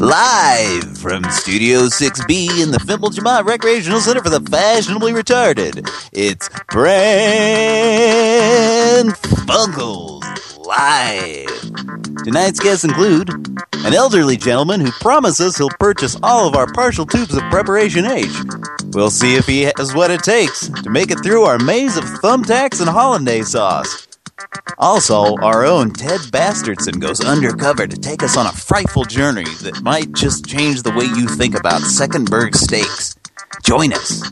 Live from Studio 6B in the Fimple Jamont Recreational Center for the Fashionably Retarded, it's Pran Funkels Live. Tonight's guests include an elderly gentleman who promises he'll purchase all of our partial tubes of Preparation H. We'll see if he has what it takes to make it through our maze of thumbtacks and hollandaise sauce. Also, our own Ted Bastardson goes undercover to take us on a frightful journey that might just change the way you think about Secondberg steaks. Join us.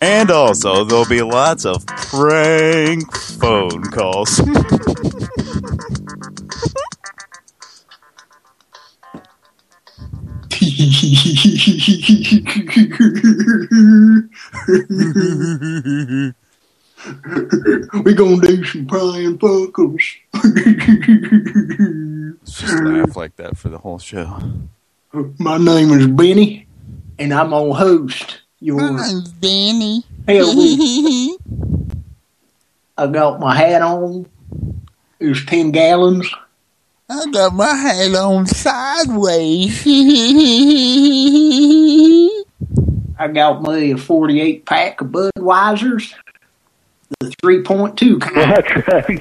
And also, there'll be lots of prank phone calls. we gonna do some prying fuckles. just laugh like that for the whole show. My name is Benny, and I'm gonna host your. My name's Benny. Hell, I got my hat on. It's ten gallons. I got my hat on sideways. I got me a 48 pack of Budweisers. The 3.2 kind.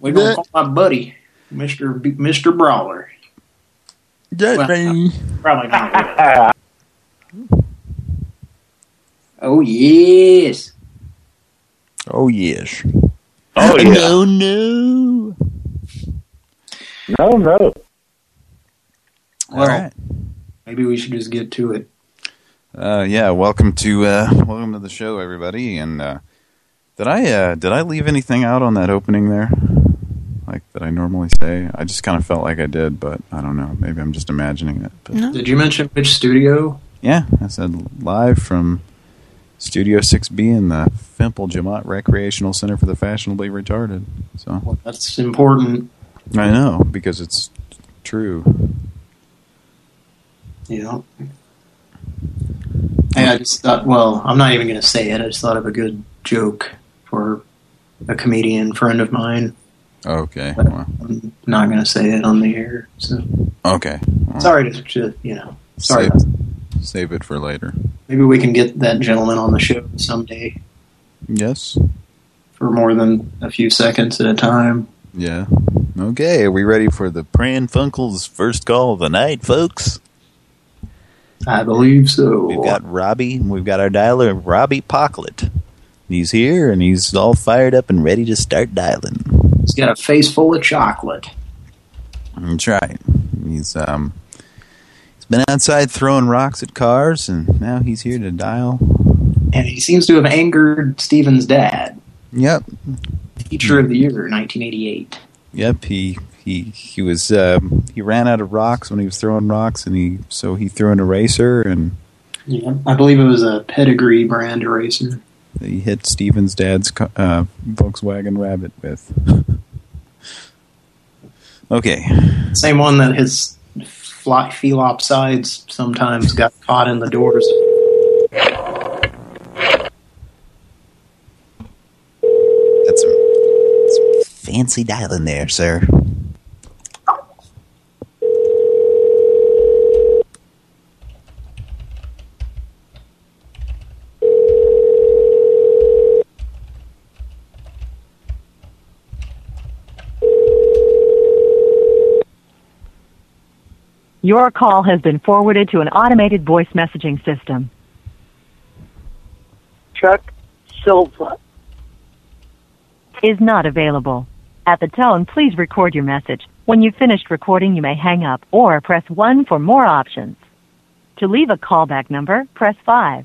We're going to call my buddy, Mr. B Mr. Brawler. That Well, means Probably not. oh, yes. Oh, yes. Oh yeah. No, no. No, no. All right. Maybe we should just get to it. Uh, yeah, welcome to uh, welcome to the show, everybody. And uh, did I uh, did I leave anything out on that opening there, like that I normally say? I just kind of felt like I did, but I don't know. Maybe I'm just imagining it. But, No. Did you mention which studio? Yeah, I said live from Studio 6B in the Fimple Jamont Recreational Center for the Fashionably Retarded. So Well, that's important. I know because it's true. You Hey, I just thought, well, I'm not even going to say it. I just thought of a good joke for a comedian friend of mine. Okay. Well, I'm not going to say it on the air. So okay. Well, sorry to, to you know, sorry. Save, save it for later. Maybe we can get that gentleman on the show someday Yes. for more than a few seconds at a time. Yeah. Okay, are we ready for the Pran Funkels first call of the night, folks? I believe so. We've got Robbie, we've got our dialer, Robbie Pocklet. He's here, and he's all fired up and ready to start dialing. He's got a face full of chocolate. That's right. He's um, he's been outside throwing rocks at cars, and now he's here to dial. And he seems to have angered Steven's dad. Yep, Teacher of the Year, 1988. Yep. He he he was um, he ran out of rocks when he was throwing rocks, and he so he threw an eraser, and Yeah, I believe it was a Pedigree brand eraser. he hit Steven's dad's uh, Volkswagen Rabbit with. okay. Same one that his fly, sides sometimes got caught in the doors. That's some, some fancy dialing there, sir. Your call has been forwarded to an automated voice messaging system. Chuck Silva. Is not available. At the tone, please record your message. When you've finished recording, you may hang up or press 1 for more options. To leave a callback number, press 5.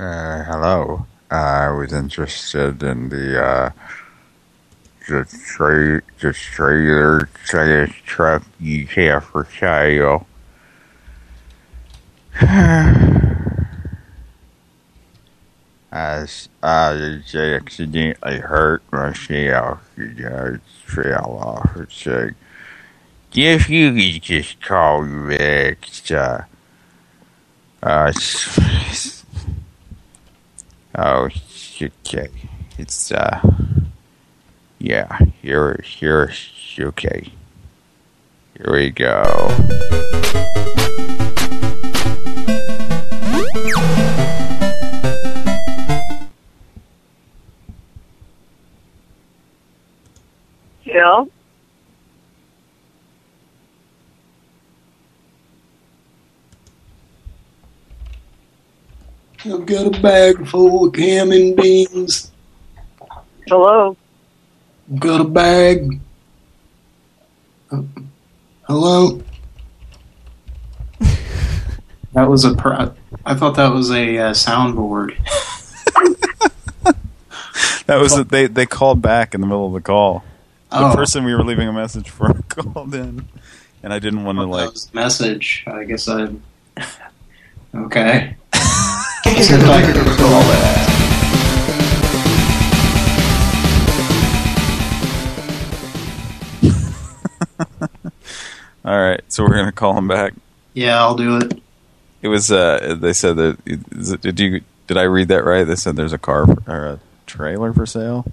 Uh, hello. I was interested in the, uh, the, tra the trailer sales truck you have for sale. As I accidentally hurt myself, you know, fell off a thing. If you could just call me back, uh, Oh, okay. It's, uh, Yeah, here, here, okay. Here we go. Yeah. I've got a bag full of ham and beans. Hello. I've got a bag. Hello. that was a. Pr I thought that was a uh, soundboard. That was it. They they called back in the middle of the call. The Oh. person we were leaving a message for called in, and I didn't want to like. message. I guess I. Okay. See if I can recall that. All right, so we're gonna call him back. Yeah, I'll do it. It was. uh They said that. it- Did you? Did I read that right? They said there's a car for, or a trailer for sale.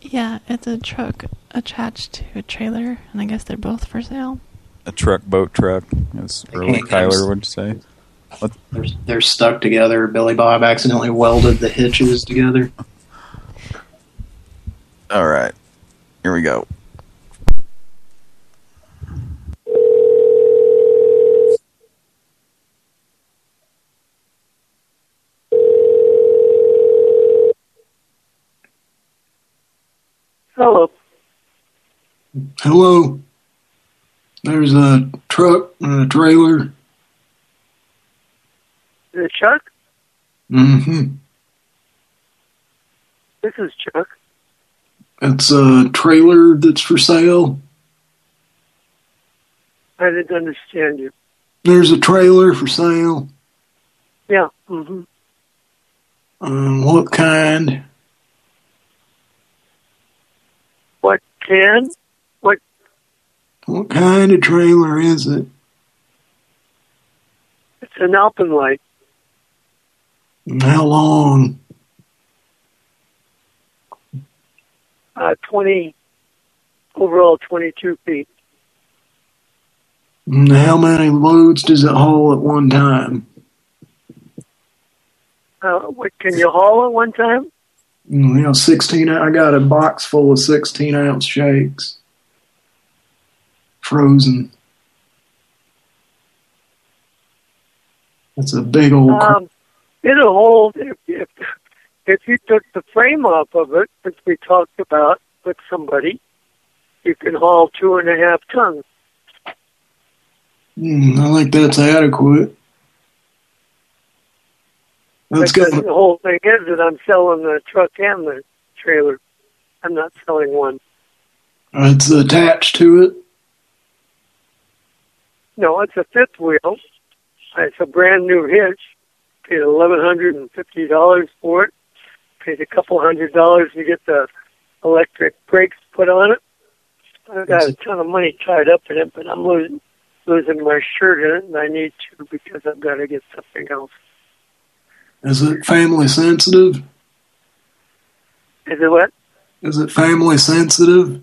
Yeah, it's a truck attached to a trailer, and I guess they're both for sale. A truck, boat truck, as early can't Kyler would say. What? They're, they're stuck together. Billy Bob accidentally welded the hitches together. All right, here we go. Hello. Hello. There's a truck and a trailer. Is it Chuck? Mm-hmm. This is Chuck. It's a trailer that's for sale. I didn't understand you. There's a trailer for sale. Yeah. Mm hmm Um, what kind? What can? What? What kind of trailer is it? It's an Alpenlite. How long? Uh, 20, overall 22 feet. And how many loads does it haul at one time? Uh, what, can you haul at one time? You know, 16, I got a box full of 16 ounce shakes. Frozen. That's a big old... Um, it'll hold if, if if you took the frame off of it, which we talked about with somebody, you can haul two and a half tons. Mm, I think that's adequate. That's got the whole thing is that I'm selling the truck and the trailer. I'm not selling one. it's attached to it. No, it's a fifth wheel. It's a brand new hitch. Paid eleven hundred and fifty dollars for it. Paid a couple hundred dollars to get the electric brakes put on it. I've got a ton of money tied up in it, but I'm losing losing my shirt in it, and I need to because I've got to get something else. Is it family sensitive? Is it what? Is it family sensitive?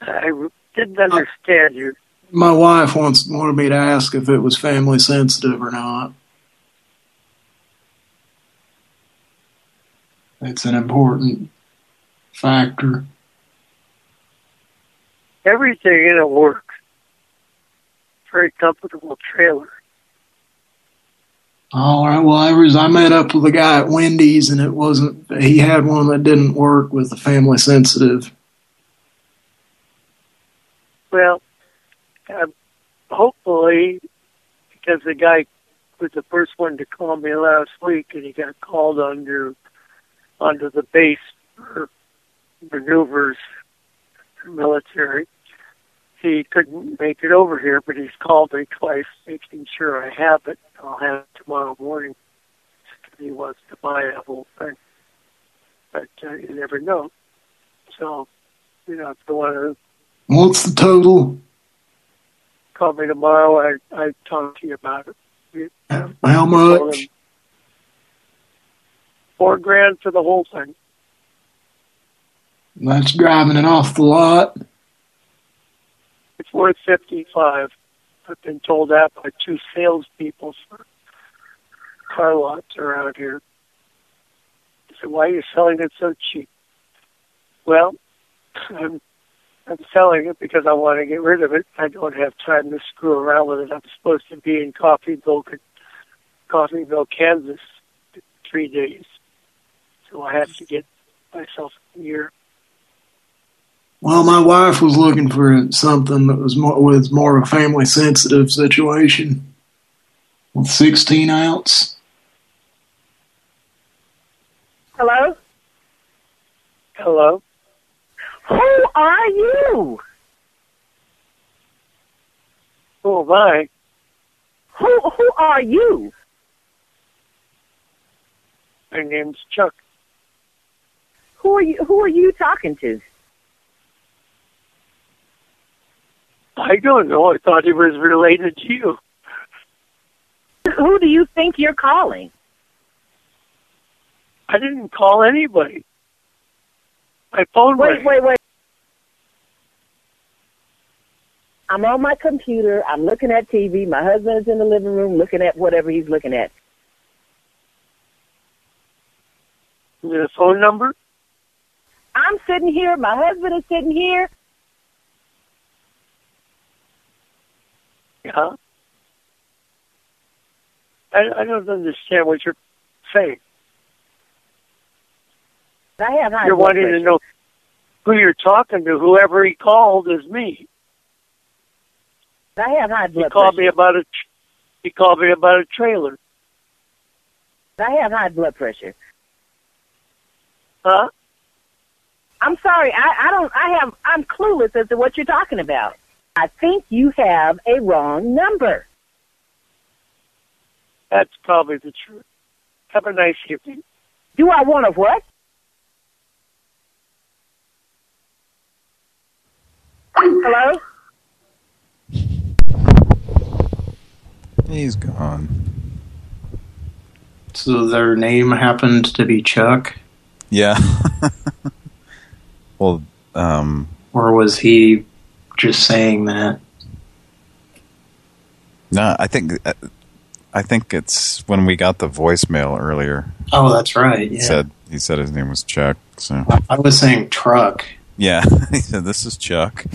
I didn't understand you. My wife wants wanted me to ask if it was family sensitive or not. It's an important factor. Everything in it Very comfortable trailer. All right. Well, I was I met up with a guy at Wendy's, and it wasn't. He had one that didn't work with the family sensitive. Well, uh, hopefully, because the guy was the first one to call me last week, and he got called under onto the base for maneuvers for military. He couldn't make it over here, but he's called me twice, making sure I have it. I'll have it tomorrow morning. He wants to buy a whole thing, but uh, you never know. So, you know, if you want to What's the total? call me tomorrow. I I talk to you about it. How much? Four grand for the whole thing. That's driving it off the lot. Worth fifty-five. I've been told that by two salespeople for car lots around here. I said, "Why are you selling it so cheap?" Well, I'm I'm selling it because I want to get rid of it. I don't have time to screw around with it. I'm supposed to be in Coffeyville, Coffeyville, Kansas, three days, so I have to get myself here. Well, my wife was looking for something that was more was more of a family sensitive situation. With 16 ounce. Hello? Hello. Who are you? Who am I? Who who are you? My name's Chuck. Who are you who are you talking to? I don't know. I thought he was related to you. Who do you think you're calling? I didn't call anybody. My phone Wait, rang. wait, wait. I'm on my computer. I'm looking at TV. My husband is in the living room looking at whatever he's looking at. A phone number? I'm sitting here. My husband is sitting here. Yeah. I, I don't understand what you're saying. I have high You're wanting to know who you're talking to. Whoever he called is me. I have high He blood called me about a. He called me about a trailer. I have high blood pressure. Huh? I'm sorry. I, I don't. I have. I'm clueless as to what you're talking about. I think you have a wrong number. That's probably the truth. Have a nice evening. Do I want a what? Hello? He's gone. So their name happened to be Chuck? Yeah. well, um, Or was he just saying that? no, I think I think it's when we got the voicemail earlier. Oh, that's right. He said he said his name was Chuck. So I was saying truck. yeah, he said this is Chuck.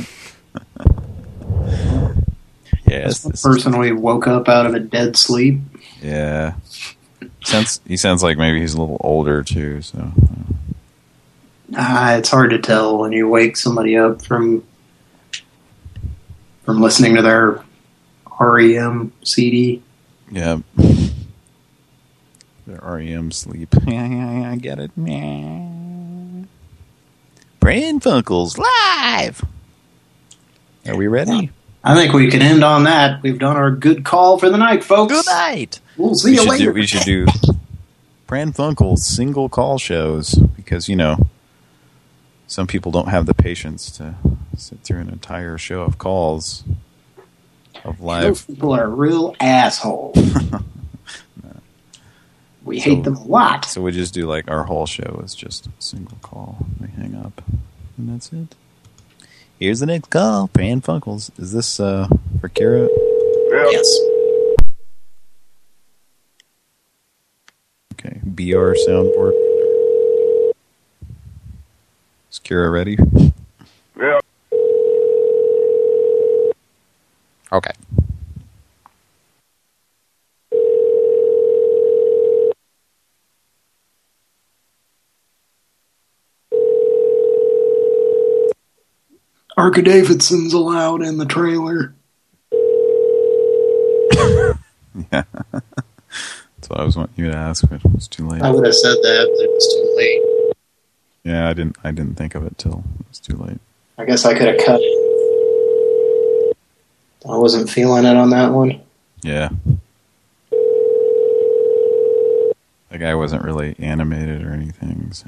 yes, This this is- person we woke up out of a dead sleep. yeah. Sounds he sounds like maybe he's a little older too. So Ah, it's hard to tell when you wake somebody up from from listening to their REM CD. yeah. Their REM sleep. Yeah, yeah, yeah, I get it. Pran Funkels live. Are we ready? I think we can end on that. We've done our good call for the night, folks. Good night. We'll see we you should later. Do, we should do Pran Funkel single call shows because you know some people don't have the patience to sit through an entire show of calls of Those live. people are real assholes. we hate them a lot. So we just do like our whole show is just a single call. We hang up and that's it. Here's the next call, Pran Funkels. Is this uh, for Kira? Yes. Okay, BR soundboard. Is Kira ready? Yeah. Okay. Arca Davidson's allowed in the trailer. Yeah. That's what I was wanting you to ask, but it was too late. I would have said that, but it was too late. Yeah, I didn't. I didn't think of it till it was too late. I guess I could have cut it. I wasn't feeling it on that one. Yeah. The guy wasn't really animated or anything, so.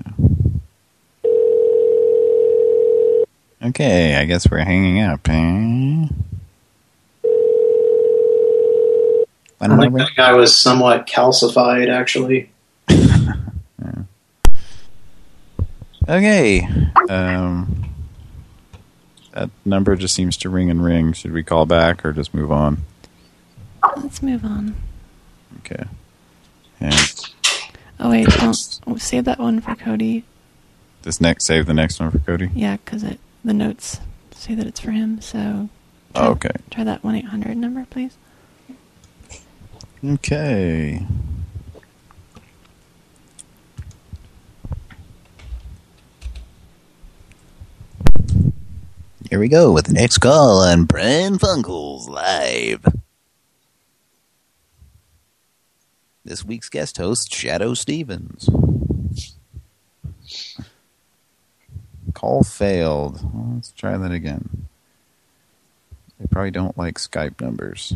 Okay, I guess we're hanging up, eh? I think that guy was somewhat calcified, actually. Okay. Um, that number just seems to ring and ring. Should we call back or just move on? Let's move on. Okay. And Oh wait, don't oh, save that one for Cody. this next, save the next one for Cody. Yeah, because it the notes say that it's for him. So Oh, okay. try that one eight hundred number, please. Okay. Here we go with the next call on Pran Funkels Live. This week's guest host, Shadow Stevens. Call failed. Well, let's try that again. They probably don't like Skype numbers.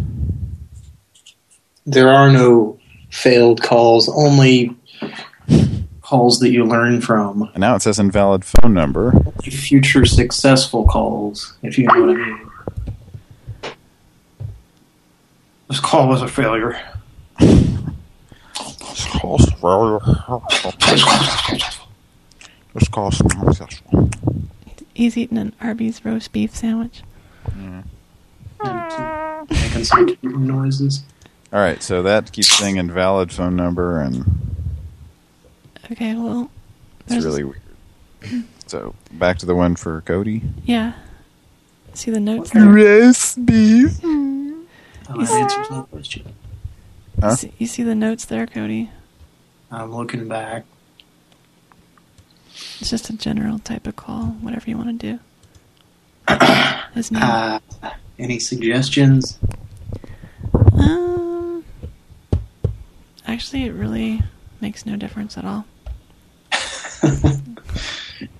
There are no failed calls, only calls that you learn from. And now it says invalid phone number. Future successful calls, if you know what I mean. This call was a failure. This call's failure. This call's successful. He's eating an Arby's roast beef sandwich. Mm. Making some noises. All right, so that keeps saying invalid phone number, and Okay, well, it's really weird. So back to the one for Cody. yeah. See the notes there. Roast beef. Hmm. Oh, that answers no question. Huh? You, see, you see the notes there, Cody? I'm looking back. It's just a general type of call, whatever you want to do. His name. Uh, any suggestions? Um, actually, it really makes no difference at all.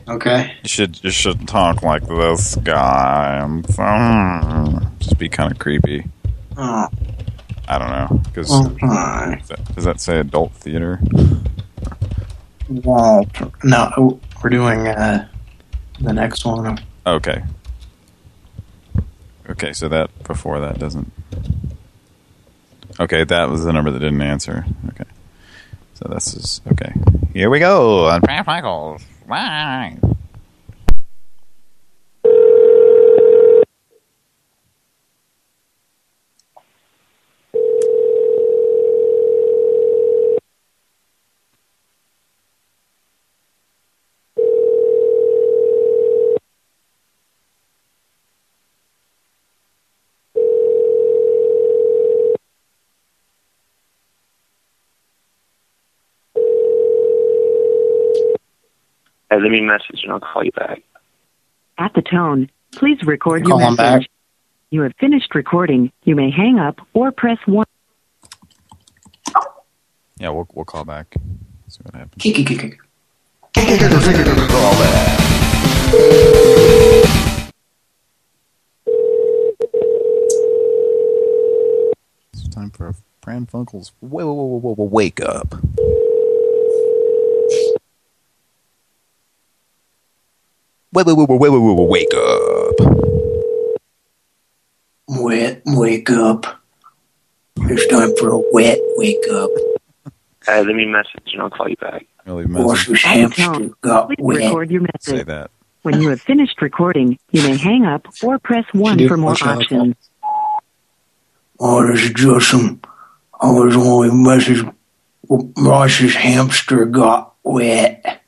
Okay. You should you should talk like this guy. I'm just be kind of creepy. Oh, I don't know because okay. does, that, does that say adult theater? Walter. No, oh, we're doing uh, the next one. Okay. Okay, so that before that doesn't. Okay, that was the number that didn't answer. Okay, so this is okay. Here we go on Prank Michaels. Bye. Leave me a message and I'll call you back. At the tone, please record your Call him message. back. You have finished recording. You may hang up or press 1. Yeah, we'll we'll call back. See what happens. Kick, kick, kick, kick. It's time for a Pran Funkels. Whoa, whoa, whoa, whoa, whoa, wake up. Wait, wait, wait, wait, wait, wait, wait, wake up. Wet, wake up. It's time for a wet wake up. Hey, leave me a message and I'll call you back. Really Horse's At the hamster tone, got please wet. record your message. Say message. that. When you have finished recording, you may hang up or press 1 for more options. Oh, this is Justin. I was only message. Ross's hamster got wet.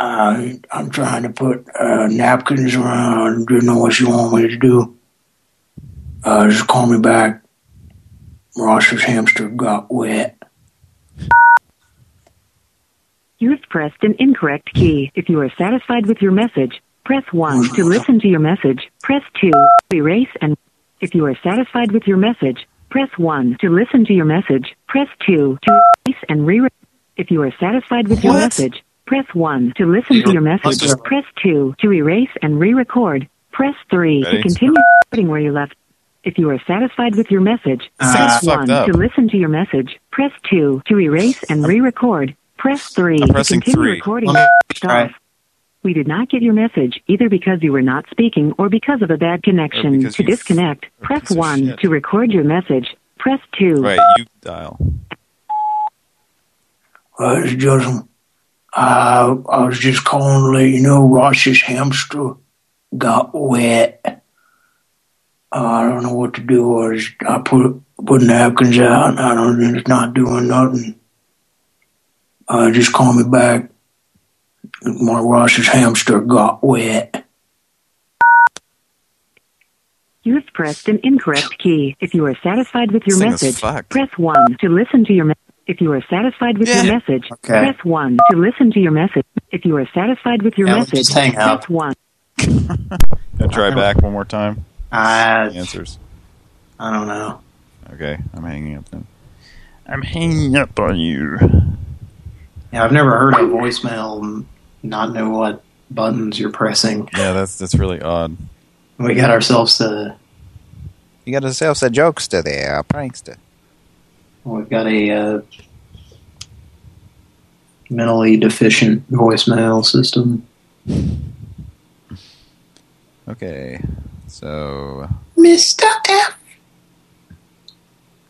Uh, I'm trying to put uh, napkins around. Don't know what you want me to do. Uh, just call me back. Ross's hamster got wet. You have pressed an incorrect key. If you are satisfied with your message, press 1 to listen to your message. Press 2 to erase and if you are satisfied with your message, press 1 to listen to your message. Press 2 to erase and re If you are satisfied with your message, press 1 to listen to your message. What's- Press 2 to erase and re-record. Press 3 Ready? to continue recording where you left. If you are satisfied with your message, Ah. press 1 to listen to your message. Press 2 to erase and re-record. Press 3 to continue three. recording. Stop. We did not get your message either because you were not speaking or because of a bad connection. To disconnect, press 1 to record your message. Press 2. Right, you dial. Uh, this is Justin. Uh, I was just calling to let you know Ross's hamster got wet. Uh, I don't know what to do. I, just, I put put napkins out. And I don't. It's not doing nothing. Uh, just call me back. My Ross's hamster got wet. You have pressed an incorrect key. If you are satisfied with your This thing is message, press 1 to listen to your message. If you are satisfied with your message, Okay. press 1 to listen to your message. If you are satisfied with your Yeah, message, just hang up. press 1. Gonna try back one more time. Uh, Answers. I don't know. Okay, I'm hanging up then. I'm hanging up on you. Yeah, I've never heard a voicemail not know what buttons you're pressing. Yeah, that's that's really odd. We got ourselves to. You got yourself a jokester there, a prankster. We've got a uh, mentally deficient voicemail system. Okay, so Mr. F.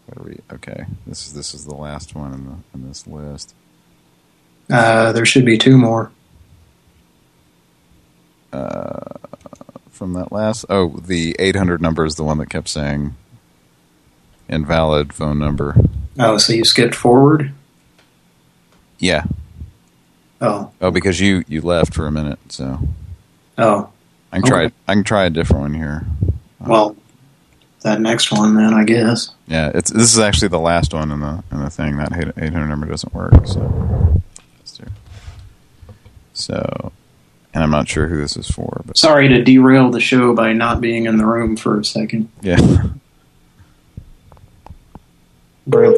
what are we? Okay, this is this is the last one in the in this list. Uh, there should be two more. Uh, from that last, oh, the 800 number is the one that kept saying invalid phone number. Oh, so you skipped forward? Yeah. Oh. Oh, because you you left for a minute, so Oh. I can try Okay. I can try a different one here. Well, that next one then, I guess. Yeah, it's this is actually the last one in the in the thing. That 800 number doesn't work. So, so, and I'm not sure who this is for, but Sorry to derail the show by not being in the room for a second. yeah. Braille.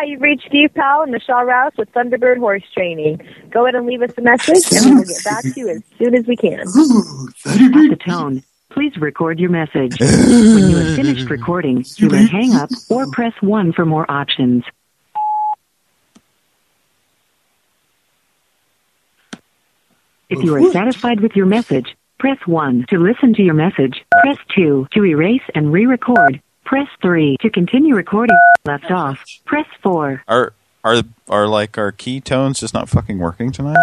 Hi, you've reached Steve Powell and Michelle Rouse with Thunderbird Horse Training. Go ahead and leave us a message, and we will get back to you as soon as we can. At the tone, please record your message. when you have finished recording, you may hang up or press 1 for more options. If you are satisfied with your message, press 1 to listen to your message. Press 2 to erase and re-record. Press 3 to continue recording left off. Press 4. Are are are like our key tones just not fucking working tonight?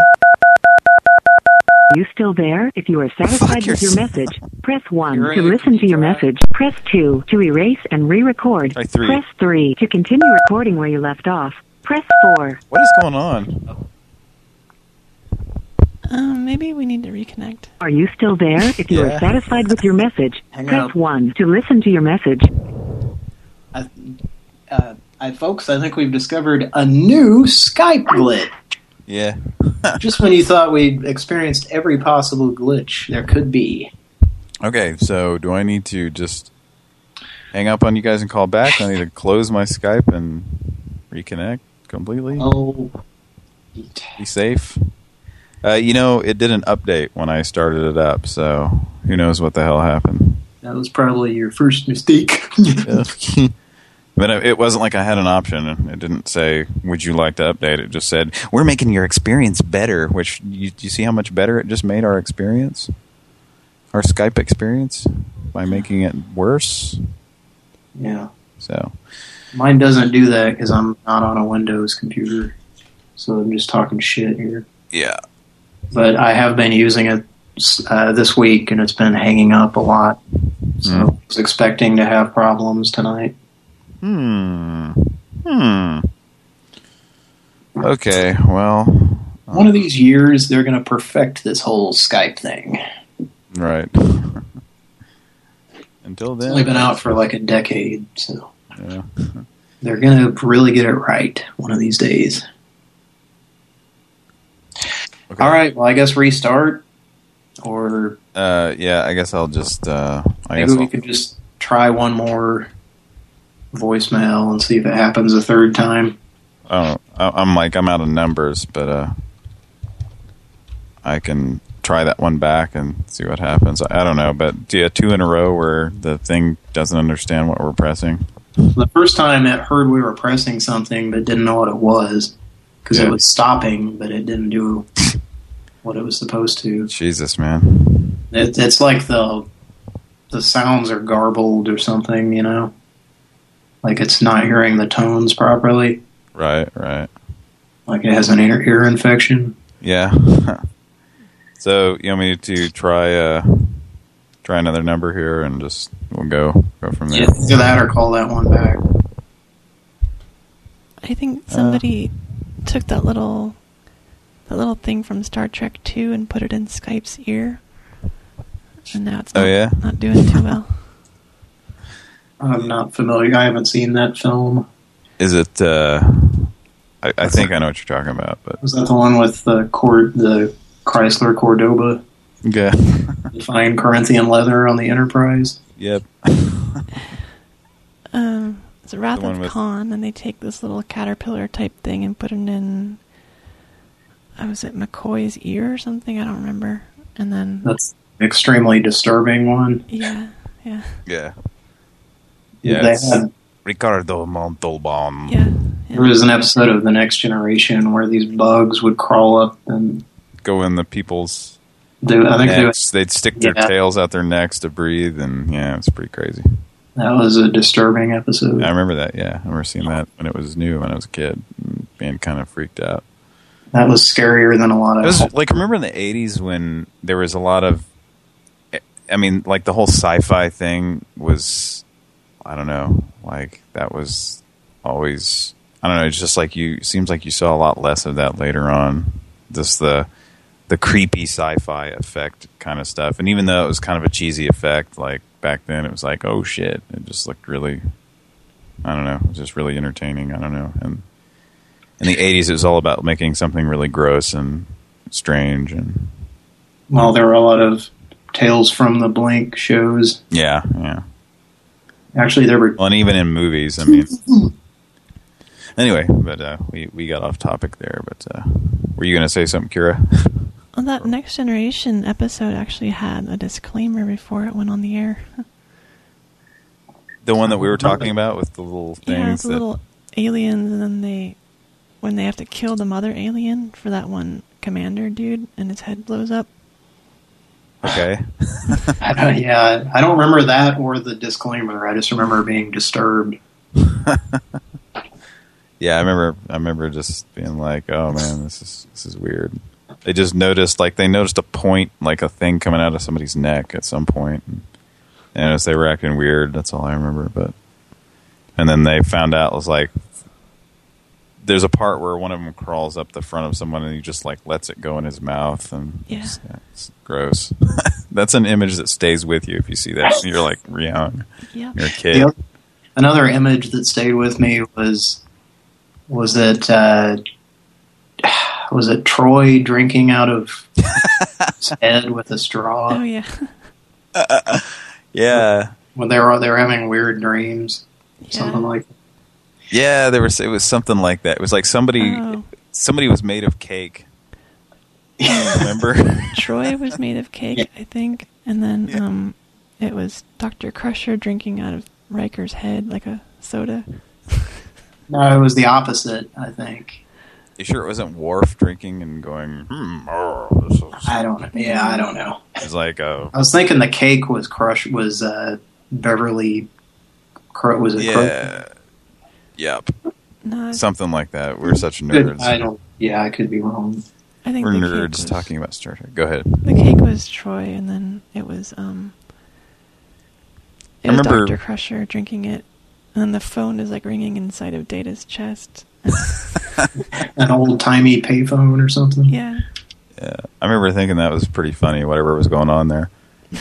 You still there? If you are satisfied with your yourself. message, press 1 You're to in. listen to your message. Press 2 to erase and re-record. Try three. Press 3 to continue recording where you left off. Press 4. What is going on? Um, maybe we need to reconnect. Are you still there? If you Yeah. are satisfied with your message, Hang press up. 1 to listen to your message. Uh, I, folks, I think we've discovered a new Skype glitch. Yeah. Just when you thought we'd experienced every possible glitch there could be. Okay, so do I need to just hang up on you guys and call back? I need to close my Skype and reconnect completely. Oh, be safe. Uh, you know, it did an update when I started it up, so who knows what the hell happened. That was probably your first mistake. But it it wasn't like I had an option. It didn't say, would you like to update? It just said, we're making your experience better, which, you, you see how much better it just made our experience? Our Skype experience? By making it worse? yeah. So, Mine doesn't do that because I'm not on a Windows computer. So I'm just talking shit here. yeah. But I have been using it uh, this week and it's been hanging up a lot. So I was expecting to have problems tonight. Hmm. Hmm. Okay, well, One of these years, they're going to perfect this whole Skype thing. right. Until then... It's only been out for like a decade, so Yeah. they're going to really get it right one of these days. All right, well, I guess restart, or Uh, yeah, I guess I'll just, uh, I maybe guess we I'll, could just try one more voicemail and see if it happens a third time. oh, I'm like, I'm out of numbers, but, uh, I can try that one back and see what happens. I, I don't know, but yeah, two in a row where the thing doesn't understand what we're pressing. The first time it heard we were pressing something but didn't know what it was because Yeah. it was stopping, but it didn't do what it was supposed to. Jesus, man. It, it's like the the sounds are garbled or something, you know, like it's not hearing the tones properly. Right, right. Like it has an ear, ear infection. Yeah. so you want me to try uh try another number here and just we'll go go from there. Yeah, do that or call that one back. I think somebody took that little that little thing from Star Trek 2 and put it in Skype's ear. And now it's Oh, not, yeah? not doing too well. I'm not familiar. I haven't seen that film. Is it uh I, I think I know what you're talking about, but Was that the one with the Cord, the Chrysler Cordoba, yeah. the fine Corinthian leather on the Enterprise? Yep. Um, it's a Wrath of with- Khan, and they take this little caterpillar type thing and put it in. I was at McCoy's ear or something? I don't remember. And then That's an extremely disturbing one. yeah, yeah, Yeah. Yeah. it's had- Ricardo Montalban. yeah. There was an episode of The Next Generation where these bugs would crawl up and Go in the people's do. I think they necks. They'd stick their Yeah. tails out their necks to breathe, and yeah, it's pretty crazy. That was a disturbing episode. I remember that. Yeah, I remember seeing that when it was new when I was a kid, and being kind of freaked out. That was scarier than a lot of. It was like remember in the '80s when there was a lot of, I mean, like the whole sci-fi thing was, I don't know, like that was always, I don't know. It's just like you seems like you saw a lot less of that later on. Just the the creepy sci-fi effect kind of stuff, and even though it was kind of a cheesy effect, like back then, it was like, oh shit, it just looked really, I don't know, it was just really entertaining. I don't know, and in the 80s it was all about making something really gross and strange and well, there were a lot of Tales from the Blank shows. yeah yeah Actually, there were. well, and even in movies i mean anyway but uh, we we got off topic there but uh, were you gonna say something kira Well, that Next Generation episode actually had a disclaimer before it went on the air. the one that we were talking about with the little yeah, things it's the little aliens, and then they, when they have to kill the mother alien for that one commander dude, and his head blows up. okay I don't, yeah, I don't remember that or the disclaimer. I just remember being disturbed. yeah i remember i remember just being like oh man this is this is weird they just noticed like they noticed a point like a thing coming out of somebody's neck at some point. And, and as they were acting weird that's all i remember but and then they found out it was like there's a part where one of them crawls up the front of someone and he just like lets it go in his mouth and Yeah. it's, yeah, it's gross. That's an image that stays with you if you see that. You're like young. Yeah. you're a kid. The Another image that stayed with me was was that uh, was it Troi drinking out of his head with a straw Oh yeah, yeah when they were they were having weird dreams, something yeah. like. Yeah, there was. It was something like that. It was like somebody, Oh. somebody was made of cake. Remember? Troi was made of cake, I think, and then um, it was Doctor Crusher drinking out of Riker's head like a soda. No, it was the opposite. I think. You sure it wasn't Worf drinking and going? Hmm. Oh, this is. I don't. know. Yeah, I don't know. It's like oh I was thinking the cake was crush was uh, Beverly. Cro- Was it? Cro- yeah, yep, No, something like that. We're such nerds. I don't. Yeah, I could be wrong. I think We're the nerds was- talking about Star Trek. Go ahead. The cake was Troi, and then it was um. It I was remember- Doctor Crusher drinking it, and then the phone is like ringing inside of Data's chest. An old timey payphone or something. Yeah, Yeah, I remember thinking that was pretty funny. Whatever was going on there.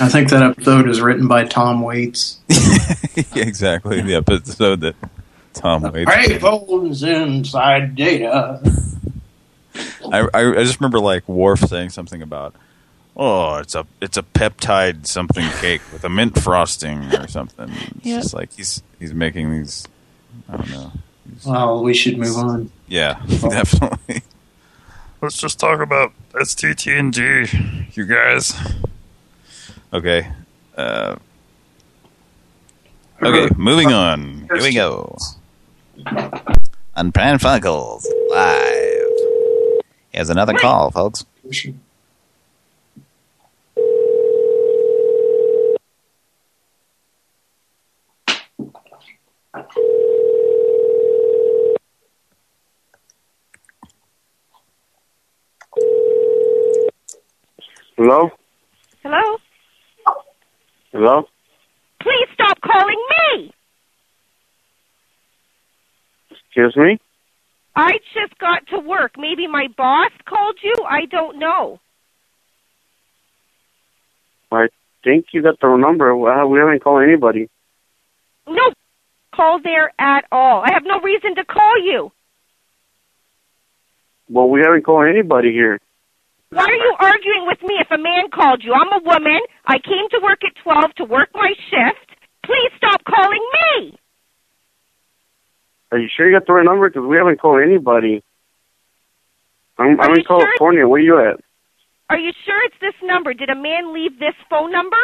I think that episode was written by Tom Waits. Yeah, exactly. The episode that Tom Waits. Payphones inside Data. I, I I just remember like Worf saying something about, oh, it's a it's a peptide something cake with a mint frosting or something. It's Yep. just like he's he's making these. I don't know. Well, we should move on. Yeah, definitely. Let's just talk about That's TTNG, you guys. Okay. Uh, okay, moving on. Here we go. On Pran live. Here's another call, folks. Hello? Hello? Hello? Please stop calling me! Excuse me? I just got to work. Maybe my boss called you? I don't know. I think you got the wrong number. Well, we haven't called anybody. No call there at all. I have no reason to call you. Well, we haven't called anybody here. Why are you arguing with me if a man called you? I'm a woman. I came to work at 12 to work my shift. Please stop calling me. Are you sure you got the right number? Because we haven't called anybody. I'm, I'm in California. Where you at? Are you sure it's this number? Did a man leave this phone number?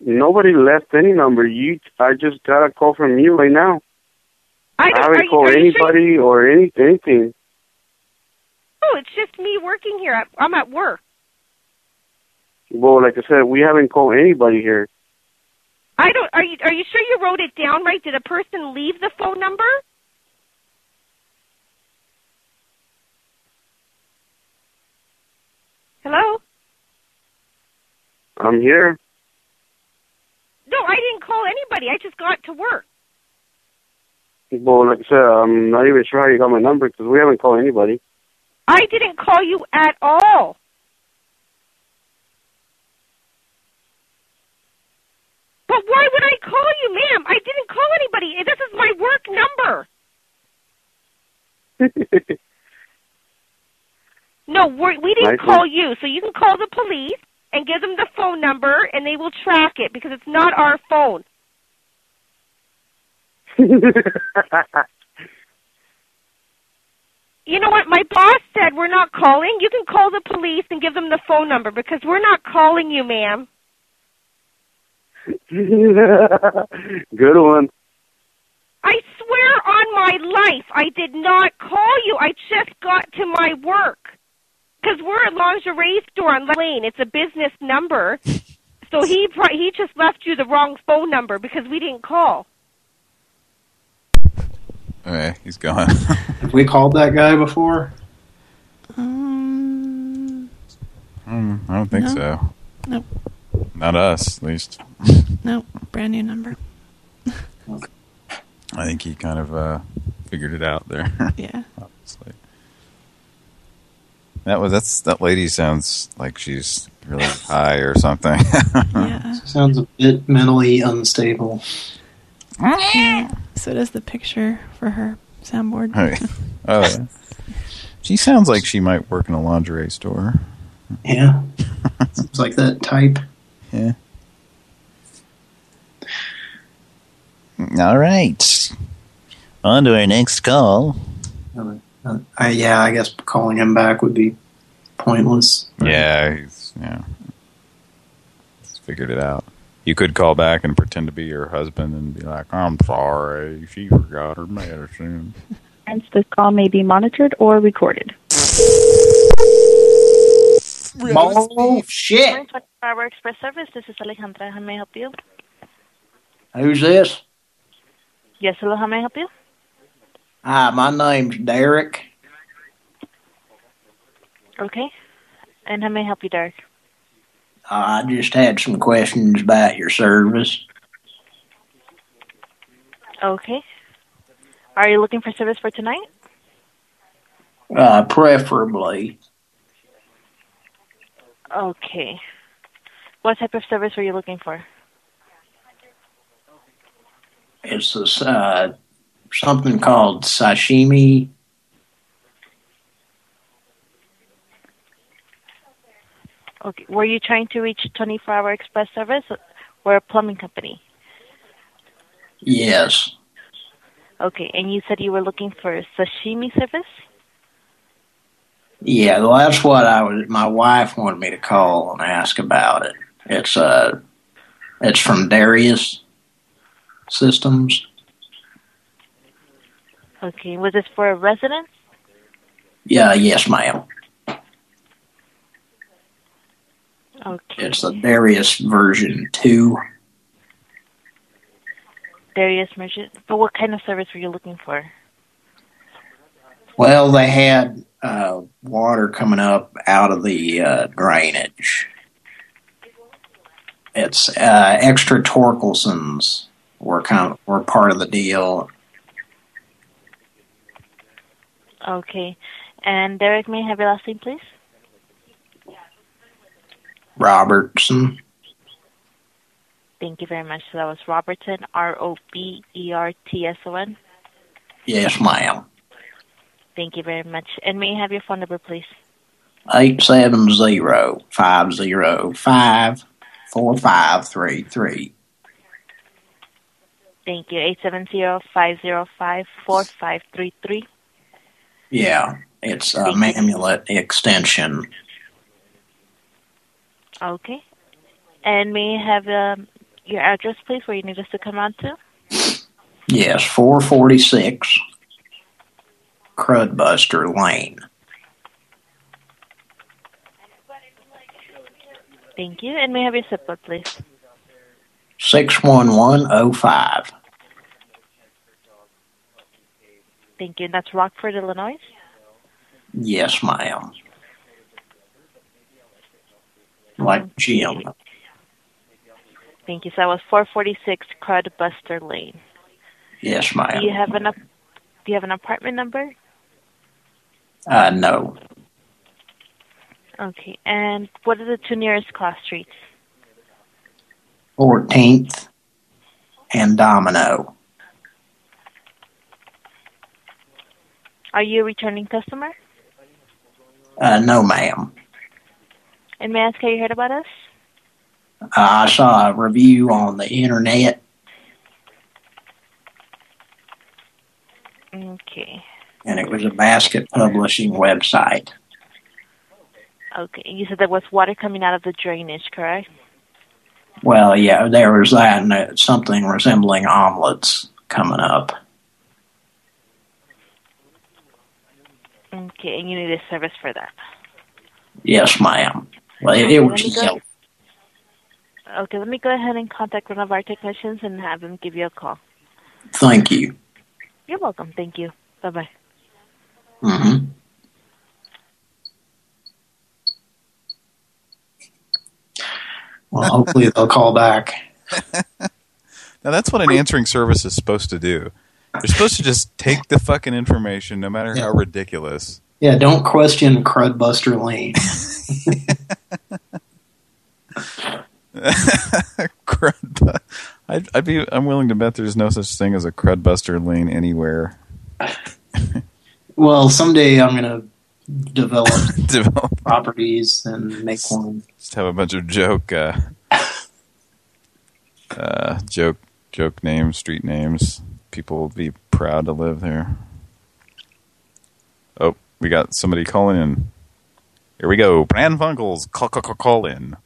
Nobody left any number. You, I just got a call from you right now. I, I haven't you, called you sure- anybody or any anything. Oh, it's just me working here. I'm at work. Well, like I said, we haven't called anybody here. I don't. Are you? Are you sure you wrote it down right? Did a person leave the phone number? Hello. I'm here. No, I didn't call anybody. I just got to work. Well, like I said, I'm not even sure how you got my number because we haven't called anybody. I didn't call you at all. But why would I call you, ma'am? I didn't call anybody. This is my work number. No, we're, we didn't call you. So you can call the police and give them the phone number, and they will track it because it's not our phone. You know what? My boss said we're not calling. You can call the police and give them the phone number because we're not calling you, ma'am. Good one. I swear on my life, I did not call you. I just got to my work. Because we're a lingerie store on Lane. It's a business number. So he pro- he just left you the wrong phone number because we didn't call. Okay, he's gone. Have we called that guy before? Um, Hmm, I don't think No. so. Nope. Not us, at least. no, brand new number. I think he kind of uh, figured it out there. Yeah. Obviously. That was that's that lady sounds like she's really high or something. Yeah. Sounds a bit mentally unstable. yeah. So does the picture for her soundboard. Oh, yeah. She sounds like she might work in a lingerie store. Yeah. Seems like that type. Yeah. All right. On to our next call. Uh, I, yeah, I guess calling him back would be pointless. Yeah, he's yeah. He's figured it out. You could call back and pretend to be your husband and be like, "I'm sorry, she forgot her medicine." Hence, this call may be monitored or recorded. Oh, shit. Power Express Service, this is Alejandra. How may I help you? Who's this? Yes, hello, how may I help you? Hi, my name's Derek. Okay. And how may I help you, Derek? Uh, I just had some questions about your service. Okay. Are you looking for service for tonight? Uh, preferably. Okay. What type of service were you looking for? It's this, uh, something called sashimi. Okay. Were you trying to reach 24 Hour Express Service or a plumbing company? Yes. Okay. And you said you were looking for sashimi service? Yeah, well, that's what I was. My wife wanted me to call and ask about it. It's uh, it's from Darius Systems. Okay. Was this for a resident? Yeah, yes, ma'am. Okay. It's the Darius version two. Darius Merchant. But what kind of service were you looking for? Well, they had uh, water coming up out of the uh, drainage. It's uh, extra Torkelsons were kind of, were part of the deal. Okay. And Derek, may I have your last name, please? Robertson. Thank you very much. So that was Robertson, R-O-B-E-R-T-S-O-N? Yes, ma'am. Thank you very much. And may I have your phone number, please? Eight seven zero five zero five four five three three. Thank you. Eight seven zero five zero five four five three three. Yeah, it's uh, a Mamulet extension. Okay. And may I have um, your address, please, where you need us to come out to? Yes, four forty six Crudbuster Lane. Thank you. And may I have your zip code, please? Six one one oh five. Thank you. And that's Rockford, Illinois? Yes, ma'am. Like Jim. Thank you. So that was 446 Crudbuster Lane. Yes, ma'am. Do you have an Do you have an apartment number? Uh, no. Okay. And what are the two nearest cross streets? Fourteenth and Domino. Are you a returning customer? Uh, no, ma'am. And may I ask how you heard about us? Uh, I saw a review on the internet. Okay. and it was a basket publishing website. Okay. You said there was water coming out of the drainage, correct? Well, yeah, there was that and uh, something resembling omelets coming up. Okay. And you need a service for that. Yes, ma'am. Well, it, Okay, it let was me go- Okay. Let me go ahead and contact one of our technicians and have them give you a call. Thank you. You're welcome. Thank you. Bye bye. hmm Well, hopefully they'll call back. Now that's what an answering service is supposed to do. They're supposed to just take the fucking information, no matter how ridiculous. Yeah, don't question Crudbuster Lane. crud. I'd, I'd be. I'm willing to bet there's no such thing as a crudbuster lane anywhere. well, someday I'm going to develop, Develop. properties and make one. Just have a bunch of joke, uh, uh, joke, joke names, street names. People will be proud to live there. Oh, we got somebody calling in. Here we go. Pran Funkels, call, call, call, call in.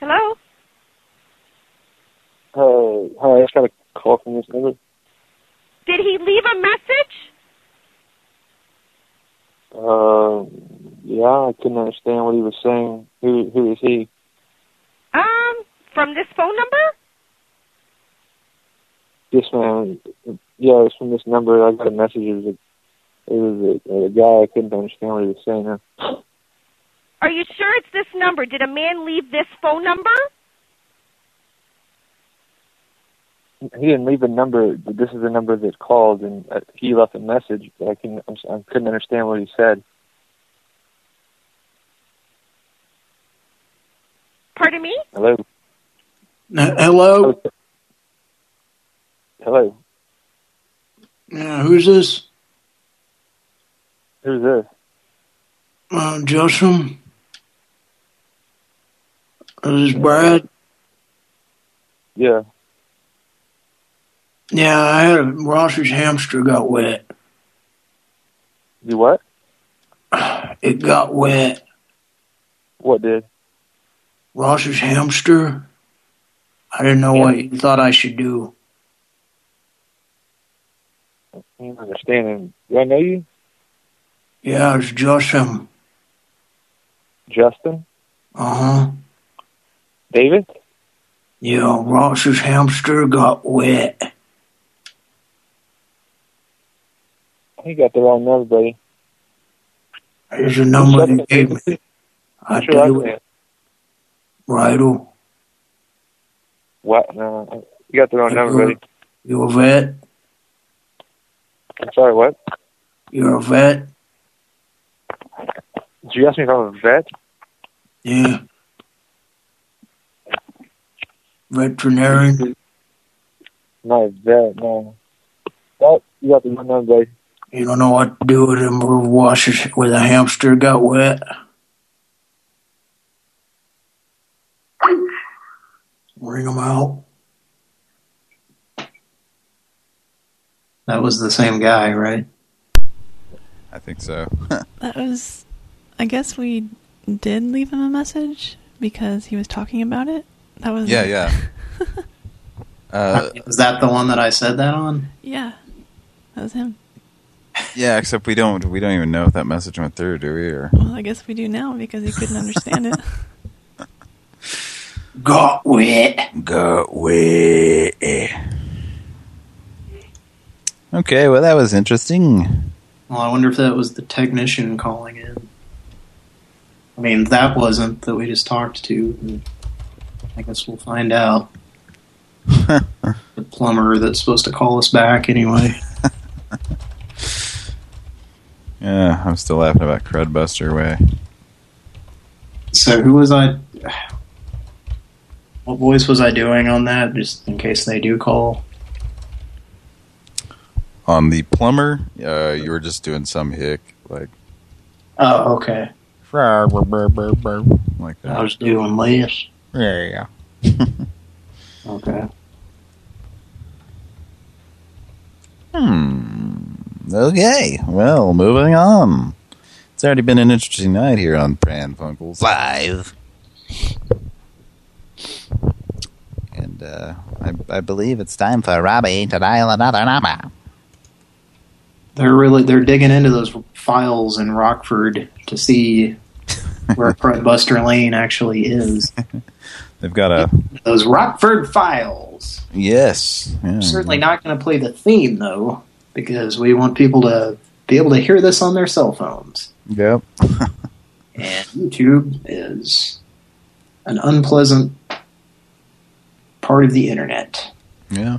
Hello? Hey, hi, I just got a call from this number. Did he leave a message? Uh, yeah, I couldn't understand what he was saying. Who who is he? Um, from this phone number? This man. Yeah, it was from this number. I got a message. It was a, it was a, a guy. I couldn't understand what he was saying. Huh? Are you sure it's this number? Did a man leave this phone number? He didn't leave a number. But this is the number that called, and uh, he left a message. But I can I'm, I couldn't understand what he said. Pardon me? Hello. Uh, hello? Hello. Uh, who's this? Who's this? Uh, Joshua? This is Brad. Yeah. Yeah, I had a, Ross's hamster got wet. You what? It got wet. What did? Ross's hamster. I didn't know what you thought I should do. I don't understand. Do I know you? Yeah, it's. Justin? Uh huh. David? Yeah, Ross's hamster got wet. You got the wrong number, buddy. There's a number they gave me. I What's your tell last you name? what, Rydell, What? No, you got the wrong number, buddy. you a vet? I'm sorry, what? You're a vet? Did you ask me if I'm a vet? Yeah. Veterinarian? Not a vet, no. Oh, you got the wrong number, buddy. You don't know what to do with him or wash his, with a hamster got wet? Ring him out. That was the same guy, right? I think so. That was, I guess we did leave him a message because he was talking about it. That was yeah, yeah. Uh, Is that the one that I said that on? Yeah, that was him. yeah, except we don't we don't even know if that message went through, do we? Or Well, I guess we do now because he couldn't understand it. Got wet. Got wet. Okay, well that was interesting. Well, I wonder if that was the technician calling in. I mean, that wasn't that we just talked to. I guess we'll find out. the plumber that's supposed to call us back anyway. Yeah, I'm still laughing about Crudbuster way. So who was I? What voice was I doing on that, just in case they do call? On the plumber, uh, you were just doing some hick, like Oh, okay. like that. I was doing less. Yeah. Okay. Hmm. Okay. Well, moving on. It's already been an interesting night here on Pran Funkels Live. And uh, I, I believe it's time for Robbie to dial another number. They're really they're digging into those files in Rockford to see where Crudbuster Lane actually is. They've got a Those Rockford files. yes. Yeah. Certainly not going to play the theme though, because we want people to be able to hear this on their cell phones. Yep. And YouTube is an unpleasant part of the internet. Yeah.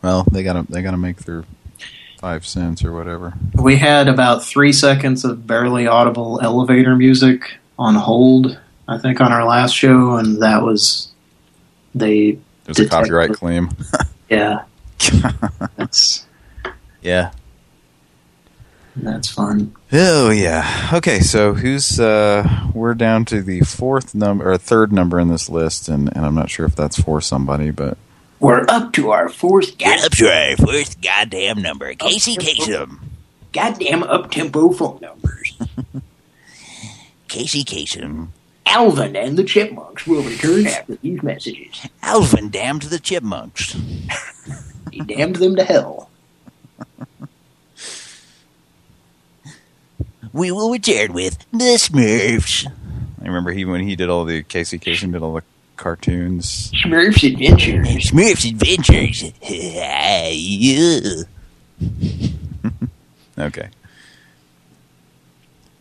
Well, they gotta they gotta make their five cents or whatever. We had about three seconds of barely audible elevator music on hold, I think, on our last show, and that was they. There's a detected- copyright claim. Yeah, that's yeah. that's fun. Oh yeah. Okay, so who's uh we're down to the fourth number or third number in this list and, and I'm not sure if that's for somebody, but We're up to our fourth Get up to our first goddamn number. Casey Kasem. goddamn up-tempo phone numbers. Casey Kasem. Alvin and the Chipmunks will return after these messages. Alvin damned to the chipmunks. He damned them to hell. We will return with the Smurfs. I remember he when he did all the Casey Kasem did all the cartoons. Smurfs Adventures. Smurfs Adventures. yeah. Okay.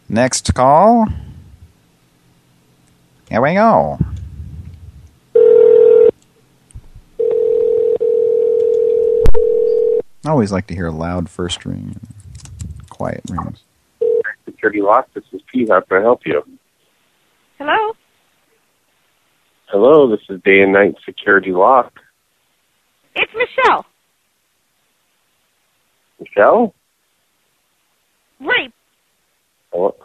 Next call. Here we go. I always like to hear a loud first ring, and quiet rings. Security lock. This is Pete. How can I help you? Hello? Hello, this is day and night security lock. It's Michelle. Michelle? Right. Hello?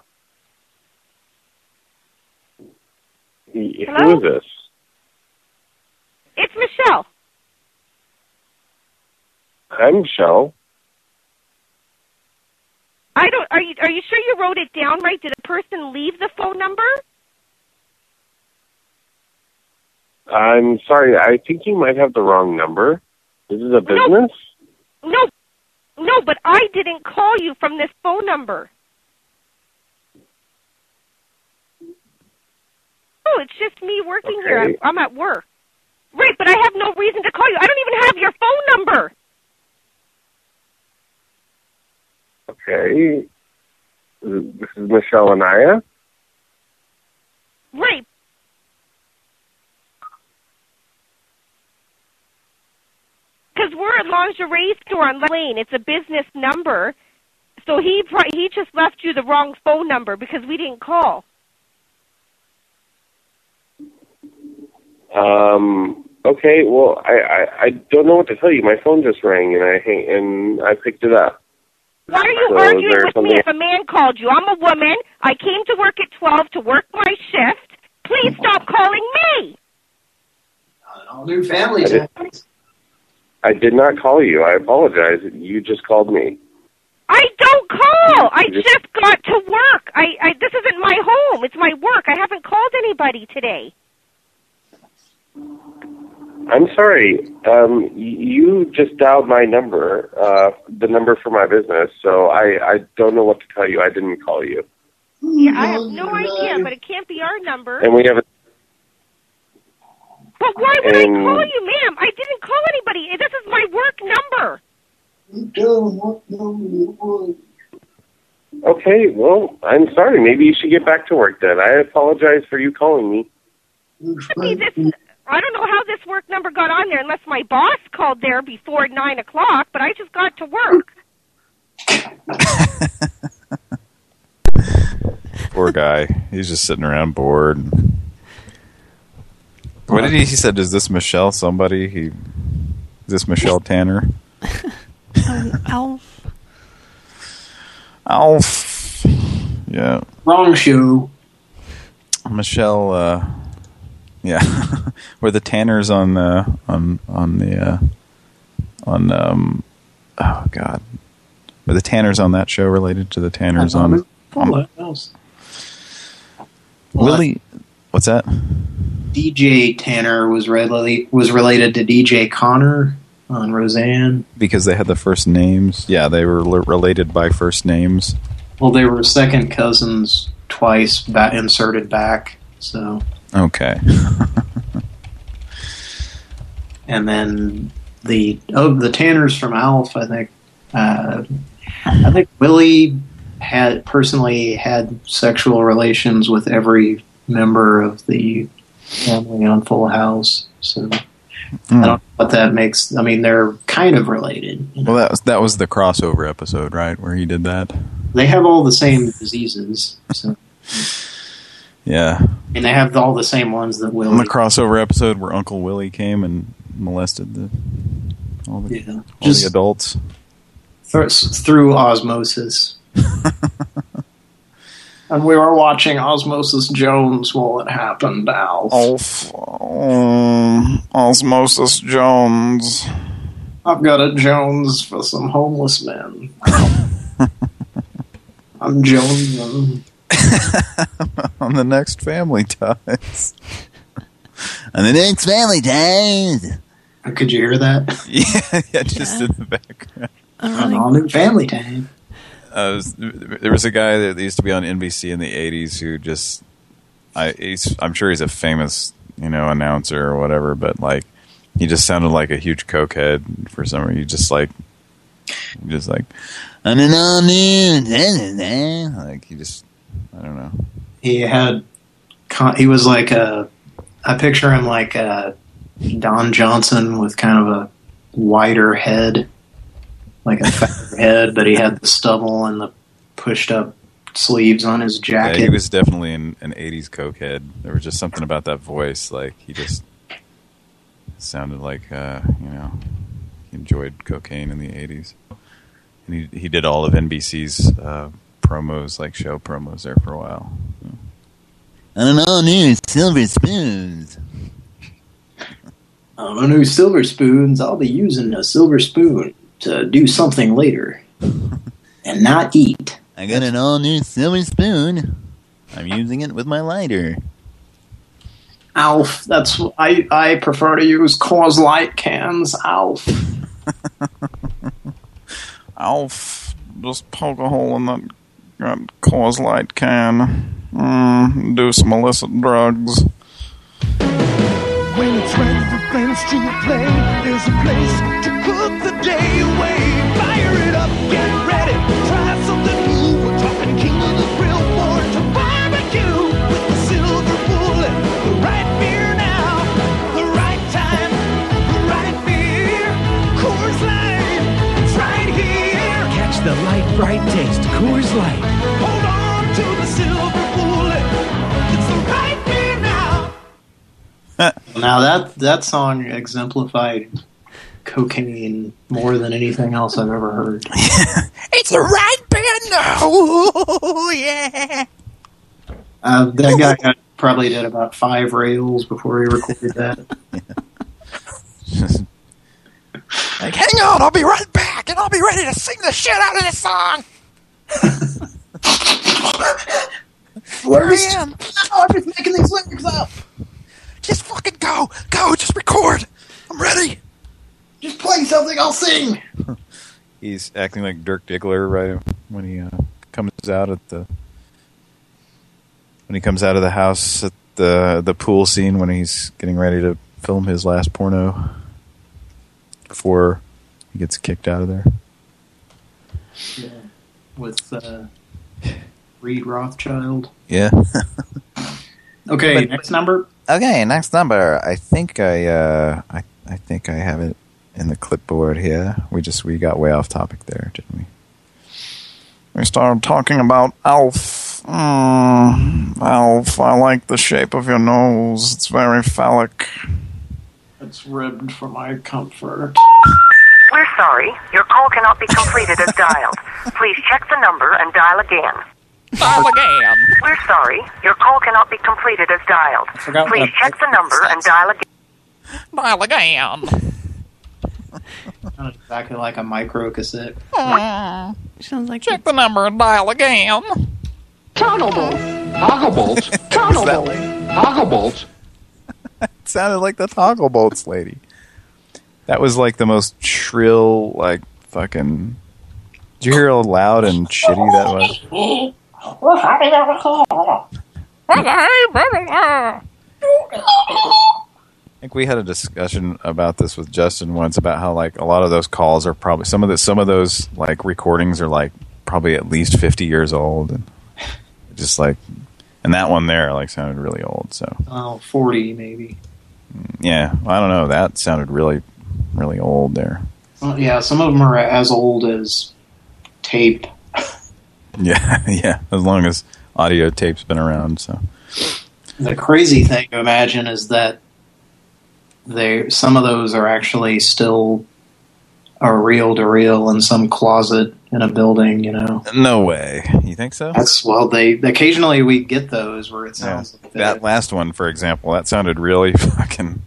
Hello? Who is this? It's Michelle. I'm Michelle. I don't. Are you are you sure you wrote it down right? Did a person leave the phone number? I'm sorry. I think you might have the wrong number. This is a business. No, no, but I didn't call you from this phone number. Oh, it's just me working here. I'm, I'm at work. Right, but I have no reason to call you. I don't even have your phone number. Okay. This is Michelle Anaya. Right. Because we're a lingerie store on Lane. It's a business number. So he pro- he just left you the wrong phone number because we didn't call. Um. Okay. Well, I, I I don't know what to tell you. My phone just rang and I hang, and I picked it up. Why are you So arguing there's with me if a man called you? I'm a woman. I came to work at 12 to work my shift. Please stop calling me. All new family I did- time. I did not call you. I apologize. You just called me. I don't call. I just got to work. I, I this isn't my home. It's my work. I haven't called anybody today. I'm sorry. Um, y- you just dialed my number, uh, the number for my business. So I I don't know what to tell you. I didn't call you, Yeah, I have no idea, but it can't be our number. and we have a But why would I call you, ma'am? I didn't call anybody. This is my work number. Okay, well, I'm sorry. Maybe you should get back to work then. I apologize for you calling me. This, I don't know how this work number got on there unless my boss called there before 9 o'clock, but I just got to work. Poor guy. He's just sitting around bored. What did he, he said? Is this Michelle somebody? He is this Michelle Tanner? Um, Alf. Alf. Yeah. Wrong show. Michelle. Uh, yeah. Were the Tanners on uh, on on the uh, on um oh god. Were the Tanners on that show related to the Tanners on What else? Willie? What's that? DJ Tanner was related was related to DJ Conner on Roseanne. Because they had the first names. Yeah, they were related by first names. Well, they were second cousins twice ba inserted back. So, Okay. and then the oh the Tanners from Alf, I think. Uh, I think Willie had personally had sexual relations with every member of the family on Full House. So I hmm. don't know what that makes. I mean, they're kind of related. Well, that was that was the crossover episode, right, where he did that. They have all the same diseases. So, Yeah, and they have all the same ones that on the Willie. crossover episode where Uncle Willie came and molested the all the, Yeah. all Just- the adults. Th- through osmosis. and we were watching Osmosis Jones while it happened, Alf. Alf, um, Osmosis Jones. I've got a Jones for some homeless men. I'm Jones. on the next Family Ties. On the next Family Ties. Could you hear that? yeah, yeah, just in the background. On all new Family Time. Uh, was- there was a guy that used to be on NBC in the '80s who just, I, I'm sure he's a famous, you know, announcer or whatever, but like, he just sounded like a huge cokehead for some reason. He just like, just like, On an all new. like he just, I don't know. He had, he was like a, I picture him like a Don Johnson with kind of a wider head, like a fatter head, but he had the stubble and the pushed up sleeves on his Yeah, jacket. he was definitely an, an '80s cokehead. There was just something about that voice, like he just sounded like, uh, you know, he enjoyed cocaine in the '80s. And he he did all of NBC's uh, promos, like show promos, there for a while. On an all new Silver Spoons. On a new silver spoons, I'll be using a silver spoon to do something later and not eat. I got an all-new silver spoon. I'm using it with my lighter. Alf, that's I I prefer to use Coors Light cans. Alf. Alf, just poke a hole in that, that Coors Light can. Mm, do some illicit drugs. When it's ready for friends to play, there's a place to cook bright taste. Coors Light. Hold on to the silver bullet, it's the right beer now. Now that that song exemplified cocaine more than anything else I've ever heard. It's the right band now. Ooh, yeah. Uh, that guy got, probably did about five rails before he recorded that. Like, hang on, I'll be right back, and I'll be ready to sing the shit out of this song. Where I am. Oh, I'm just making these lyrics up. Just fucking go, go, just record. I'm ready. Just play something, I'll sing. He's acting like Dirk Diggler right when he uh, comes out at the when he comes out of the house at the the pool scene when he's getting ready to film his last porno before he gets kicked out of there. Yeah. With uh, Reed Rothschild. Yeah. Okay, But- next number. Okay, next number. I think I uh I I think I have it in the clipboard here. We just we got way off topic there, didn't we? We started talking about Alf. Mm, Alf, I like the shape of your nose. It's very phallic. It's ribbed for my comfort. We're sorry. Your call cannot be completed as dialed. Please check the number and dial again. Dial again. We're sorry. Your call cannot be completed as dialed. Please check the number and dial again. Dial again. Sounded exactly like a micro cassette. Mm. Sounds like Check the number and dial again. Toggle bolts. Toggle bolts. Toggle bolts. Toggle bolts. Sounded like the toggle bolts lady. That was like the most shrill, like fucking. Did you hear how loud and shitty that was? I think we had a discussion about this with Justin once about how like a lot of those calls are probably some of the some of those like recordings are like probably at least fifty years old and just like and that one there like sounded really old. So Oh, 40 maybe. Yeah, I don't know. That sounded really really old there. Well, yeah, some of them are as old as tape. Yeah, yeah. As long as audio tape's been around, so The crazy thing to imagine is that they some of those are actually still are reel to reel in some closet in a building, you know. no way. You think so? That's well they occasionally we get those where it sounds like That last one, for example, that sounded really fucking.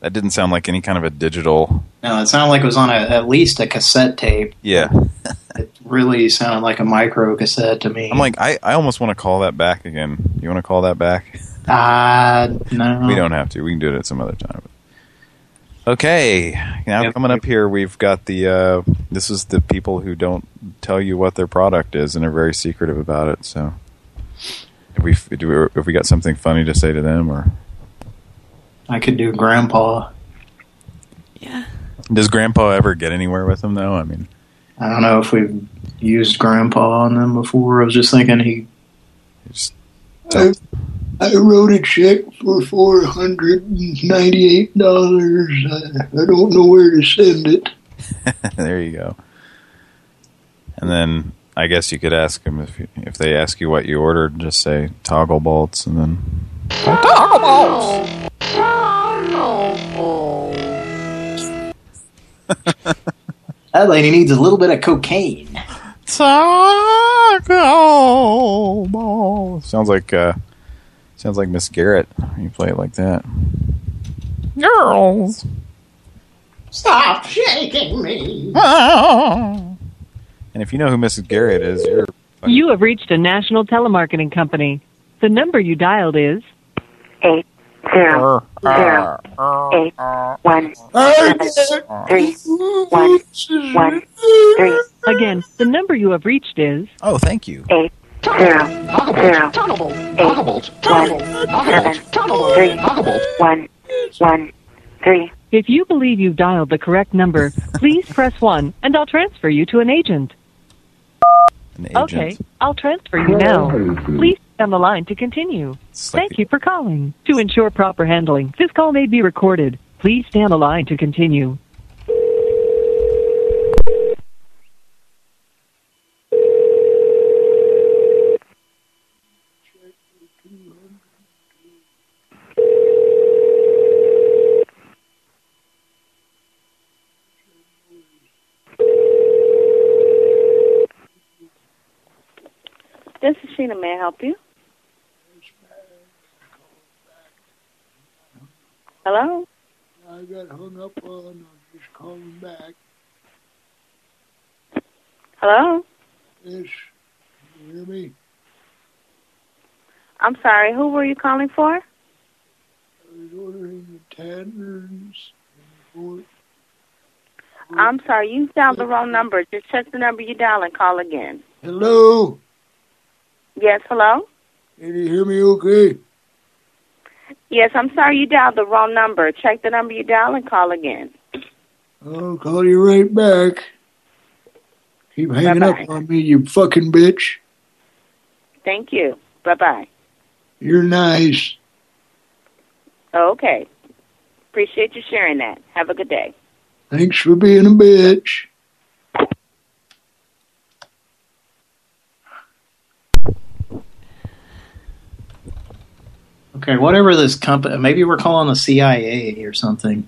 That didn't sound like any kind of a digital. no, it sounded like it was on a, at least a cassette tape. Yeah, It really sounded like a micro cassette to me. I'm like, I, I almost want to call that back again. You want to call that back? Ah, no. We don't have to. We can do it at some other time. Okay, now coming up here, we've got the. Uh, this is the people who don't tell you what their product is and are very secretive about it. So, if we do, we, if we got something funny to say to them, or I could do grandpa. Yeah. Does Grandpa ever get anywhere with them? Though, I mean, I don't know if we've used grandpa on them before. I was just thinking he I, I wrote a check for four hundred and ninety-eight dollars. I, I don't know where to send it. there you go. And then I guess you could ask them if you, if they ask you what you ordered, just say toggle bolts, and then Toggle bolts. that lady needs a little bit of cocaine. toggle ball. Sounds like uh, sounds like Miss Garrett. You play it like that. Girls. Stop shaking me. And if you know who Mrs. Garrett is, you're You have reached a national telemarketing company. The number you dialed is eight zero zero eight one seven three one one three again. The number you have reached is oh, thank you. eight If you believe you've dialed the correct number, please press one, and I'll transfer you to an agent. An agent. Okay, I'll transfer you now. Please stay on the line to continue. Thank you for calling. To ensure proper handling, this call may be recorded. Please stay on the line to continue. This is Sheena. May I help you? Hello? I got hung up on. I'm just calling back. Hello? Yes. Can you hear me? I'm sorry. Who were you calling for? I was ordering the tannerins. and I'm sorry. You dialed the wrong number. Just check the number you dial and call again. Hello? Yes, hello? Can you hear me okay? Yes, I'm sorry. You dialed the wrong number. Check the number you dial and call again. I'll call you right back. Keep hanging Bye-bye. up on me, you fucking bitch. Thank you. Bye-bye. You're nice. Okay. Appreciate you sharing that. Have a good day. Thanks for being a bitch. Okay, whatever this company, maybe we're calling the CIA or something.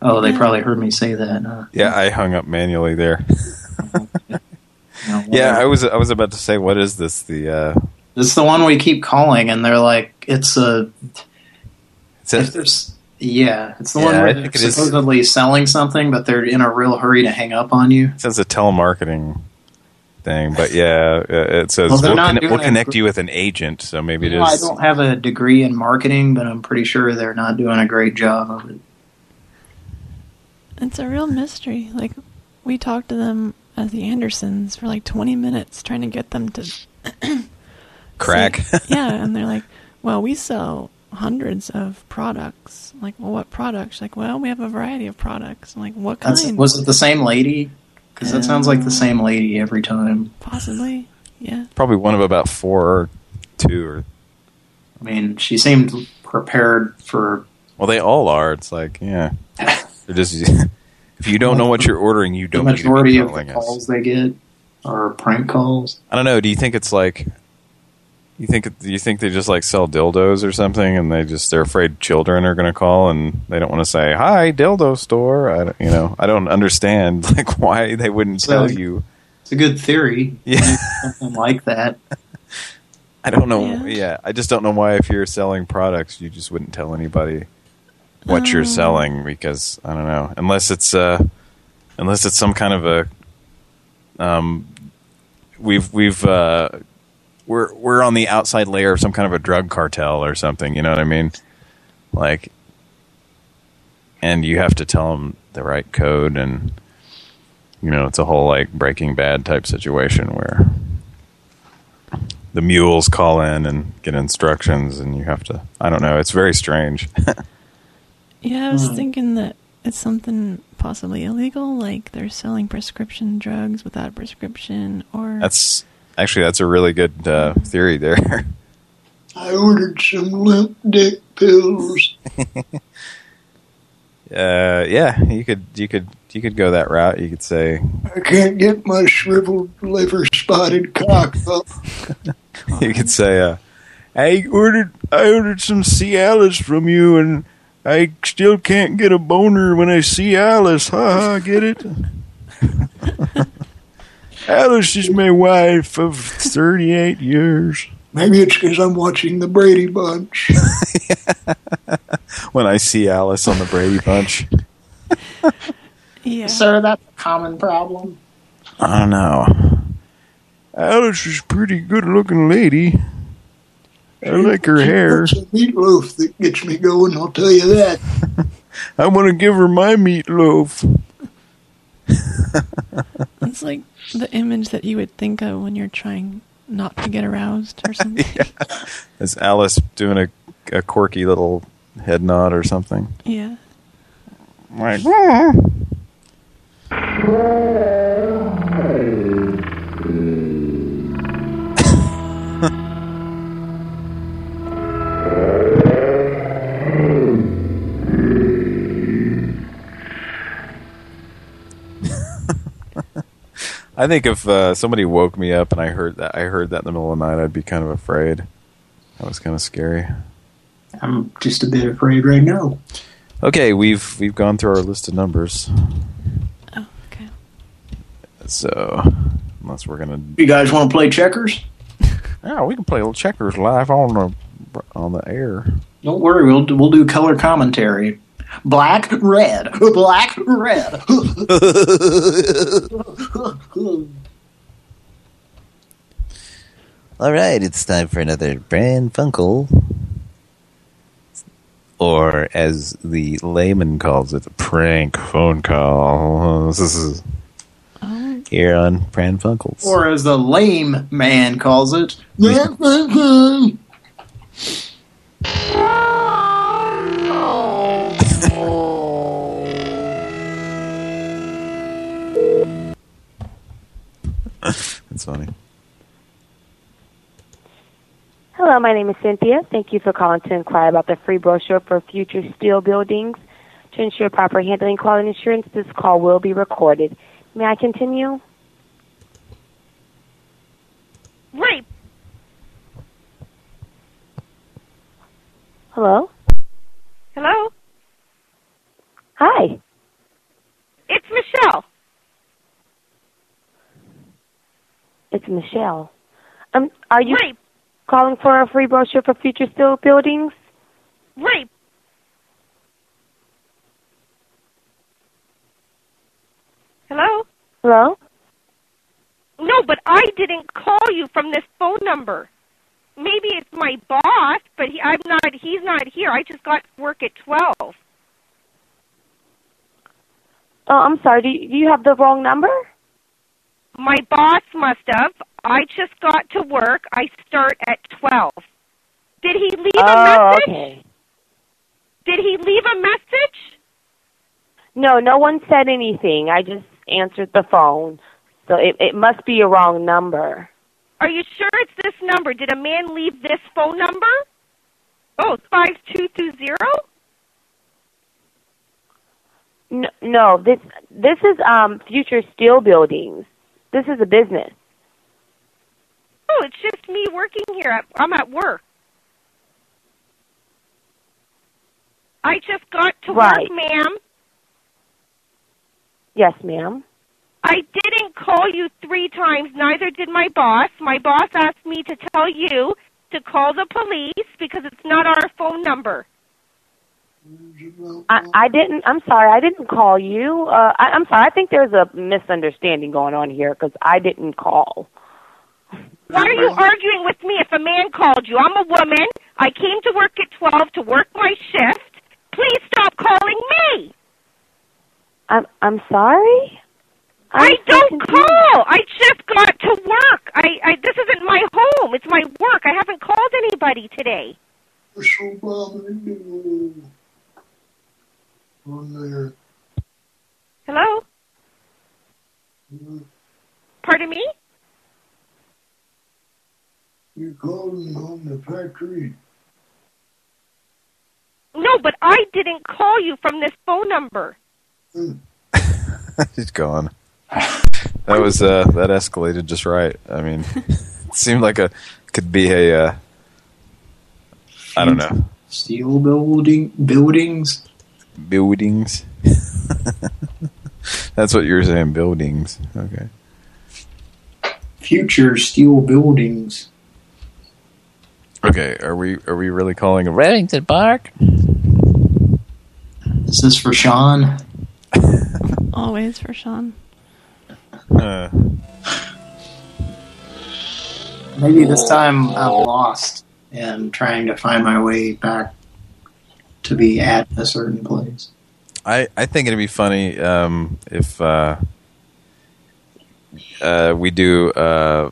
Oh, they probably heard me say that. Huh? Yeah, I hung up manually there. yeah, I was I was about to say, what is this? The uh, This is the one we keep calling, and they're like, it's a. if there's, yeah, it's the one where they're think it is- supposedly selling something, but they're in a real hurry to hang up on you. it says a telemarketing thing, but yeah, uh, it says Well, we'll, not conne- we'll it- connect you with an agent. So maybe it You know, I don't have a degree in marketing, but I'm pretty sure they're not doing a great job of it. It's a real mystery. Like, we talked to them as the Andersons for like 20 minutes trying to get them to. Crack. yeah, and they're like, well, we sell hundreds of products. I'm like, well, what products? She's like, well, we have a variety of products. I'm like, what kind? That's, was it the same lady? Because that sounds like the same lady every time. Possibly, yeah. Probably one of about four or two or. I mean, she seemed prepared for. Well, they all are. It's like, yeah, just. If you don't know what you're ordering, you don't need to be majority of the calling us. calls they get are prank calls. I don't know. Do you think it's like? You think you think they just like sell dildos or something, and they just they're afraid children are going to call, and they don't want to say hi dildo store. I don't, you know I don't understand like why they wouldn't tell you. It's a good theory. Yeah. Something like that. I don't know. Yeah. I just don't know why if you're selling products, you just wouldn't tell anybody what you're Oh. selling because I don't know unless it's uh unless it's some kind of a um we've we've uh we're we're on the outside layer of some kind of a drug cartel or something. You know what I mean? Like, and you have to tell them the right code and. You know, it's a whole like Breaking Bad type situation where the mules call in and get instructions and you have to I don't know, it's very strange. Yeah, I was Hmm. thinking that it's something possibly illegal, like they're selling prescription drugs without a prescription, or that's actually that's a really good uh, theory there. I ordered some limp dick pills. uh, yeah, you could you could you could go that route. You could say I can't get my shriveled liver spotted cock up. you could say uh, I ordered I ordered some Cialis from you and I still can't get a boner when I see Alice. Ha ha, get it? Alice is my wife of 38 years. Maybe it's because I'm watching the Brady Bunch. When I see Alice on the Brady Bunch. Yeah. Sir, that's a common problem. I don't know. Alice is a pretty good looking lady. I like her hair. It's a meatloaf that gets me going, I'll tell you that. I want to give her my meatloaf. It's like the image that you would think of when you're trying not to get aroused or something. Is Alice doing a, a quirky little head nod or something? yeah. Like, I think if uh, somebody woke me up and I heard that I heard that in the middle of the night, I'd be kind of afraid. That was kind of scary. I'm just a bit afraid right now. Okay, we've we've gone through our list of numbers. Oh, okay. So, unless we're gonna, You guys want to play checkers? yeah, we can play a little checkers live on the on the air. Don't worry, we'll do, we'll do color commentary. Black, red, black, red. All right, it's time for another Pran Funkel. Or, as the layman calls it, a prank phone call. This is here on Pran Funkels. or as the lame man calls it. That's funny. Hello, my name is Cynthia. Thank you for calling to inquire about the free brochure for future steel buildings. To ensure proper handling quality insurance, this call will be recorded. May I continue? Rape. Hello? Hello? Hi. It's Michelle. It's Michelle. Um, are you Rape. calling for a free brochure for future steel buildings? Rape. Hello? Hello? No, but I didn't call you from this phone number. Maybe it's my boss, but he, I'm not. He's not here. I just got to work at twelve. Oh, I'm sorry. Do you, do you have the wrong number? My boss must have. I just got to work. I start at twelve. Did he leave a oh, message? okay. Did he leave a message? No, no one said anything. I just answered the phone. So it, it must be a wrong number. Are you sure it's this number? Did a man leave this phone number? Oh, five two two zero. No, no, this this is um future steel buildings. This is a business. Oh, it's just me working here. I'm at work. I just got to Right. work, ma'am. Yes, ma'am. I didn't call you three times. Neither did my boss. My boss asked me to tell you to call the police because it's not our phone number. I, I didn't. I'm sorry. I didn't call you. Uh, I, I'm sorry. I think there's a misunderstanding going on here because I didn't call. Why are you arguing with me if a man called you? I'm a woman. I came to work at 12 to work my shift. Please stop calling me. I'm I'm sorry. I I'm so don't confused. call. I just got to work. I, I this isn't my home. It's my work. I haven't called anybody today. Hello? Pardon me? You calling on the factory? No, but I didn't call you from this phone number. He's gone. That was uh that escalated just right. I mean, it seemed like a could be a uh, I don't know Steel building buildings. Buildings. That's what you were saying, buildings. Okay. Future steel buildings. Okay, are we are we really calling a Remington Park? Is this for Sean? Always for Sean. Uh, Maybe this time I'm lost and trying to find my way back to be at a certain place. I I think it'd be funny um, if uh, uh, we do uh,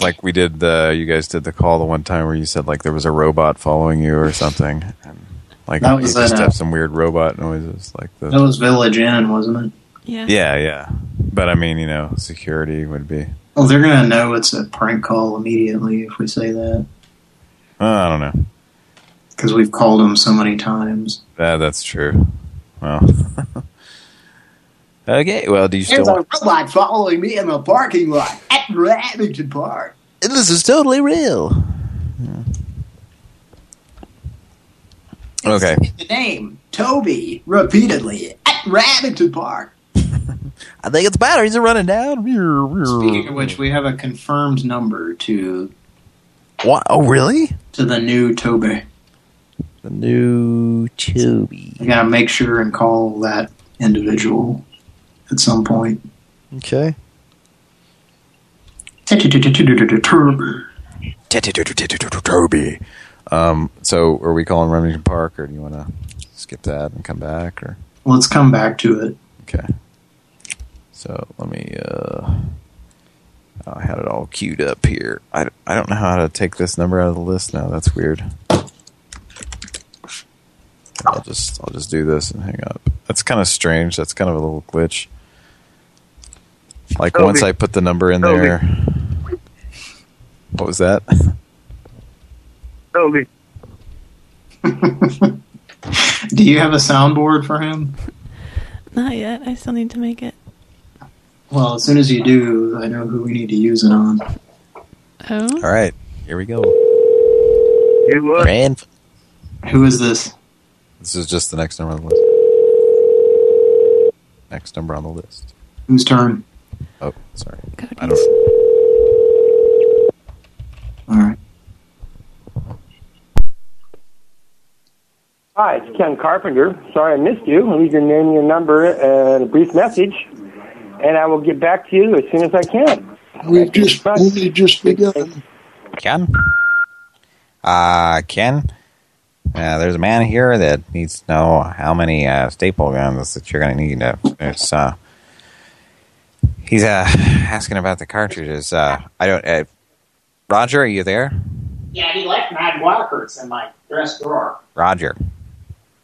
like we did the you guys did the call the one time where you said like there was a robot following you or something. And, like That you was just uh, have some weird robot noises like the That was Village Inn, wasn't it? Yeah. yeah yeah. But I mean you know security would be Well, they're gonna know it's a prank call immediately if we say that uh, I don't know. Because we've called them so many times. Yeah, that's true. Well. okay, well, do you still want... robot following me in the parking lot at Remington Park. This is totally real. Okay. The name, Toby, repeatedly at Remington Park. I think its batteries are running down. Speaking of which, we have a confirmed number to What? Oh, really? to the new Toby. The new Toby. I gotta make sure and call that individual at some point. Okay. Toby. Um, so are we calling Remington Park or do you want to skip that and come back or? Let's come back to it. Okay. So let me, uh, I had it all queued up here. I, I don't know how to take this number out of the list now. That's weird. I'll just, I'll just do this and hang up. That's kind of strange. That's kind of a little glitch. Like Toby. once I put the number in Toby. there. What was that? Toby. Do you have a soundboard for him? Not yet. I still need to make it. Well, as soon as you do, I know who we need to use it on. Oh? All right, here we go. Grand. Who is this? This is just the next number on the list. Next number on the list. Whose turn? Oh, sorry. I don't. All right. Hi, it's Ken Carpenter. Sorry I missed you. Leave your name your number and a brief message, and I will get back to you as soon as I can. We've just only just begun. Ken? Uh, Ken? Uh, there's a man here that needs to know how many uh, staple guns that you're going to need. Uh, it's, uh, he's uh, asking about the cartridges. Uh, I don't. Uh, Roger, are you there? Yeah, he left nine walkers in my dress drawer. Roger,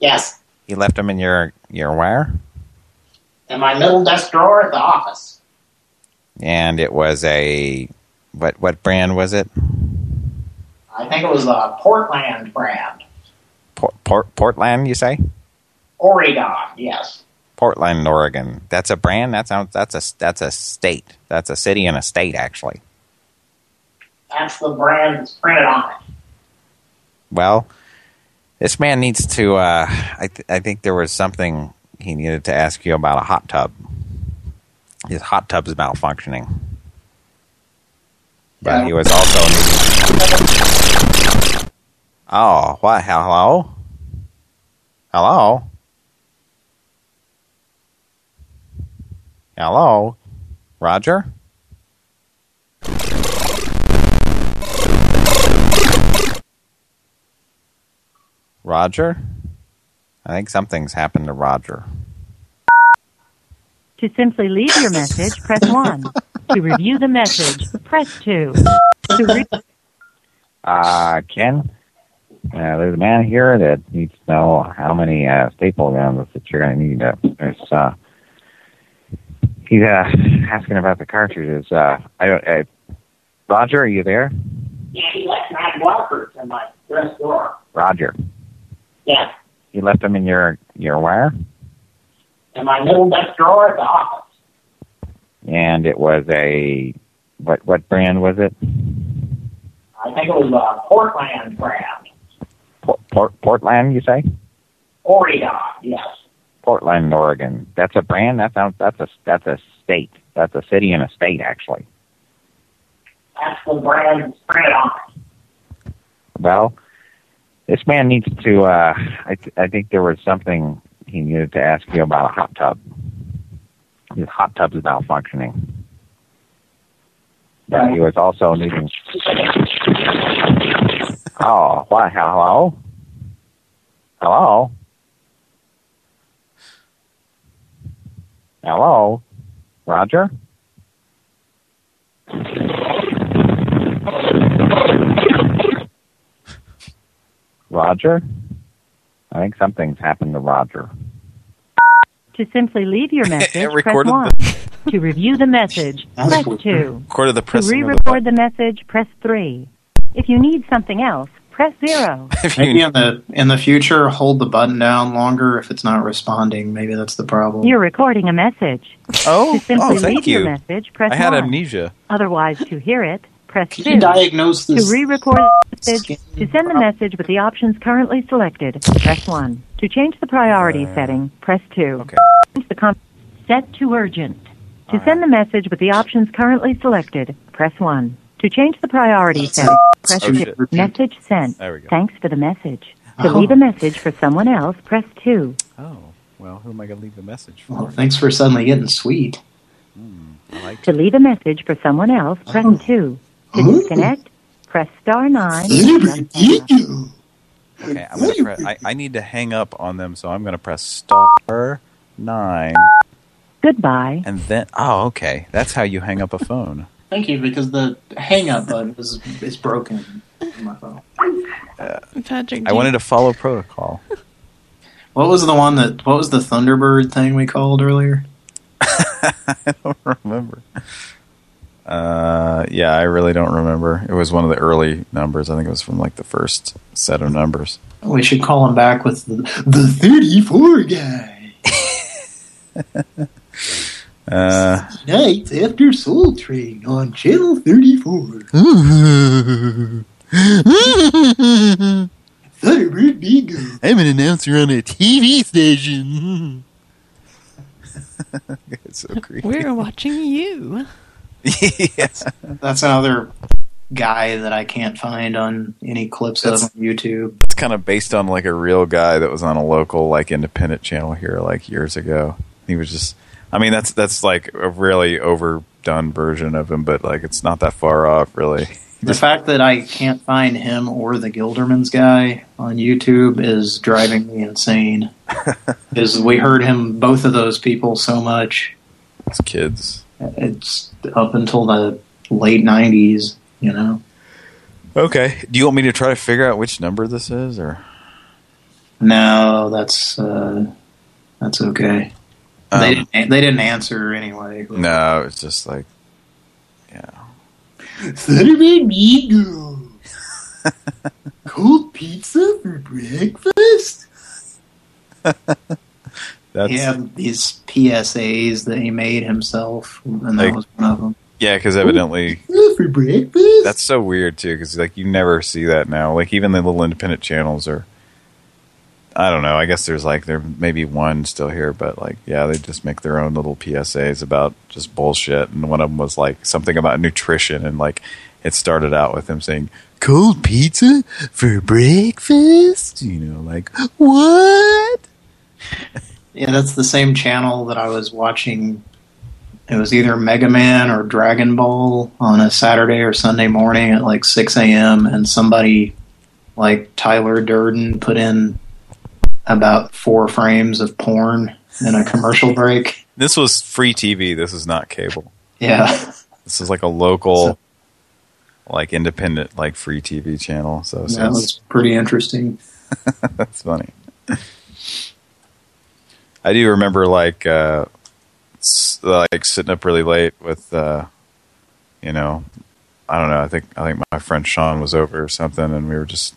Yes, He left them in your your wire, in my little desk drawer at the office. and it was a what? What brand was it? I think it was a Portland brand. Port, Port Portland, you say? Oregon, yes. Portland, Oregon. That's a brand. That's a, that's a that's a state. That's a city and a state, actually. That's the brand that's printed on it. Well, this man needs to. Uh, I th I think there was something he needed to ask you about a hot tub. His hot tub's malfunctioning, but he was also. Oh, what? Hello? Hello? Hello? Roger? Roger? I think something's happened to Roger. To simply leave your message, press 1. to review the message, press 2. To re- Uh, Ken? Uh, there's a man here that needs to know how many uh, staple guns that you're going to need. Uh, there's, uh, he's uh, asking about the cartridges. Uh, I don't. Uh, Roger, are you there? Yeah, he left nine walkers in my dress drawer. Roger, Yes, you left them in your your wire, in my little desk drawer at the office. and it was a what? What brand was it? I think it was a Portland brand. Port, Port, Portland, you say? Oregon, yes. Portland, Oregon. That's a brand. That's a, that's a that's a state. That's a city and a state, actually. That's the brand printed on. Well, this man needs to. Uh, I th I think there was something he needed to ask you about a hot tub. His hot tub is malfunctioning. But he was also needing. Oh, what? Hello? Hello? Hello? Roger? Roger? I think something's happened to Roger. To simply leave your message, press recorded 1. to review the message, press 2. Recorded the To pressing of the re-record the message, press 3. If you need something else, press 0. Maybe in the in the future, hold the button down longer if it's not responding. Maybe that's the problem. You're recording a message. Oh, to simply oh, thank leave your you. message, press I had 1. amnesia. Otherwise, to hear it, press Can 2. you diagnose this- To re-record the message, to send the message with the options currently selected, press 1. To change the priority uh, setting, press 2. Okay. Change the com- set to urgent. To send the message with the options currently selected, press 1. To change the priority setting, press Oh, 2. shit. Message sent. There we go. Thanks for the message. Oh. To Oh. leave a message for someone else, press 2. Oh, well, who am I going to leave the message for? Well, thanks for suddenly getting sweet. Hmm, I like To leave a message for someone else, press 2. To disconnect, press star 9. Okay, I'm gonna press, I, I need to hang up on them, so I'm going to press star nine, Goodbye. and then oh, okay, that's how you hang up a phone. Thank you, because the hang up button is is broken on my phone. Patrick, I wanted to follow protocol. What was the one that? What was the Thunderbird thing we called earlier? I don't remember. Uh, yeah, I really don't remember. It was one of the early numbers. I think it was from like the first set of numbers. We should call him back with the, the 34 guy. Uh, Nights after Soul Train on Channel 34. Thunderbird Bingo. I'm an announcer on a TV station. it's so creepy. We're watching you. yes. That's another guy that I can't find on any clips of on YouTube. It's kind of based on like a real guy that was on a local like independent channel here like years ago. He was just I mean that's that's like a really overdone version of him but like it's not that far off really. The fact that I can't find him or the Gilderman's guy on YouTube is driving me insane. Because we heard him, both of those people, so much. As kids. It's up until the late 90s, you know? Okay. Do you want me to try to figure out which number this is or No, that's uh, that's okay. They um, didn't. They didn't answer anyway. No, it's just like Thunderbird Bingo. Cold pizza for breakfast? That's he had these PSAs that he made himself, and that was one of them. Yeah, because evidently for breakfast. that's so weird too. Because like you never see that now. Like even the little independent channels are. I don't know. I guess there's like there may be one still here, but like yeah, they just make their own little PSAs about just bullshit. And one of them was like something about nutrition, and like it started out with him saying Cold pizza for breakfast? You know, like what? Yeah, that's the same channel that I was watching. It was either Mega Man or Dragon Ball on a Saturday or Sunday morning at like 6 a.m. And somebody like Tyler Durden put in about four frames of porn in a commercial break. this was free TV. This is not cable. Yeah. This is like a local, like independent, like free TV channel. So, so That it's- was pretty interesting. That's funny. I do remember like uh like sitting up really late with uh you know I don't know I think I think my friend Sean was over or something and we were just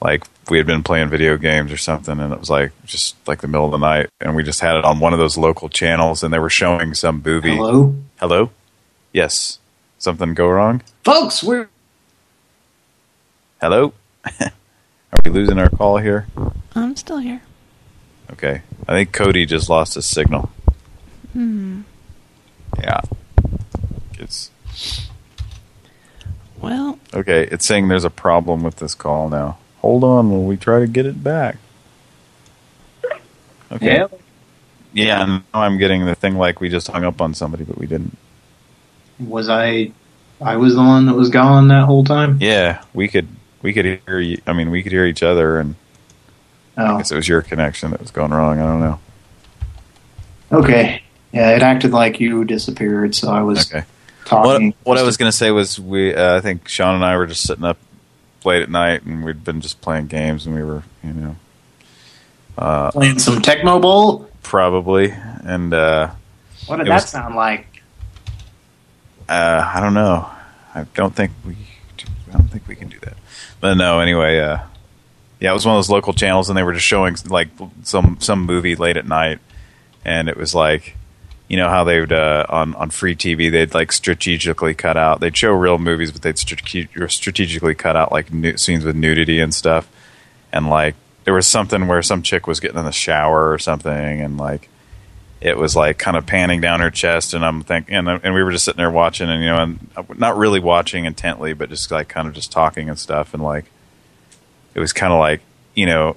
like we had been playing video games or something and it was like just like the middle of the night and we just had it on one of those local channels and they were showing some movie Hello? Hello? Yes. Something go wrong? Folks, we're Hello? Are we losing our call here? I'm still here. Okay. I think Cody just lost his signal. Hmm. Yeah. It's Well, okay. It's saying there's a problem with this call now. Hold on while we try to get it back. Okay. Yeah. Yeah, and now I'm getting the thing like we just hung up on somebody, but we didn't. Was I? I was the one that was gone that whole time. Yeah, we could we could hear. You, I mean, we could hear each other, and Oh. I guess it was your connection that was going wrong. I don't know. Okay. Yeah, it acted like you disappeared, so I was Okay. talking. What, what I was going to say was we. Uh, I think Sean and I were just sitting up late at night, and we'd been just playing games, and we were, you know, uh, Playing some Tecmo Bowl. probably, and uh, What did that was- sound like? Uh, I don't know. I don't think we. I don't think we can do that. But no, anyway. Uh, yeah, it was one of those local channels, and they were just showing like some some movie late at night, and it was like, you know how they would uh, on on free TV they'd like strategically cut out. They'd show real movies, but they'd strate- strategically cut out like nu- scenes with nudity and stuff, and like there was something where some chick was getting in the shower or something, and like it was like kind of panning down her chest, and I'm thinking, and, and we were just sitting there watching, and you know, and not really watching intently, but just like kind of just talking and stuff, and like it was kind of like you know,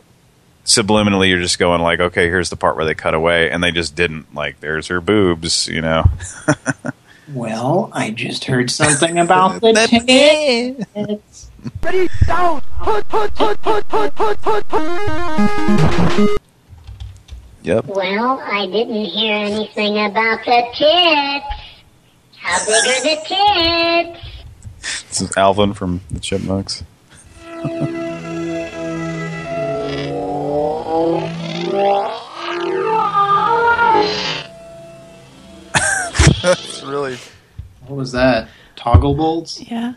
subliminally you're just going like, okay, here's the part where they cut away, and they just didn't like, there's her boobs, you know. Well, I just heard something about the tits. Ready, down. Put, put, put, put, put, put, put, put. Yep. Well, I didn't hear anything about the tits. How big are the tits? This is Alvin from the Chipmunks. That's really. What was that? Toggle bolts? Yeah.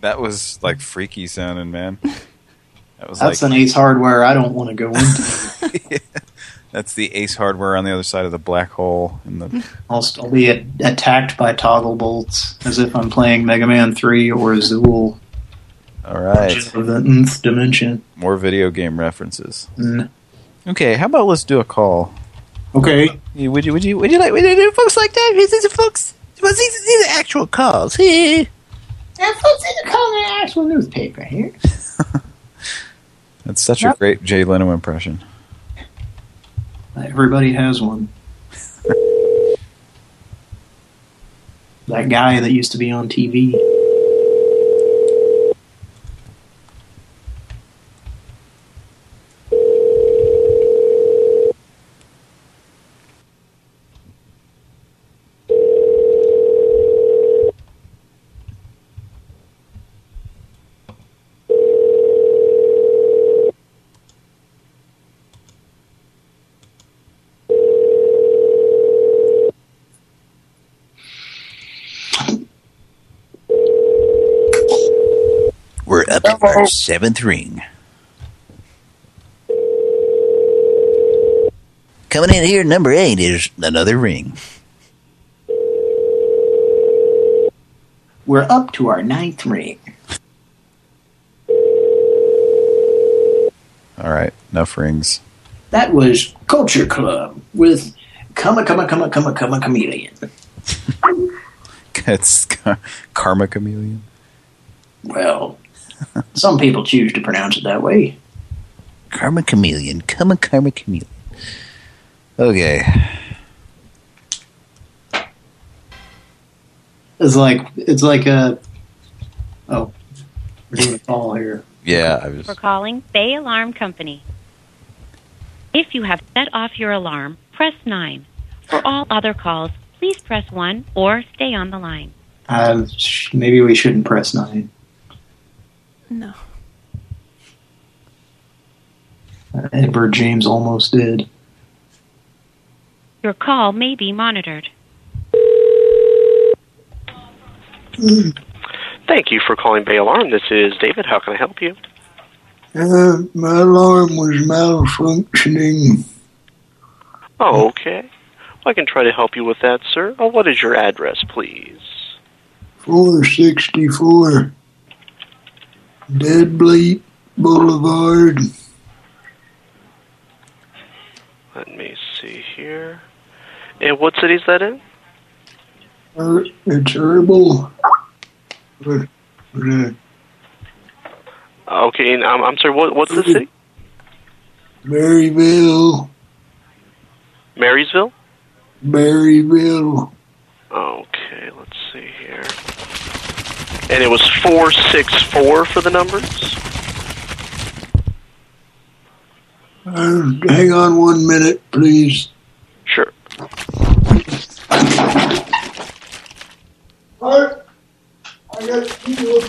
That was like freaky sounding, man. That was That's like an Ace Hardware I don't want to go into. that's the Ace Hardware on the other side of the black hole in the I'll still be a- attacked by toggle bolts as if I'm playing Mega Man 3 or Zool All right. of the nth dimension. More video game references. Mm. Okay, how about let's do a call? Okay. Yeah, Would you would you would you like would you do folks like that? These are folks. Well, these, these are actual calls. Hey. Now, folks, in the calling an actual newspaper here. That's such a great Jay Leno impression. Everybody has one. that guy that used to be on TV. We're up to our seventh ring. Coming in here, number eight is another ring. We're up to our ninth ring. All right, enough rings. That was Culture Club with Come a Come a Come a Come a Come a Chameleon. Car- Karma Chameleon. Well, some people choose to pronounce it that way. Karma Chameleon. Come a Karma Chameleon. Okay. It's like it's like a oh, we're doing a call here. Yeah, I was. for calling Bay Alarm Company. If you have set off your alarm, press 9. For all other calls, please press 1 or stay on the line. Uh, maybe we shouldn't press nine. No. Edward James almost did. Your call may be monitored. Thank you for calling Bay Alarm. This is David. How can I help you? Uh, my alarm was malfunctioning. Oh, okay. I can try to help you with that, sir. Oh, what is your address, please? 464 Deadbleat Boulevard. Let me see here. And what city is that in? Er, It's herbal. Uh, Okay, and I'm, I'm sorry, what, what's the city? Maryville. Marysville? Maryville. Okay, let's see here. And it was 464 for the numbers? Uh, hang on one minute, please. Sure. Art, I got two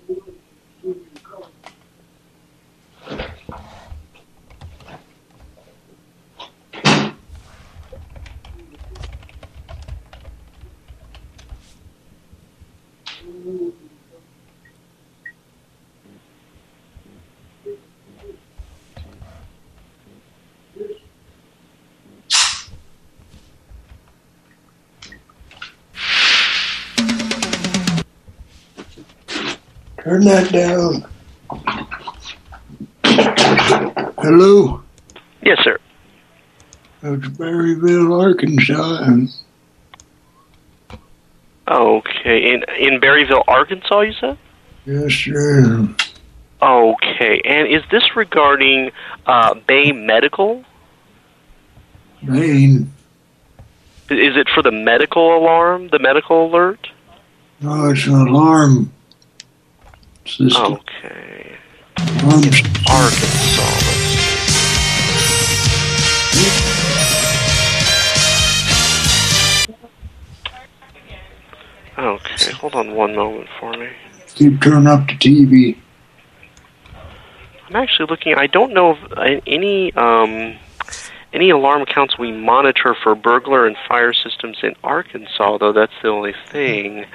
Turn that down. Hello, Yes, sir. it's Maryville, Arkansas. Okay, in in Berryville, Arkansas, you said? Yes, sir. Okay, and is this regarding uh, Bay Medical? Maine. Is it for the medical alarm, the medical alert? No, it's an alarm system. Okay. Alarm Arkansas. Okay, hold on one moment for me. Keep turning up the TV. I'm actually looking. I don't know of uh, any um, any alarm accounts we monitor for burglar and fire systems in Arkansas, though. That's the only thing.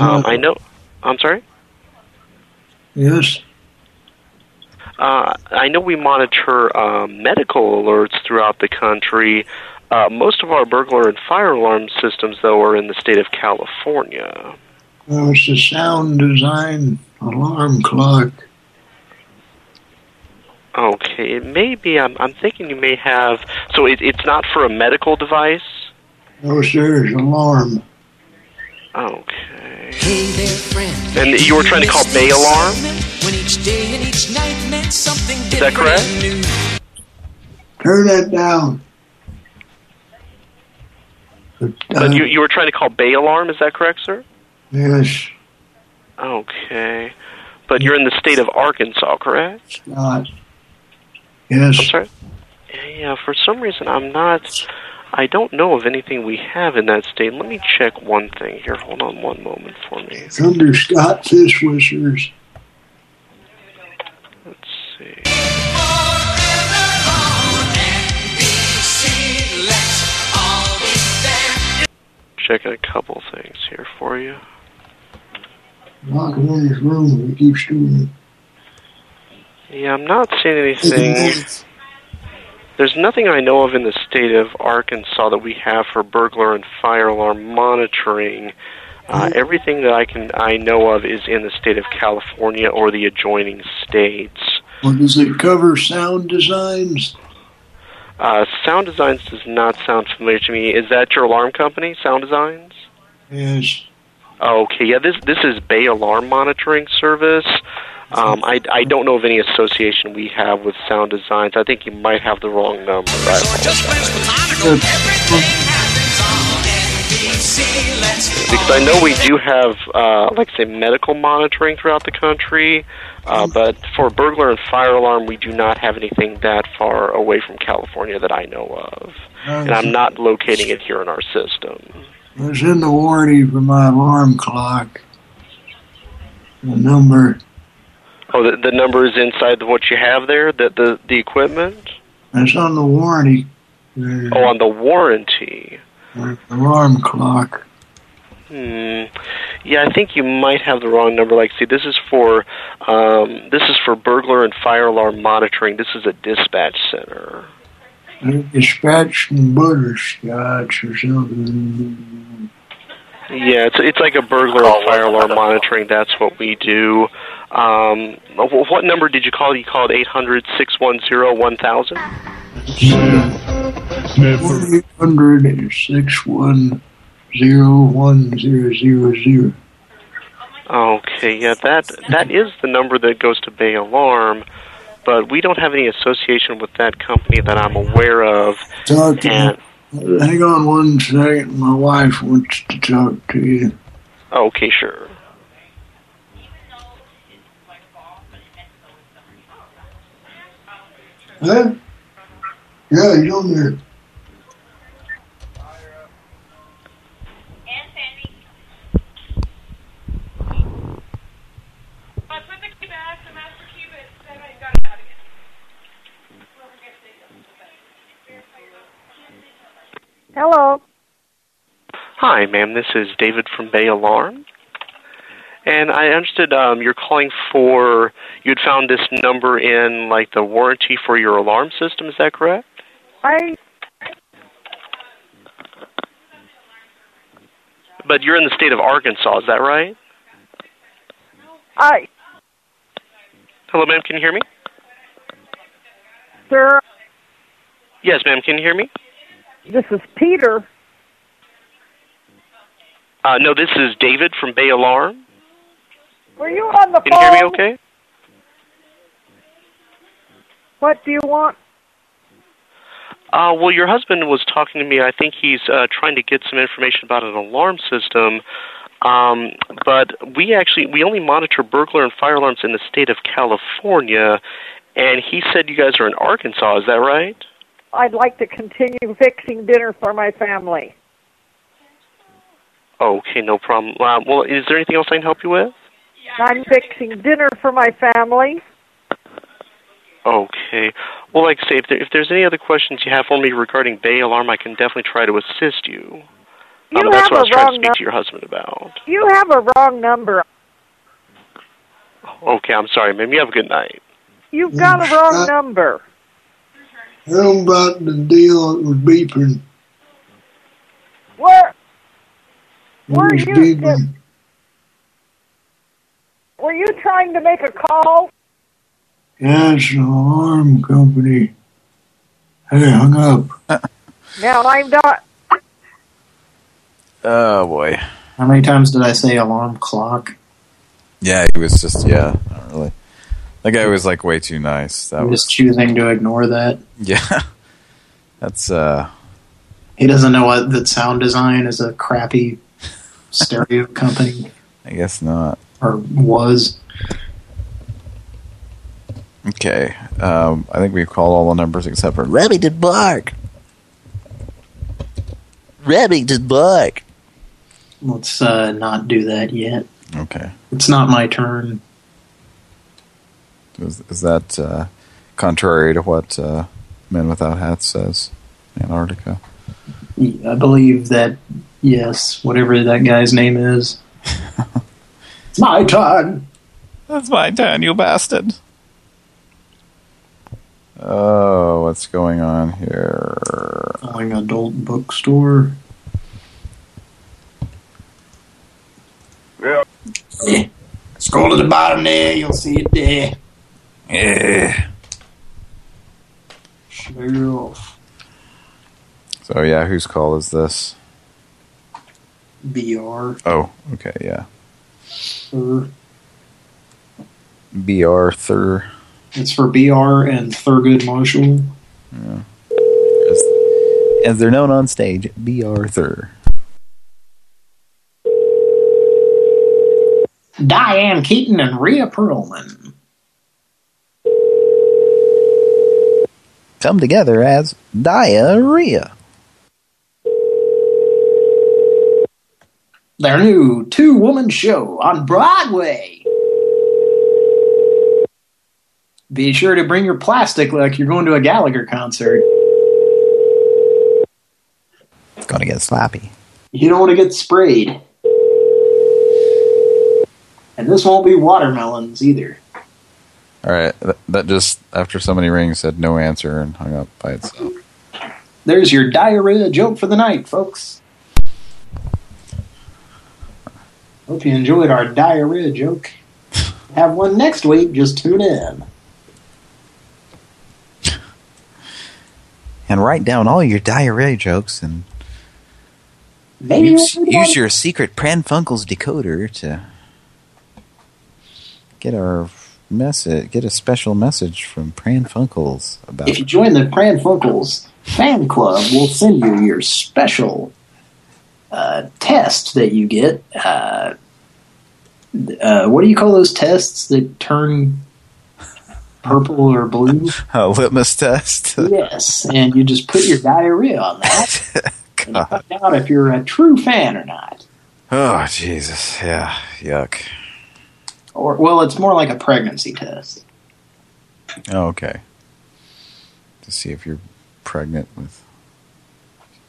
Um, I know. I'm sorry. Yes. Uh, I know we monitor uh, medical alerts throughout the country. Uh, most of our burglar and fire alarm systems, though, are in the state of California. Well, it's a sound design alarm clock. Okay, it may be. I'm, I'm thinking you may have. So it, it's not for a medical device. No, sir, it's alarm. Okay. Hey there, friend. And you were trying to call Bay Alarm? When each day and each night meant something Is that correct? Turn that down. But you you were trying to call Bay Alarm. Is that correct, sir? Yes, Okay. But you're in the state of Arkansas, correct? not. Yes. I'm sorry. Yeah, for some reason I'm not. I don't know of anything we have in that state. Let me check one thing here. Hold on one moment for me. It's under Scott Fish Whiskers. Let's see. Checking a couple things here for you. Him in his room he keeps doing Yeah, I'm not seeing anything. There's nothing I know of in the state of Arkansas that we have for burglar and fire alarm monitoring. Uh, everything that I can I know of is in the state of California or the adjoining states. Well, does it cover sound designs? Uh, Sound Designs does not sound familiar to me. Is that your alarm company, Sound Designs? Yes. Okay, yeah. This this is Bay Alarm Monitoring Service. Um, I I don't know of any association we have with Sound Designs. I think you might have the wrong number. I. Because I know we do have, uh, like say, medical monitoring throughout the country, uh, but for burglar and fire alarm, we do not have anything that far away from California that I know of, and I'm not locating it here in our system. It's in the warranty for my alarm clock. The number, Oh, the, the number is inside what you have there, the the, the equipment. that's on the warranty. The Oh, on the warranty. alarm clock. Hmm. Yeah, I think you might have the wrong number. Like, see, this is for um, this is for burglar and fire alarm monitoring. This is a dispatch center. Dispatch and or something. Yeah, it's it's like a burglar and fire alarm monitoring. That's what we do. Um, what number did you call? You called eight hundred six one zero one thousand. Eight hundred six one zero one zero zero zero. Okay, yeah, that that is the number that goes to Bay Alarm, but we don't have any association with that company that I'm aware of. Talk to And. Hang on one second. My wife wants to talk to you. okay, sure. Huh? Yeah, he's on there. Hello. Hi, ma'am. This is David from Bay Alarm. And I understood um, you're calling for you'd found this number in like the warranty for your alarm system. Is that correct? I But you're in the state of Arkansas. Is that right? I Hello, ma'am. Can you hear me? sir, Yes, ma'am. Can you hear me? This is Peter. Uh, no, this is David from Bay Alarm. Were you on the Can you hear me? Okay. What do you want? Uh, well, your husband was talking to me. I think he's uh, trying to get some information about an alarm system. Um, but we actually we only monitor burglar and fire alarms in the state of California, and he said you guys are in Arkansas. Is that right? I'd like to continue fixing dinner for my family. Okay, no problem. Uh, well, is there anything else I can help you with? I'm fixing dinner for my family. Okay. Well, like I say, if, there, if there's any other questions you have for me regarding Bay Alarm, I can definitely try to assist you. You um, that's have what I a was trying to wrong speak num- to your husband about. You have a wrong number. Okay, I'm sorry, ma'am. You have a good night. You've got a wrong number. How about the deal that was beeping? Where It were you beeping. were you trying to make a call? Yeah, it's an alarm company. Hey, hung up. Now I'm not Oh boy. How many times did I say alarm clock? Yeah, he was just yeah, not really. That guy was like way too nice. That I'm was just choosing to ignore that. yeah. That's uh He doesn't know what that sound design is a crappy stereo company I guess not. or was. Okay. Um I think we've called all the numbers except for Remington Bark. Remington Bark. Let's uh, not do that yet. Okay. It's not my turn. Is, is that uh, contrary to what uh, Men Without Hats says? Antarctica. I believe that, yes, whatever that guy's name is. it's my turn. That's my turn, you bastard. Oh, what's going on here? Calling adult bookstore. Yeah. Scroll to the bottom there, you'll see it there. Yeah. Sheriff. So yeah, whose call is this? BR. Oh, okay, yeah. Thur. Bea Arthur. It's for BR and Thurgood Marshall. Yeah. As, as they're known on stage, Bea Arthur. Diane Keaton and Rhea Perlman. Come together as diarrhea. Their new two-woman show on Broadway. Be sure to bring your plastic like you're going to a Gallagher concert. It's gonna get sloppy. You don't want to get sprayed. And this won't be watermelons either. All right, that, that just after so many rings said no answer and hung up by itself. There's your diarrhea joke for the night, folks. Hope you enjoyed our diarrhea joke. Have one next week, just tune in. And write down all your diarrhea jokes and Maybe use, use your secret Pran Funkels decoder to get our message, get a special message from Pran Funkels about. If you join the Pran Funkels fan club, we'll send you your special uh, test that you get. Uh, uh, what do you call those tests that turn purple or blue? A litmus test. yes, and you just put your diarrhea on that. and find out if you're a true fan or not. Oh Jesus! Yeah, yuck. Or well, it's more like a pregnancy test. Oh, okay. To see if you're pregnant with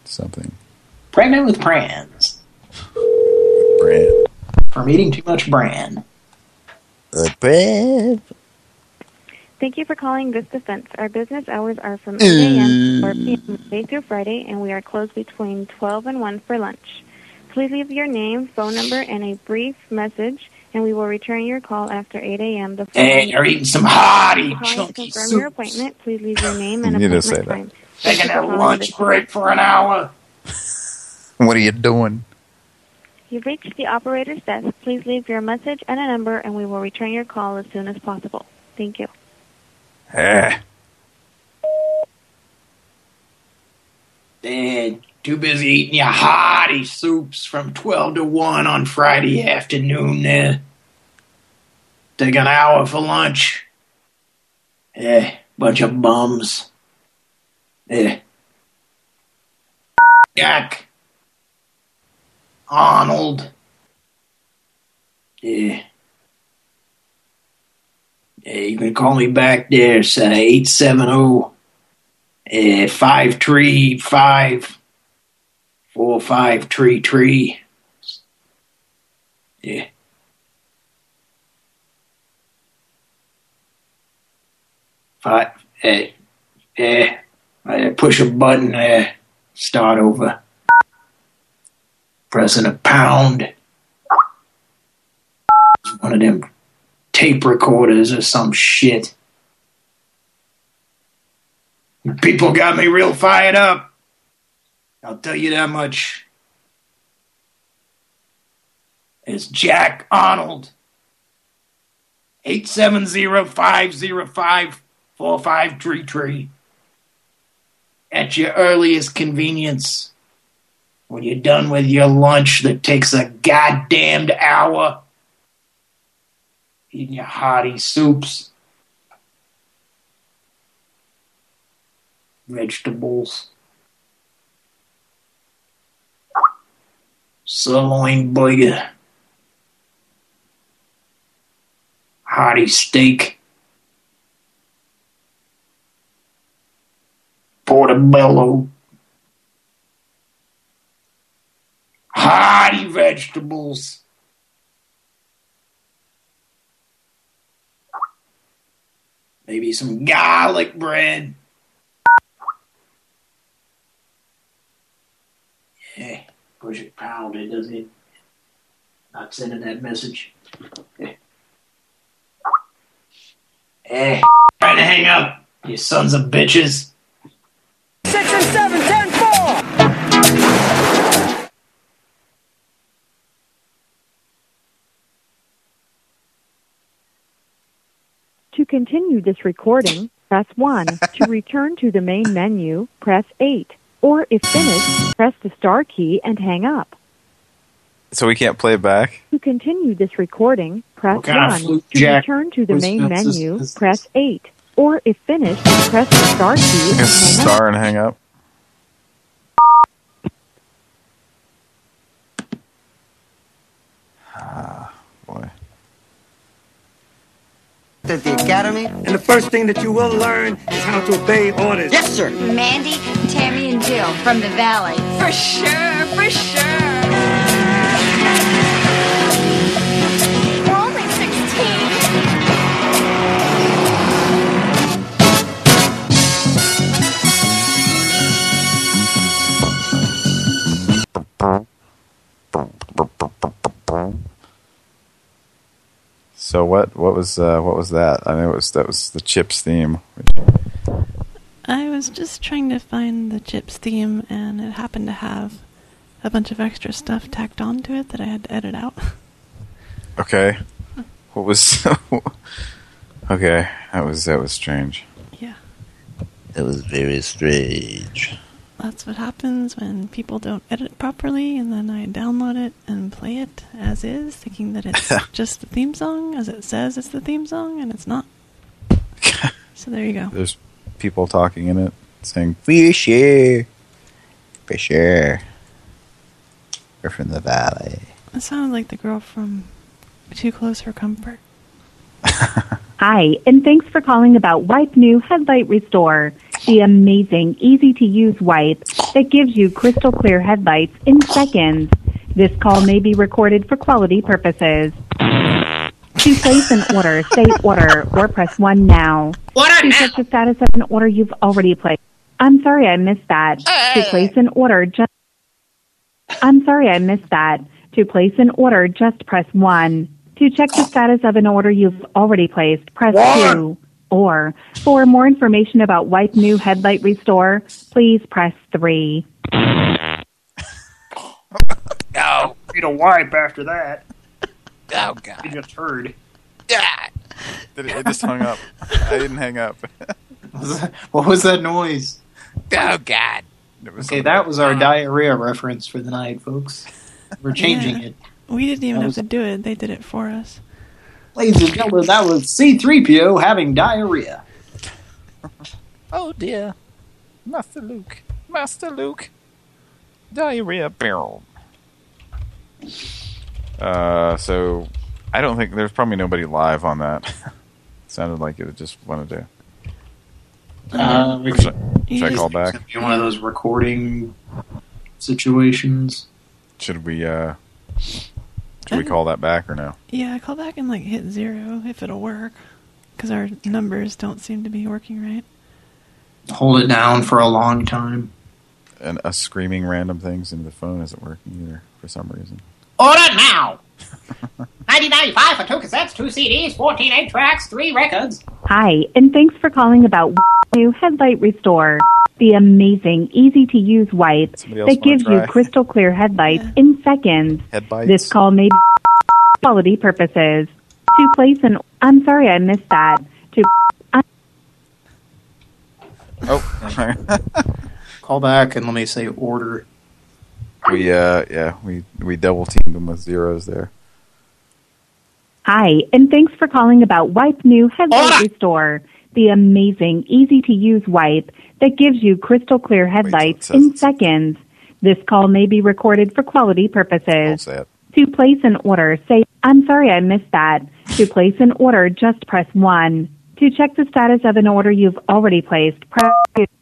something. Pregnant with prans. Brand. From eating too much bran. The bread. Thank you for calling this defense. Our business hours are from 8 a.m. to 4 p.m. Mm. Monday through Friday, and we are closed between 12 and 1 for lunch. Please leave your name, phone number, and a brief message, and we will return your call after 8 a.m. The Hey, following- you're eating some hearty, Calling to chunky confirm soup. your appointment, please leave your name and need to appointment say that. time. Thank Taking you a for calling lunch break for an hour. What are you doing? You've reached the operator's desk. Please leave your message and a number, and we will return your call as soon as possible. Thank you. Eh. Dad, too busy eating your hearty soups from 12 to 1 on Friday afternoon there. Take an hour for lunch. Eh, bunch of bums. Eh. Jack. Arnold. Yeah. Yeah, you can call me back there, say 870 uh, 535 4533. Yeah. Five, uh, uh, uh, push a button, uh, start over. Pressing a pound. One of them tape recorders or some shit. People got me real fired up. I'll tell you that much. It's Jack Arnold. 870-505-4533. At your earliest convenience. When you're done with your lunch that takes a goddamned hour. Eating your hearty soups. Vegetables. Sirloin burger. Hearty steak. Portobello. Hearty vegetables. Maybe some garlic bread. Yeah, push it pound it, doesn't it? Not sending that message. Yeah. Eh, trying to hang up, you sons of bitches. Six and seven, ten, four. To continue this recording, press 1. to return to the main menu, press 8. Or if finished, press the star key and hang up. So we can't play it back? To continue this recording, press What kind 1. To return to the was main menu, press 8. Or if finished, press the star key and Just hang up. star and hang up. Ah, boy. At the academy, and the first thing that you will learn is how to obey orders. Yes, sir. Mandy, Tammy, and Jill from the Valley. For sure, for sure. So what? What was? Uh, what was that? I know it was that was the Chips theme. I was just trying to find the Chips theme, and it happened to have a bunch of extra stuff tacked onto it that I had to edit out. Okay. What was? okay, that was that was strange. Yeah. That was very strange. That's what happens when people don't edit properly, and then I download it and play it as is, thinking that it's just the theme song, as it says it's the theme song, and it's not. so there you go. There's people talking in it, saying "Fisher, Fisher, we're from the valley." It sounds like the girl from Too Close for Comfort. Hi, and thanks for calling about Wipe New Headlight Restore, the amazing, easy to use wipe that gives you crystal clear headlights in seconds. This call may be recorded for quality purposes. To place an order, say order or press 1 now. Order to check the status of an order you've already placed. I'm sorry I missed that. To place an order, just. I'm sorry I missed that. To place an order, just press 1. To check the status of an order you've already placed, press One. 2. Or, for more information about Wipe New Headlight Restore, please press 3. Oh, need a wipe after that. Oh, God. You just heard. Did it, it just hung up. I didn't hang up. What was that noise? Oh, God. Okay, that was our diarrhea reference for the night, folks. We're changing Yeah. it. We didn't even That have to do it. They did it for us. Ladies and gentlemen, that was C-3PO having diarrhea. Oh dear, Master Luke, Master Luke, diarrhea barrel. Uh, so I don't think there's probably nobody live on that. Sounded like it just wanted to. Uh, we should, I- should I call back? Be one of those recording situations. Should we? uh Should we oh. call that back or no? Yeah, call back and like hit zero if it'll work. Because our numbers don't seem to be working right. Hold it down for a long time. And us screaming random things into the phone isn't working either for some reason. Order now. 1995 for two cassettes, two CDs, 14 8 tracks, three records. Hi, and thanks for calling about New Headlight Restore, the amazing, easy to use wipe that gives you crystal clear headlights in seconds. Head bites? This call may be quality purposes. To place an I'm sorry I missed that. To Oh, Call back and let me say order. We uh yeah we we double teamed them with zeros there. Hi, and thanks for calling about Wipe New Headlight Restore, the amazing, easy to use wipe that gives you crystal clear headlights in seconds. This call may be recorded for quality purposes. To place an order, say, I'm sorry I missed that. To place an order, just press 1. To check the status of an order you've already placed,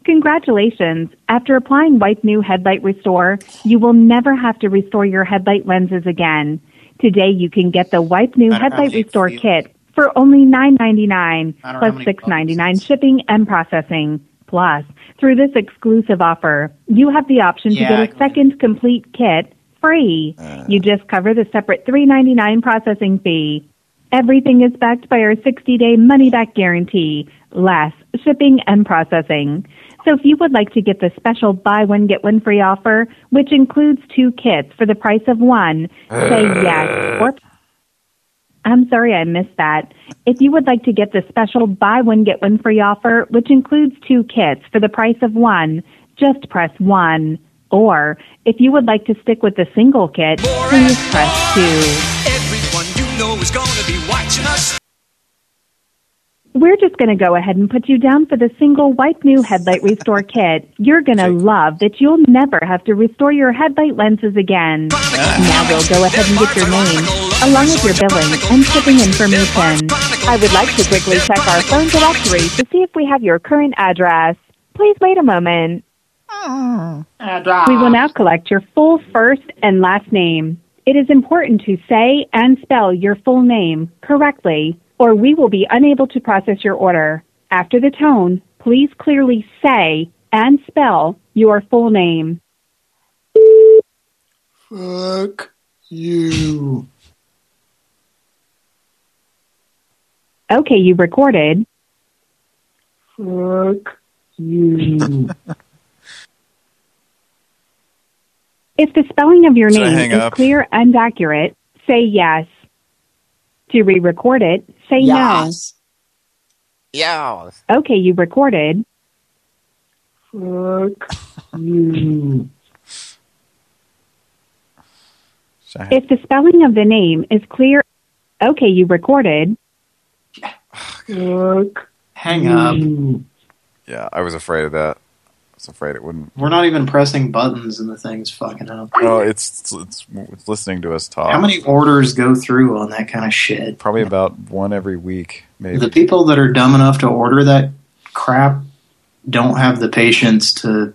Congratulations! After applying Wipe New Headlight Restore, you will never have to restore your headlight lenses again. Today you can get the Wipe New I don't know Headlight Restore kit for only $9.99 I don't know how plus $6.99 shipping and processing. Plus, through this exclusive offer, you have the option Yeah, to get a second complete kit free. you just cover the separate $3.99 processing fee. Everything is backed by our 60-day money-back guarantee, less shipping and processing. So if you would like to get the special buy one get one free offer, which includes two kits for the price of one, say yes or I'm sorry I missed that. If you would like to get the special buy one get one free offer, which includes two kits for the price of one, just press one. Or if you would like to stick with the single kit, please press two. We're just going to go ahead and put you down for the single Wipe New Headlight Restore Kit. You're going to love that you'll never have to restore your headlight lenses again. Now we'll go ahead and get your name, along with your billing and shipping information. I would like to quickly check our phone directory to see if we have your current address. Please wait a moment. Hmm. We will now collect your full first and last name. It is important to say and spell your full name correctly, or we will be unable to process your order. After the tone, please clearly say and spell your full name. Fuck you. Okay, you recorded. Fuck you. If the spelling of your Should name hang is up? clear and accurate, say yes. To re-record it, say Yes. Yo. no. Okay, you recorded. Fuck you. If the spelling of the name is clear, okay, you recorded. Fuck. Hang up. Yeah, I was afraid of that. I was afraid it wouldn't. We're not even pressing buttons and the thing's fucking up. Oh, it's, it's it's listening to us talk. How many orders go through on that kind of shit? Probably about one every week, maybe. The people that are dumb enough to order that crap don't have the patience to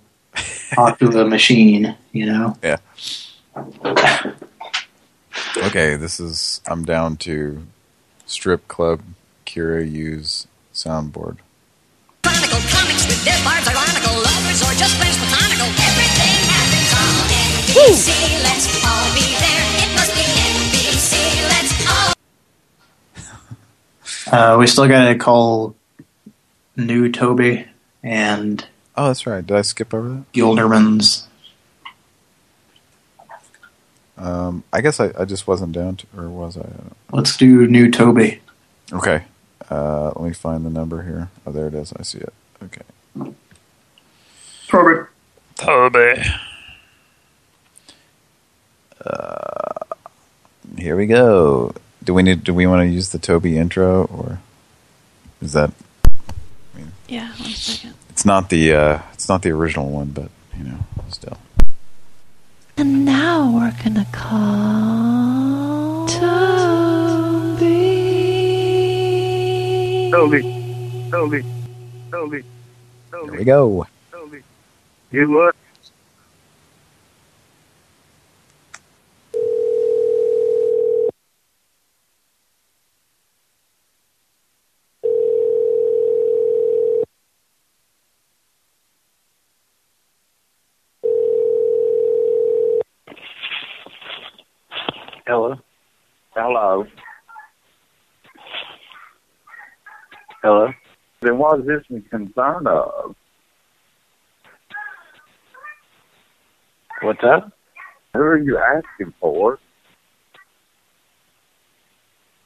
talk to a machine, you know? Yeah. Okay, this is. I'm down to strip club Kira use soundboard. Chronicle comics with dead barbs, ironical lovers, or just plain platonical. Everything happens on NBC. Let's all be there. It must be NBC. Let's all. Uh, we still gotta call new Toby and Oh, that's right. Did I skip over that? Gilderman's. Um, I guess I, I just wasn't down to, or was I? Let's do new Toby. Okay. Uh, let me find the number here. Oh, there it is. I see it. Okay. Toby. Toby. Uh, here we go. Do we need? Do we want to use the Toby intro, or is that? Yeah, one second. It's not the. Uh, it's not the original one, but you know, still. And now we're gonna call Toby. Toby, Toby, Toby, Here we go. You what? Hello. Hello. Hello. Then what is this in concern of? What's up? Who are you asking for?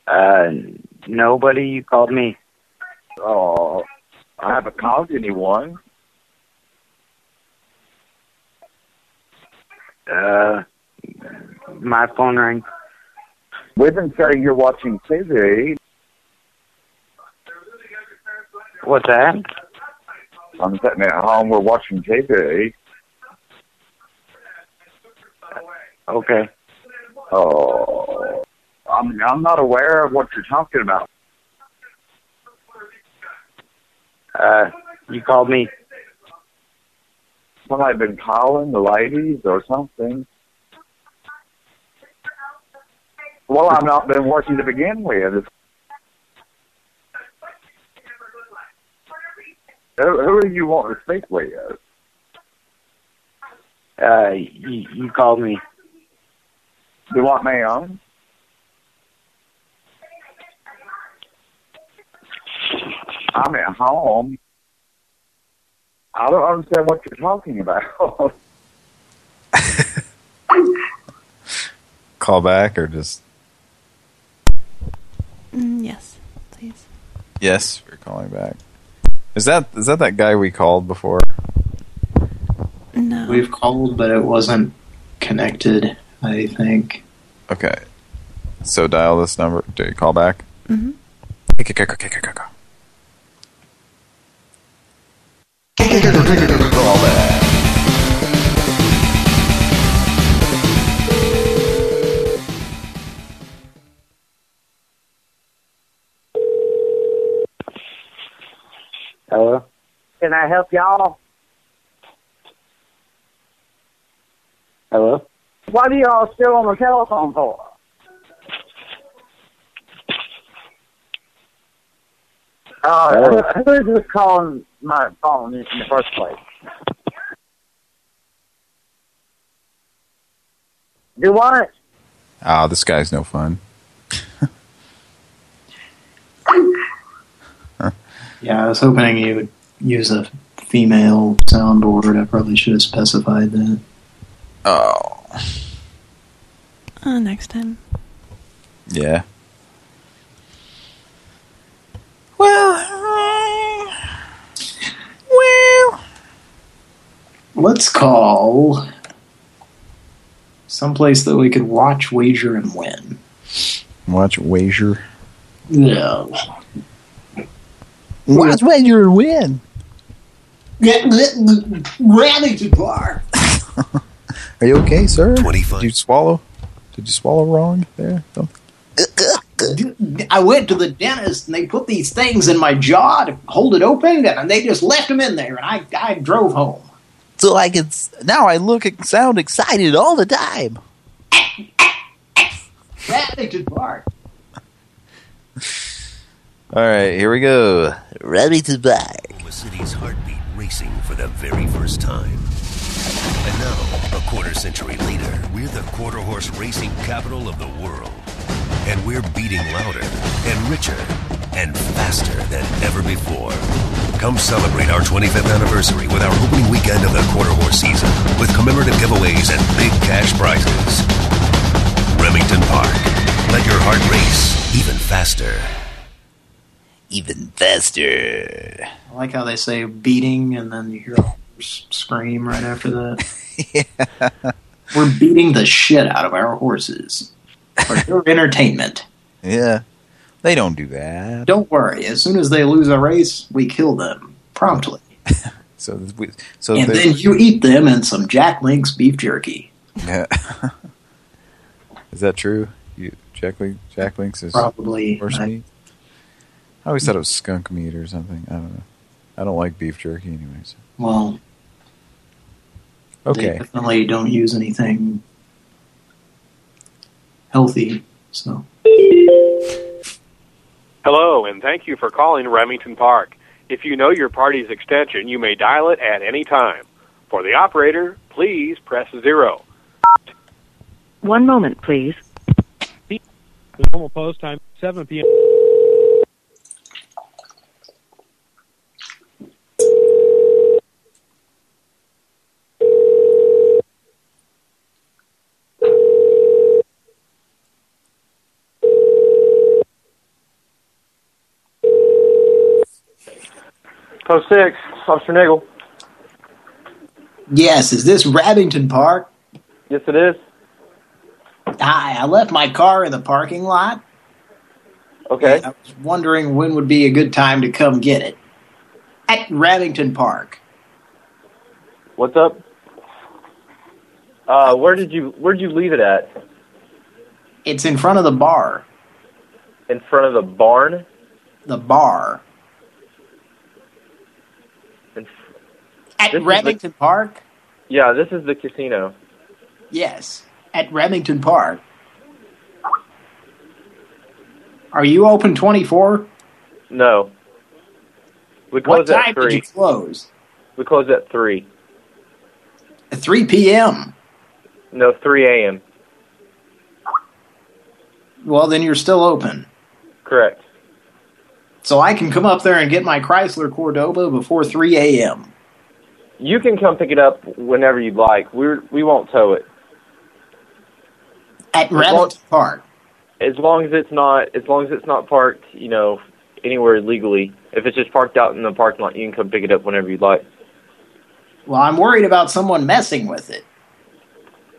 Uh, nobody. You called me. Oh, I haven't called anyone. Uh, my phone rang. We've been saying you're watching TV. What's that? I'm sitting at home. We're watching TV. Okay. Oh, I'm I'm not aware of what you're talking about. Uh, you called me. Somebody been calling the ladies or something. Well, I've not been working to begin with. Who, are you wanting to speak with? Uh, you, you called me. You want me on? I'm at home. I don't understand what you're talking about. Call back or just Mm, yes, please. yes? We're calling back. Is that is that that guy we called before? No. We've called, but it wasn't connected, I think. Okay. So dial this number. Do you call back? Mm-hmm. Call back. Hello. Can I help y'all? Hello. What are y'all still on the telephone for? Uh, who, who is this calling my phone in the first place? Do what? Oh, this guy's no fun. Yeah, I was hoping you would use a female soundboard. I probably should have specified that. Oh. Uh, next time. Yeah. Well, uh, well. Let's call someplace that we could watch, wager, and win. Watch wager. No. Watch wager and win. Get, ready to bar. Are you okay, sir? 25. Did you swallow? Did you swallow wrong there? Don't- I went to the dentist and they put these things in my jaw to hold it open, and they just left them in there, and I I drove home. So I can now I look and sound excited all the time. Remington Park. All right, here we go. Ready to buy. The city's heartbeat racing for the very first time. And now, a quarter century later, we're the quarter horse racing capital of the world. And we're beating louder and richer and faster than ever before. Come celebrate our 25th anniversary with our opening weekend of the quarter horse season with commemorative giveaways and big cash prizes. Remington Park. Let your heart race even faster. Even faster. I like how they say beating, and then you hear a horse scream right after that. We're beating the shit out of our horses for your entertainment. Yeah. They don't do that. Don't worry. As soon as they lose a race, we kill them promptly. So, we, so and then you eat them in some Jack Link's beef jerky. Yeah. is that true? You Jack Link, Jack Links is Probably. horse I- meat. I always thought it was skunk meat or something. I don't know. I don't like beef jerky, anyways. Well, they Okay. definitely don't use anything healthy. So Hello, and thank you for calling Remington Park. If you know your party's extension, you may dial it at any time. For the operator, please press zero. One moment, please. Normal post time, 7 p.m. Post six, Officer Nagel. yes, is this Rabington Park? Yes, it is. Hi, I left my car in the parking lot. Okay. I was wondering when would be a good time to come get it. At Rabington Park. What's up? Uh, where did you where did you leave it at? It's in front of the bar. In front of the barn? The bar. At This is Remington Park? yeah, this is the casino. Yes. At Remington Park. Are you open 24? No. We What close time at three. did you close? We close at three. At 3 p.m. No, three a.m. Well, then you're still open. Correct. So I can come up there and get my Chrysler Cordoba before 3 a.m. You can come pick it up whenever you'd like. We're we won't tow it. At Remington Park. As long as it's not as long as it's not parked, you know, anywhere illegally. If it's just parked out in the parking lot, you can come pick it up whenever you'd like. Well, I'm worried about someone messing with it.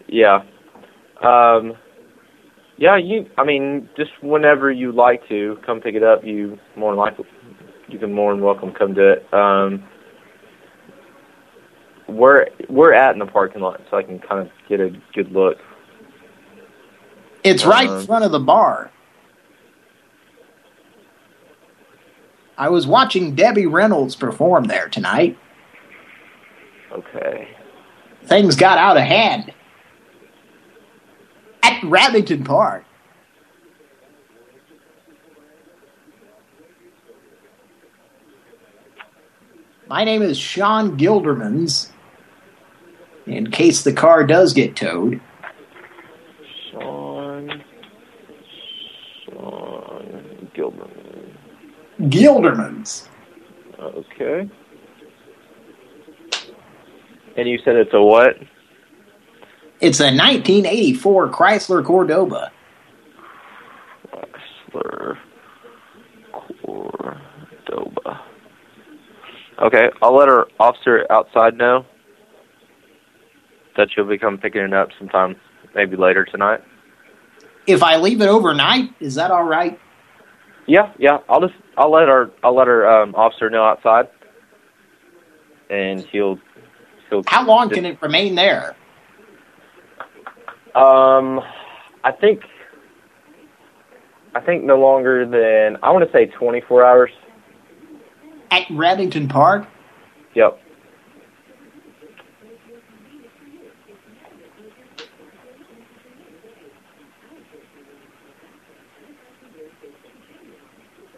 Yeah. Um yeah, you I mean, just whenever you like to come pick it up, you more than likely you can more than welcome come do it. Um we're we're at in the parking lot so I can kind of get a good look. It's right Um, in front of the bar. I was watching Debbie Reynolds perform there tonight. Okay. Things got out of hand. At Rabington Park. My name is Sean Gildermans. In case the car does get towed. Sean Sean Gilman. Gildermans. Okay. And you said it's a what? It's a 1984 Chrysler Cordoba. Chrysler Cordoba. Okay, I'll let our officer outside know. That you'll be coming picking it up sometime, maybe later tonight. If I leave it overnight, is that all right? Yeah, yeah. I'll just I'll let our I'll let our um, officer know outside, and he'll he'll. How long can it remain there? Um, I think I think no longer than I want to say 24 hours. At Remington Park? Yep.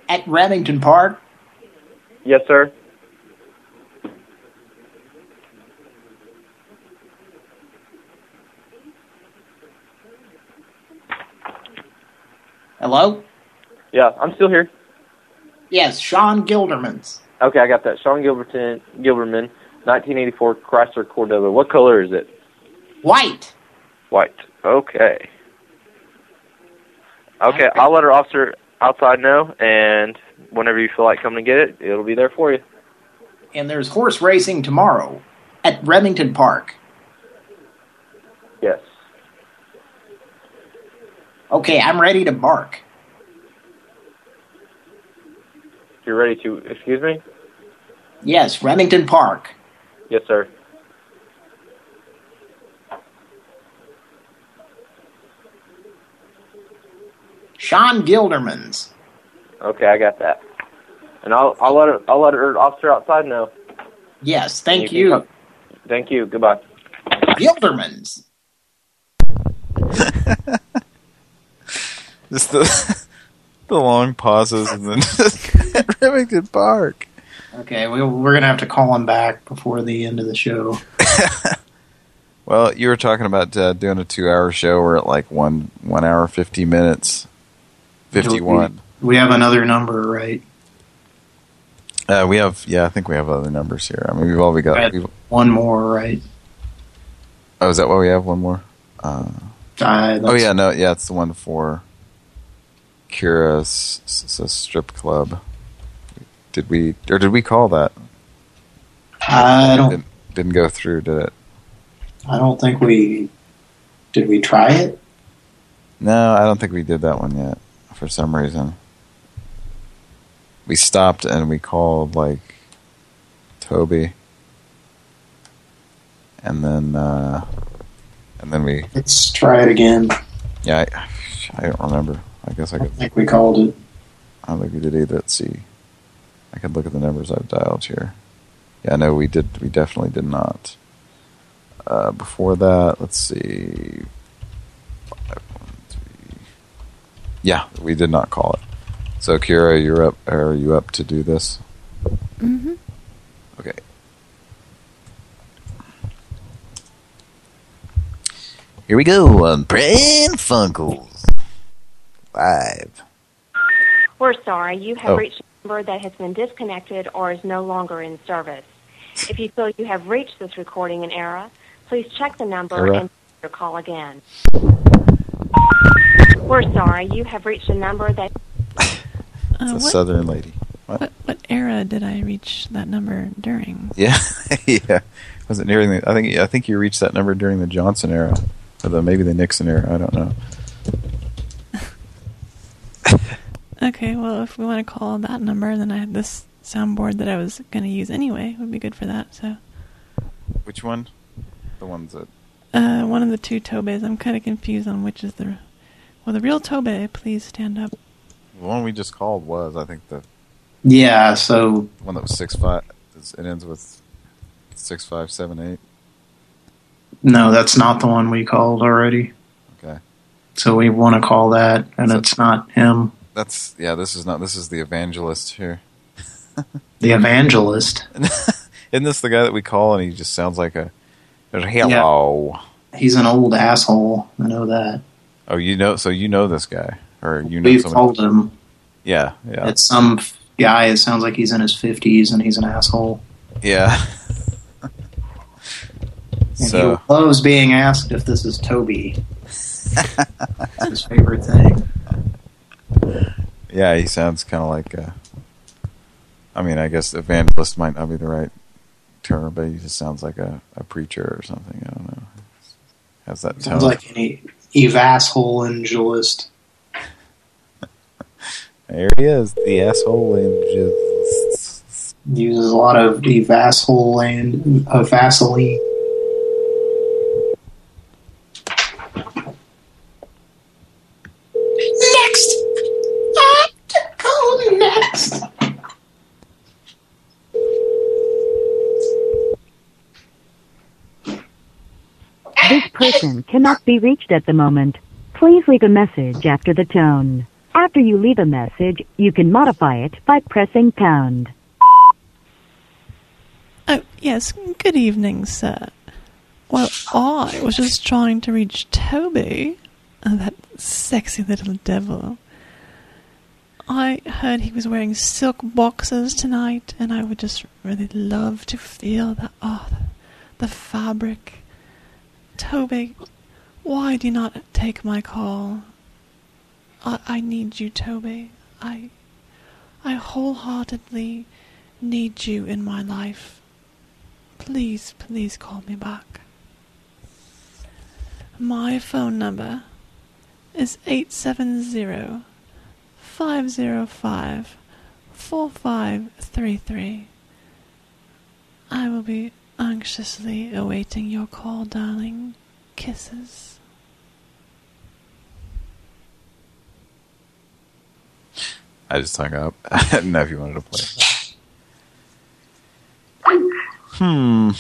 At Remington Park? Yes, sir. Hello? Yeah, I'm still here. Yes, Sean Gilderman's. Okay, I got that. Sean Gilberton, Gilberman, 1984 Chrysler Cordova. What color is it? White. White. Okay. Okay, I'll let our officer outside know, and whenever you feel like coming to get it, it'll be there for you. And there's horse racing tomorrow at Remington Park. Yes. Okay, I'm ready to bark. You're ready to, excuse me? Yes, Remington Park. Yes, sir. Sean Gilderman's. Okay, I got that. And I'll I'll let her, I'll let our officer outside know. Yes, thank can you. come- Thank you. Goodbye. Gilderman's. Just the the long pauses and then just Remington Park. Okay, we, we're going to have to call him back before the end of the show. Well, you were talking about uh, doing a two-hour show. We're at like one one hour fifty minutes, fifty-one. We have another number, right? Uh, we have, yeah, I think we have other numbers here. I mean, we've all we got. One more, right? oh, is that why we have one more? Uh, Uh, oh yeah, no, yeah, it's the one for Kira's strip club. Did we, or did we call that? I don't. Didn't, didn't go through, did it? I don't think we did. We try it. No, I don't think we did that one yet. For some reason, we stopped and we called like Toby, and then uh, and then we Let's try it again. yeah I, I don't remember. I guess I could. I think we called it. I don't think we did either. Let's see. I could look at the numbers I've dialed here. Yeah, no, we did. We definitely did not. Uh, before that, let's see. Five, one, three. Yeah, we did not call it. So, Kira, you're up. Are you up to do this? Mm-hmm. Okay. Here we go on Pran Funkels live. We're sorry, you have Oh. reached a number that has been disconnected or is no longer in service. If you feel you have reached this recording in error, please check the number Error. and your call again. We're sorry, you have reached a number that It's Uh, a what, Southern lady. What? what what era did I reach that number during? Yeah, yeah. Was it during the? I think I think you reached that number during the Johnson era, or the maybe the Nixon era. I don't know. Okay, well, if we want to call that number, then I have this soundboard that I was going to use anyway. Would be good for that. So, Which one? The ones that. uh, one of the two Tobes. I'm kind of confused on which is the. Well, the real Tobe, please stand up. The one we just called was, I think, the Yeah. So one that was six five. It ends with six five seven eight. no, that's not the one we called already. Okay. So we want to call that, and it's not him. That's yeah. This is not. This is the evangelist here. The evangelist. Isn't this the guy that we call and he just sounds like a hello? He's an old asshole. I know that. Oh, you know. So you know this guy, or you know We've someone? called him. Yeah, yeah, It's some guy. It sounds like he's in his fifties, and he's an asshole. yeah. And so he loves being asked if this is Toby. That's his favorite thing. yeah, he sounds kind of like. Uh, I mean, I guess evangelist might not be the right term, but he just sounds like a, a preacher or something. I don't know. Has that Sounds tone. like an Eve asshole angelist. There he is, the asshole and just Uses a lot of Eve asshole and uh, Vaseline. Next! Call next! This person cannot be reached at the moment. Please leave a message after the tone. After you leave a message, you can modify it by pressing pound. Oh, yes. Good evening, sir. Well, I was just trying to reach Toby, uh, that sexy little devil. I heard he was wearing silk boxers tonight, and I would just really love to feel that. Oh, the fabric. Toby, why do you not take my call? I, I need you, Toby. I, I wholeheartedly need you in my life. Please, please call me back. My phone number is 870 505 4533. I will be anxiously awaiting your call, darling. Kisses. I just hung up. I didn't know if you wanted to play. Hmm.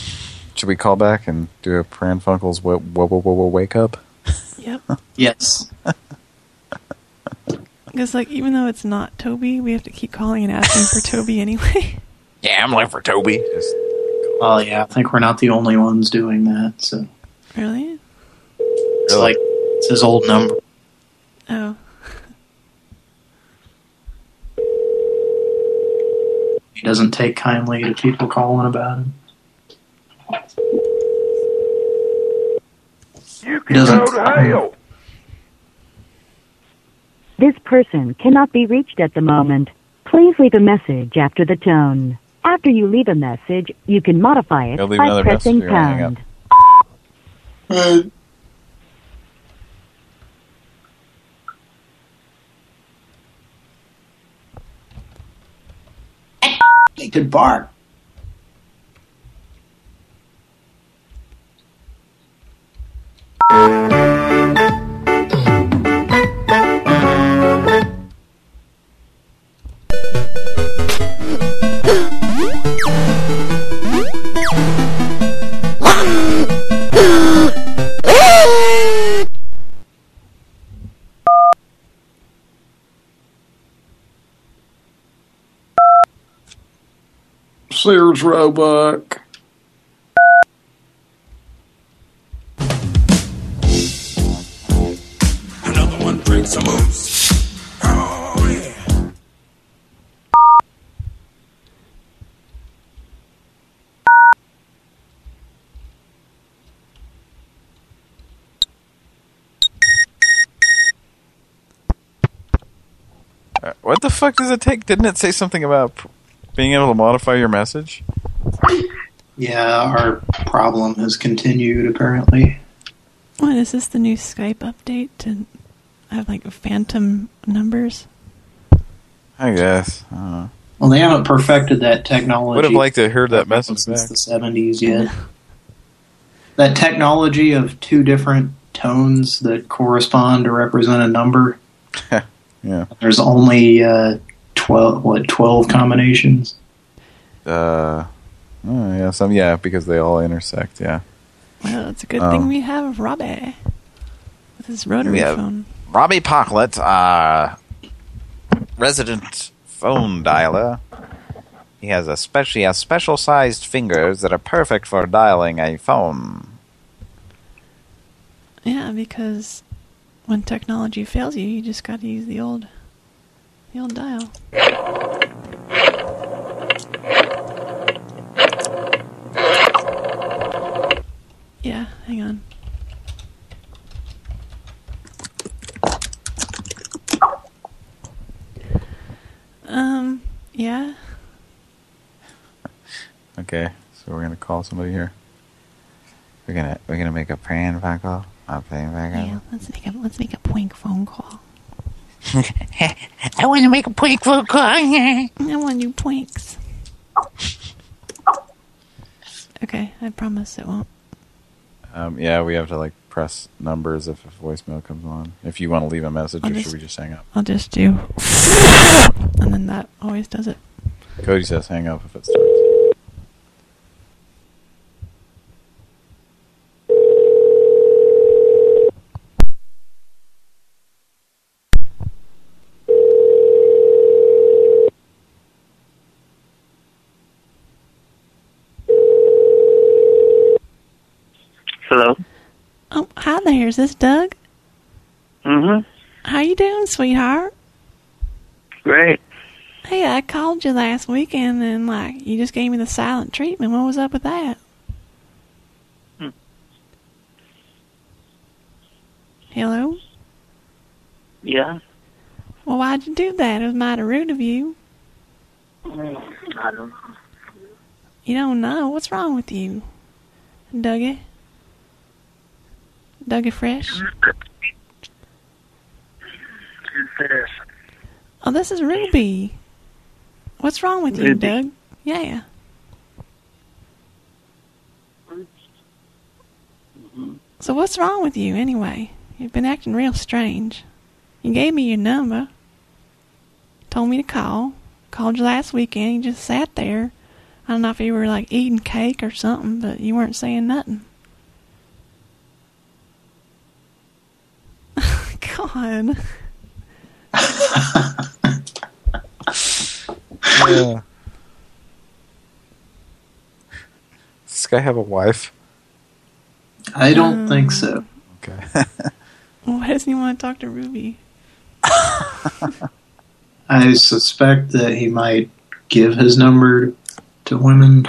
Should we call back and do a Pran Funkels whoa, whoa, whoa, whoa, whoa, wake up? Yep. Yes. Because, like, even though it's not Toby, we have to keep calling and asking for Toby anyway. Yeah, I'm looking for Toby. Just Well, yeah, I think we're not the only ones doing that, so. Really? It's like, it's his old number. Oh. He doesn't take kindly to people calling about him. You He doesn't. This person cannot be reached at the moment. Please leave a message after the tone. After you leave a message, you can modify it by pressing you're gonna hang up. pound. He could bark. Sears Roebuck. Another one drinks some moose. Oh, yeah. Uh, what the fuck does it take? Didn't it say something about p- being able to modify your message? Yeah, our problem has continued, apparently. What, is this the new Skype update to have, like, phantom numbers? I guess. I don't know. Well, they haven't perfected that technology. Would have liked to have heard that message since back. the 70s yet. that technology of two different tones that correspond to represent a number. Yeah. There's only uh, 12, what, 12 combinations? Uh, oh, yeah, some yeah, because they all intersect. Yeah. Well, it's a good Um, thing we have Robbie with his rotary We phone. Robbie Pocklet, uh, resident phone dialer. He has a especially has special sized fingers that are perfect for dialing a phone. Yeah, because when technology fails you, you just got to use the old, the old dial. Yeah, hang on. Um, yeah. Okay, so we're gonna call somebody here. We're gonna we're gonna make a prank phone call. I'll pay back Yeah, let's make a let's make a prank phone call. I want to make a prank phone call. I want to do pranks. Okay, I promise it won't. Um, yeah, we have to like press numbers if a voicemail comes on. If you want to leave a message, I'll or just- should we just hang up? I'll just do, and then that always does it. Cody says hang up if it starts. Hello. Oh, hi there. Is this Doug? Mm-hmm. How you doing, sweetheart? Great. Hey, I called you last weekend and like you just gave me the silent treatment. What was up with that? Hmm. Hello? Yeah. Well, why'd you do that? It was mighty rude of you. I don't. Know. You don't know. What's wrong with you? Dougie? Dougie Fresh? Oh, this is Ruby. What's wrong with you, Ruby. Doug? Yeah. So what's wrong with you anyway? You've been acting real strange. You gave me your number. Told me to call. Called you last weekend. You just sat there. I don't know if you were like eating cake or something, but you weren't saying nothing. God. Yeah. Does this guy have a wife? I don't think so. Okay. Why doesn't he want to talk to Ruby? I suspect that he might give his number to women.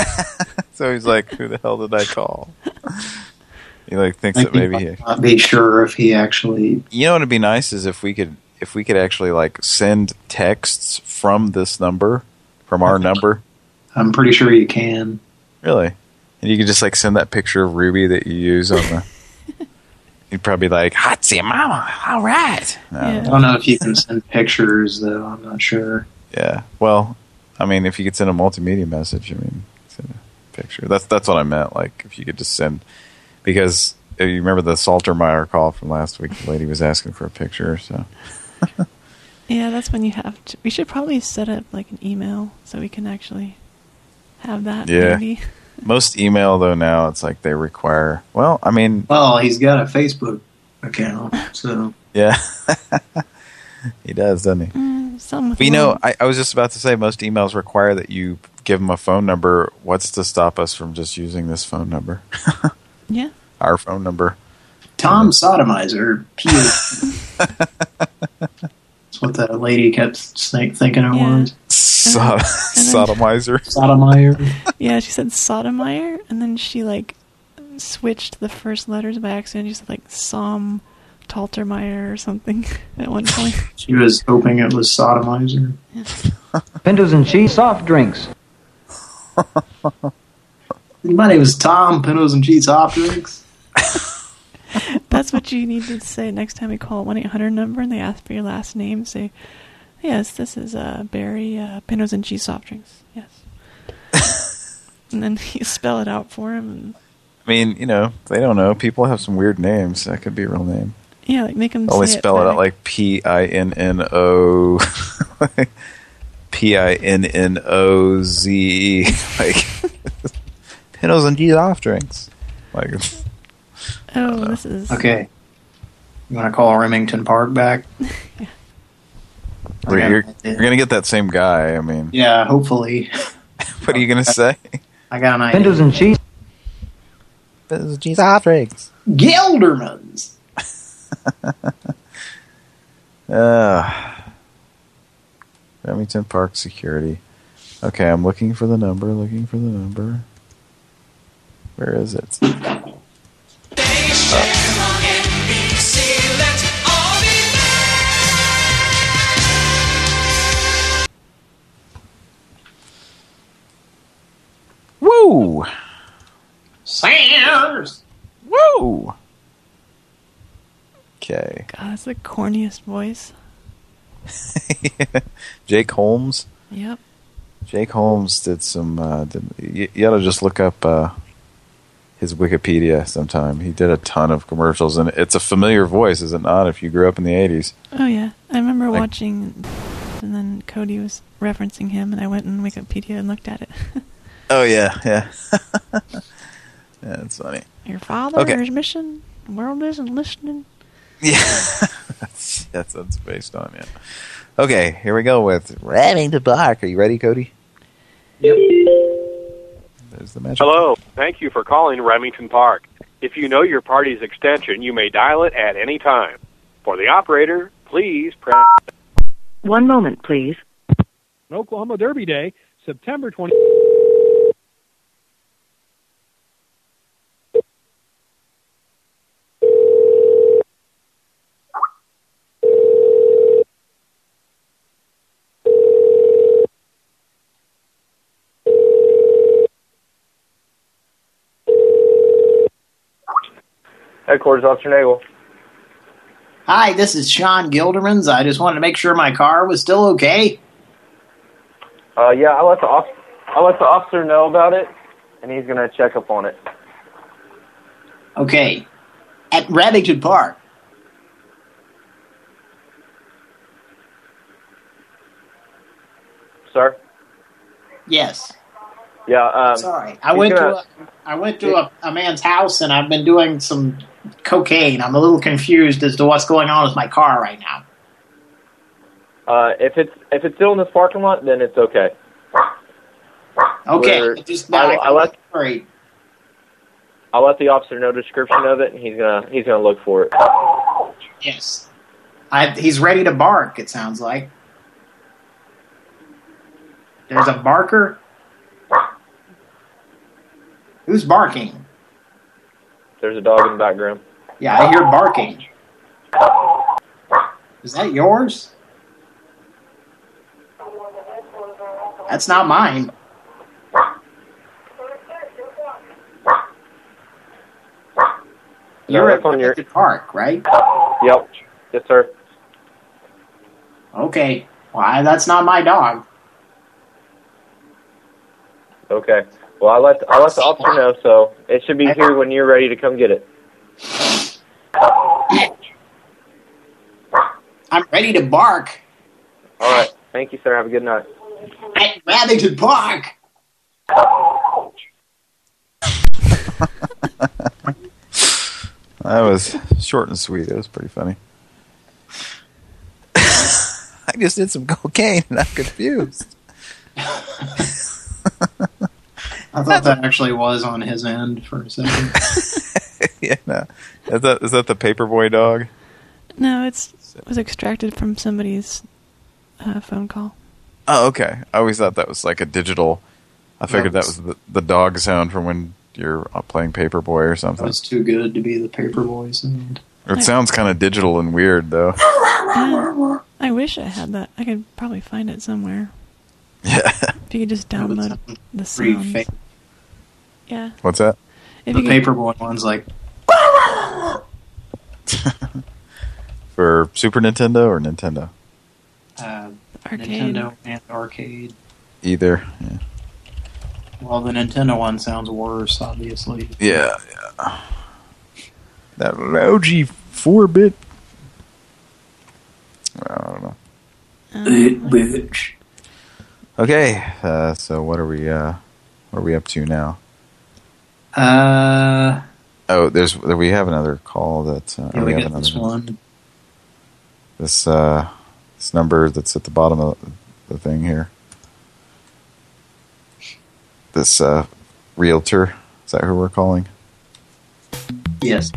so he's like, who the hell did I call? He like thinks Like that he maybe he. Not be sure if he actually. You know what'd be nice is if we could if we could actually like send texts from this number, from our number. I'm pretty sure you can. Really? And you could just like send that picture of Ruby that you use on the. You'd probably be like, hot see mama, all right. No. I don't know if you can send pictures though. I'm not sure. Yeah. Well, I mean, if you could send a multimedia message, I mean, send a picture. That's that's what I meant. Like, if you could just send, because you remember the Saltermeyer call from last week. The lady was asking for a picture. So Yeah, that's when you have to. We should probably set up like an email so we can actually have that. yeah, Maybe. most email though now it's like they require. Well, I mean, Well, he's got a Facebook account, so yeah, he does, doesn't he? Mm, something with But you know. I, I was just about to say most emails require that you give them a phone number. What's to stop us from just using this phone number? Yeah. Our phone number. Tom Sodomizer. P- That's what that lady kept thinking it Yeah. was. Uh-huh. Sod- sodomizer. Sodomizer. Yeah, she said Sotomayor, and then she like switched the first letters by accident. She said like Som Taltermeyer or something at one point. She was hoping it was Sodomizer. Pintos and cheese soft drinks. My name is Tom Pintos and Cheese Soft Drinks. That's what you need to say next time you call a one eight hundred number and they ask for your last name. Say, yes, this is uh, Barry uh, Pintos and cheese soft drinks. Yes, and then you spell it out for him. And, I mean, you know, they don't know. People have some weird names. That could be a real name. yeah, like make them Only say spell it out like P I N N O P I N N O Z E like Pintos and G's off drinks. Like Oh, this is Okay. You want to call Remington Park back? you're, you're, you're gonna get that same guy. I mean, Yeah, hopefully. what are you gonna say? I got an idea. Pintos and cheese. Pintos and G's off drinks. Geldermans. Uh, Remington Park Security. Okay, I'm looking for the number, looking for the number. Where is it? Woo! Sanders. Woo! Okay. God, that's the corniest voice. Jake Holmes. Yep. Jake Holmes did some. Uh, did, you, you ought to just look up uh, his Wikipedia sometime. He did a ton of commercials, and it's a familiar voice, is it not? If you grew up in the '80s. Oh yeah, I remember Like- watching, and then Cody was referencing him, and I went on Wikipedia and looked at it. Oh yeah, yeah. yeah, that's funny. Your father Okay. is missing. The world isn't listening. Yeah, that's, that's what based on. Yeah. Okay, here we go with Remington Park. Are you ready, Cody? Yep. There's the magic. Hello. Thank you for calling Remington Park. If you know your party's extension, you may dial it at any time. For the operator, please press. One moment, please. Oklahoma Derby Day, September 20. Headquarters, Officer Nagel. Hi, this is Sean Gildermans. I just wanted to make sure my car was still okay. Uh, yeah, I let the off- I let the officer know about it, and he's gonna check up on it. Okay. At Remington Park. Sir. Yes. Yeah. Um, Sorry. I went gonna- to a, I went to a, a man's house and I've been doing some cocaine. I'm a little confused as to what's going on with my car right now. Uh, if it's if it's still in this parking lot, then it's okay. Okay, We're- just I, now. I let Sorry. I'll let the officer know the description of it, and he's gonna he's gonna look for it. Yes. I, he's ready to bark, it sounds like. There's a barker. Who's barking? There's a dog in the background. Yeah, I hear barking. Is that yours? That's not mine. You're at on your- the park, right? Yep. Yes, sir. Okay. Why? That's not my dog. Okay. Well, I let I let the officer know, so it should be here when you're ready to come get it. I'm ready to bark All right. Thank you, sir. Have a good night. at Remington Park. That was short and sweet. It was pretty funny. I just did some cocaine and I'm confused. I thought that actually was on his end for a second. yeah, no. Is that is that the paperboy dog? No, it's it was extracted from somebody's uh, phone call. Oh, okay. I always thought that was like a digital. I figured that was the, the dog sound from when you're uh, playing Paperboy or That something. was too good to be the paperboy sound. It sounds kind of digital and weird though. Yeah. I wish I had that. I could probably find it somewhere. Yeah. If you could just download the Pretty sounds. fake. Yeah. What's that? If the you could- paperboy one's like, For Super Nintendo or Nintendo? uh, Arcade. Nintendo and arcade. Either. Yeah. Well, the Nintendo one sounds worse, obviously. Yeah, yeah. That LG 4-bit. I don't know. bitch. Okay, uh, so what are we uh what are we up to now? Uh, Oh, there's we have another call that uh, yeah, we have got another this one. this uh this number that's at the bottom of the thing here. This uh realtor, is that who we're calling? Yes.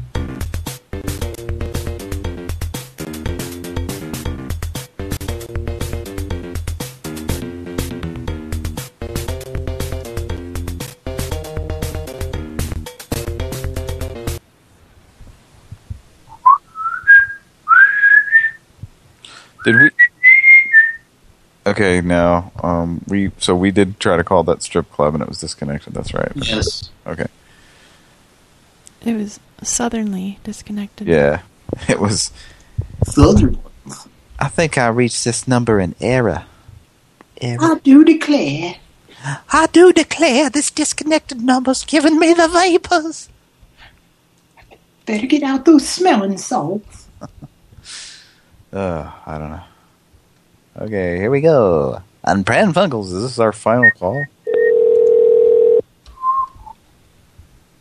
Okay, now um we so we did try to call that strip club and it was disconnected, that's right. Yes. Okay. It was southernly disconnected. Yeah. It was. Southern. I think I reached this number in error. Error. I do declare. I do declare this disconnected number's giving me the vapors. Better get out those smelling salts. Uh, I don't know. Okay, here we go. On Pran Funkels, is this our final call?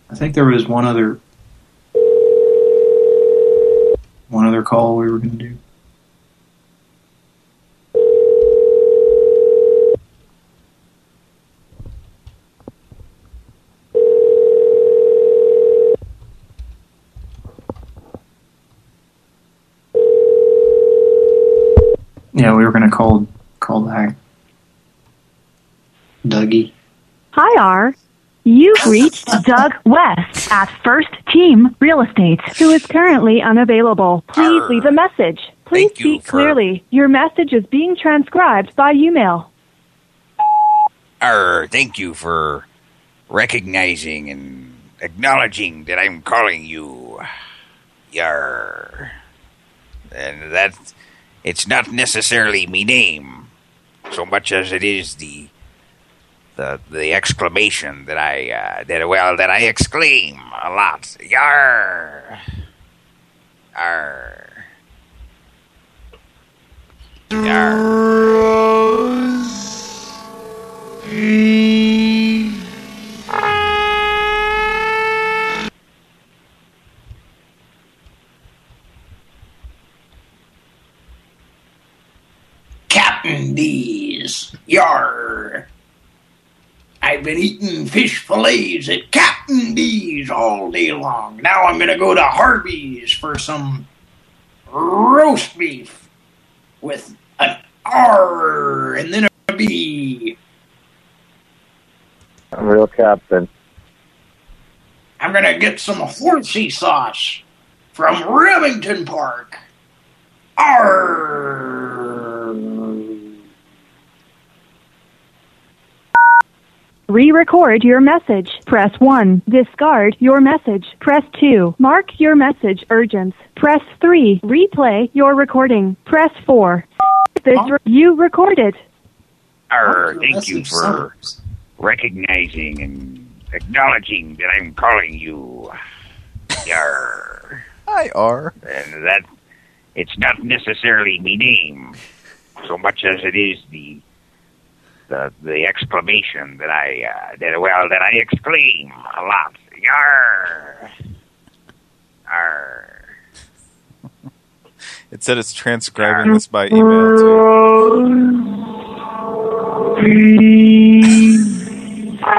I think there was one other one other call we were going to do. Yeah, we were going to call call back Dougie. Hi, R. You've reached Doug West at First Team Real Estate, who is currently unavailable. Please leave a message. Please Thank you speak for- clearly. Your message is being transcribed by email. Arr, thank you for recognizing and acknowledging that I'm calling you. Yar. And that it's not necessarily me name so much as it is the the the exclamation that I uh, that well that I exclaim a lot. Yar. Arr. Captain D's. Yar. I've been eating fish fillets at Captain D's all day long. Now I'm gonna go to Harvey's for some roast beef with an R and then a B. I'm real captain. I'm gonna get some horsey sauce from Remington Park. R. Re-record your message. Press 1. Discard your message. Press 2. Mark your message urgent. Press 3. Replay your recording. Press 4. This re- you recorded. Arr, thank you for recognizing and acknowledging that I'm calling you. Yar. Hi, R. And that it's not necessarily me name so much as it is the the the exclamation that I uh, that well that I exclaim a lot. Yar. Arr. It said it's transcribing this by email, too.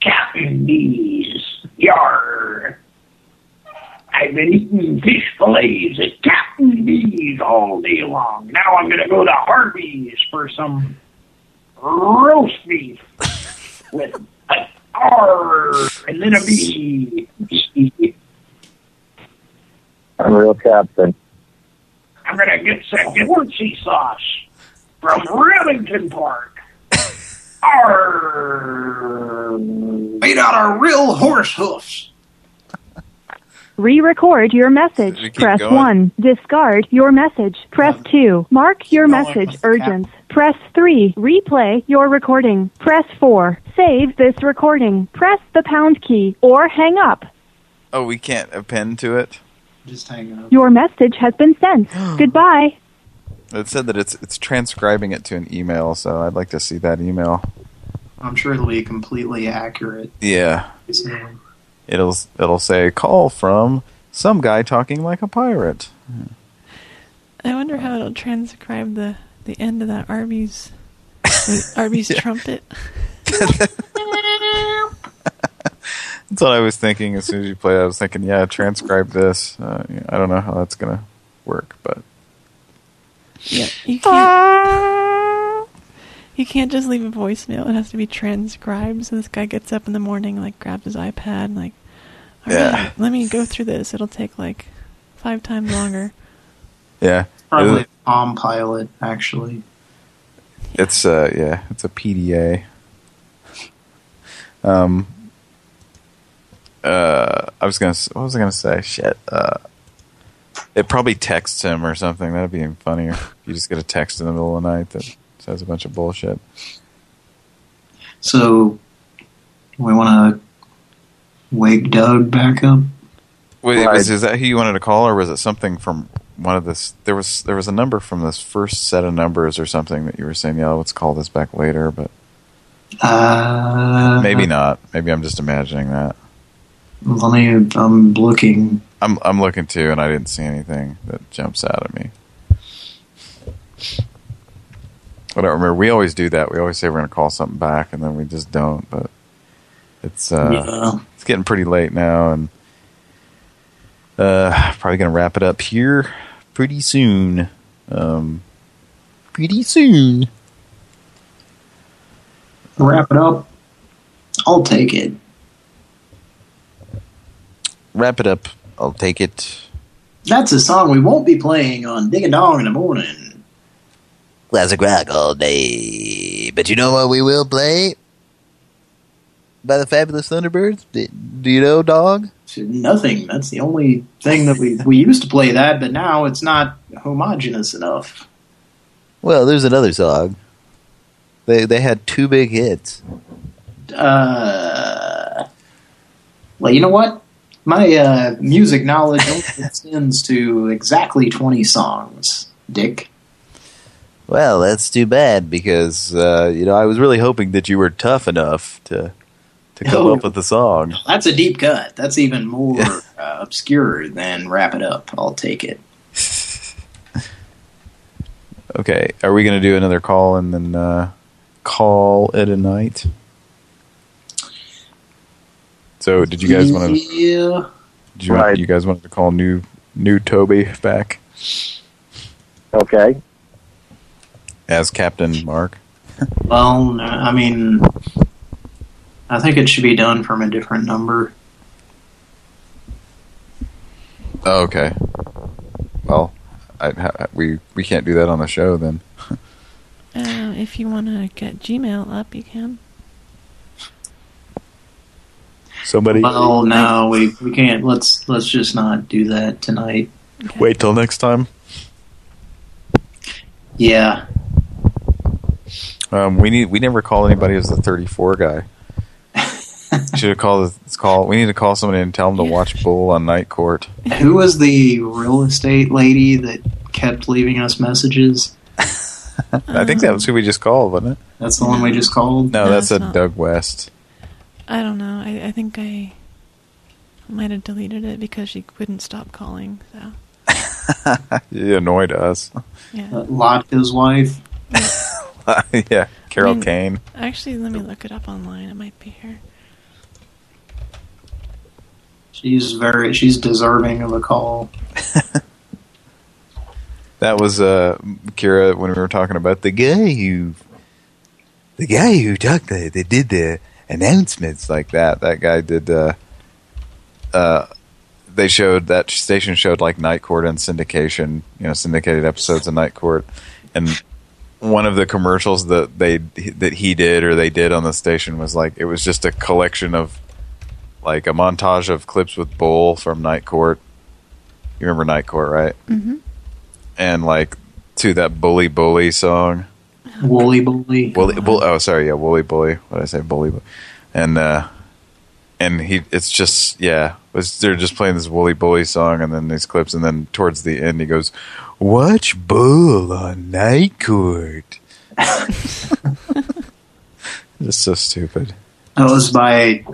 Captain D's. Yar. I've been eating fish fillets at Captain D's all day long. Now I'm gonna go to Harvey's for some roast beef with an R and then a B. I'm real captain. I'm gonna get some horsey sauce from Remington Park. R. Made out of real horse hoofs. Re-record your message. keep Press going? 1. Discard your message. Press 2. Mark your message urgent. Press 3. Replay your recording. Press 4. Save this recording. Press the pound key or hang up. Oh, we can't append to it? Just hang up. Your message has been sent. Goodbye. It said that it's it's transcribing it to an email, so I'd like to see that email. I'm sure it'll be completely accurate. Yeah. So, It'll it'll say call from some guy talking like a pirate. I wonder how it'll transcribe the the end of that Arby's Arby's trumpet. That's what I was thinking as soon as you played. it. I was thinking, yeah, transcribe this. Uh, I don't know how that's gonna work, but Yeah, you can't. You can't just leave a voicemail. It has to be transcribed. So this guy gets up in the morning, like grabs his iPad, and like, all right, Yeah. let me go through this. It'll take like five times longer. yeah, probably Palm Pilot, actually. It's uh yeah, it's a PDA. Um. Uh, I was gonna. What was I gonna say? Shit. Uh, it probably texts him or something. That'd be even funnier. you just get a text in the middle of the night that says a bunch of bullshit. So, we want to wake Doug back up? Wait, was, is that who you wanted to call, or was it something from one of this? There was there was a number from this first set of numbers or something that you were saying. Yeah, let's call this back later, but Uh, maybe not. Maybe I'm just imagining that. Let me, I'm looking. I'm I'm looking too, and I didn't see anything that jumps out at me. I don't remember. We always do that. We always say we're going to call something back, and then we just don't. But it's uh, Yeah. it's getting pretty late now, and uh, probably going to wrap it up here pretty soon. Um, pretty soon. Wrap it up. I'll take it. Wrap it up. I'll take it. That's a song we won't be playing on Dig a Dong in the morning. Classic rock all day. But you know what we will play? By the Fabulous Thunderbirds? Do, you know, dog? Nothing. That's the only thing that we we used to play that, but now it's not homogenous enough. Well, there's another song. They they had two big hits. Uh, well, you know what? My uh, music knowledge only extends to exactly 20 songs, Dick. Well, that's too bad because uh, you know I was really hoping that you were tough enough to to come Oh. up with the song. That's a deep cut. That's even more uh, obscure than Wrap It Up. I'll take it. Okay, are we going to do another call and then uh, call it a night? So, did you guys want to? Yeah. Did you, want, you guys wanted to call new new Toby back Okay. As Captain Mark? Well, I mean, I think it should be done from a different number. Oh, okay. Well, I, I, we we can't do that on the show then. Uh, if you want to get Gmail up, you can. Somebody Well, no, we we can't. Let's let's just not do that tonight. wait till next time. Yeah. Um, we need we never call anybody as the 34 guy. Should have called this call. We need to call somebody and tell them to watch Bull on Night Court. Who was the real estate lady that kept leaving us messages? I think that was who we just called, wasn't it? That's the one we just called. No, No, that's a not. Doug West. I don't know. I, I think I might have deleted it because she couldn't stop calling. So you annoyed us. yeah. Uh, Latka's wife. yeah, Carol I mean, Kane. Actually, let me look it up online. It might be here. She's very. She's deserving of a call. That was uh, Kira when we were talking about the guy who, the guy who talked. The, they did the announcements like that. That guy did. Uh, uh, they showed that station showed like Night Court and syndication, you know, syndicated episodes of Night Court, and one of the commercials that they that he did or they did on the station was like it was just a collection of like a montage of clips with Bull from Night Court. You remember Night Court, right? Mm-hmm. and like to that bully bully song Woolly bully. bully bull, oh sorry yeah woolly bully what did i say bully Bu- and uh and he it's just yeah was they're just playing this woolly bully song and then these clips and then towards the end he goes watch bull on night court just so stupid That was by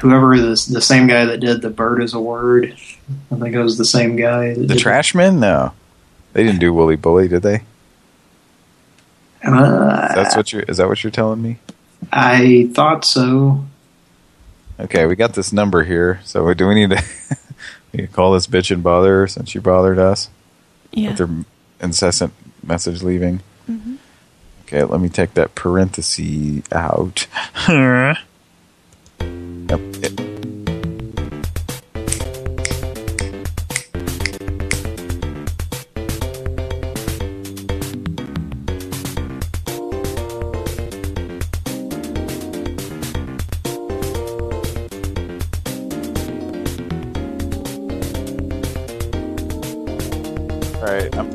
whoever the the same guy that did the bird is a word. I think it was the same guy. That the trashmen no they didn't do woolly bully did they Uh, that's what you're is that what you're telling me I thought so. Okay, we got this number here. So do we need to we need to call this bitch and bother her since she bothered us Yeah. with her incessant message leaving? Mhm. Okay, let me take that parenthesis out. yep.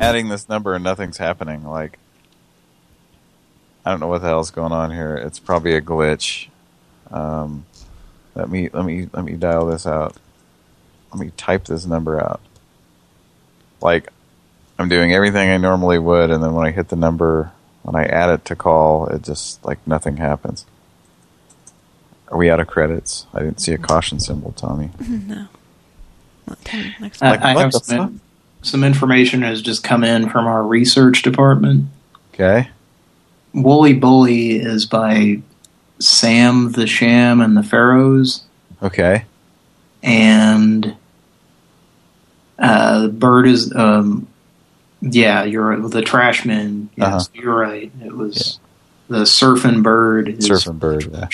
Adding this number and nothing's happening. Like, I don't know what the hell's going on here. It's probably a glitch. Um, let me let me let me dial this out. Let me type this number out. Like, I'm doing everything I normally would, and then when I hit the number, when I add it to call, it just like nothing happens. Are we out of credits? I didn't see a caution symbol, Tommy. no. Not ten, next I, time. I have some, some information has just come in from our research department. Okay. Wooly Bully is by Sam the Sham and the Pharaohs. Okay. And uh, Bird is, um, yeah, you're. The Trashmen. Yes, Uh-huh. you're right. It was the Surfing Bird. Is Surfing Bird. Yeah.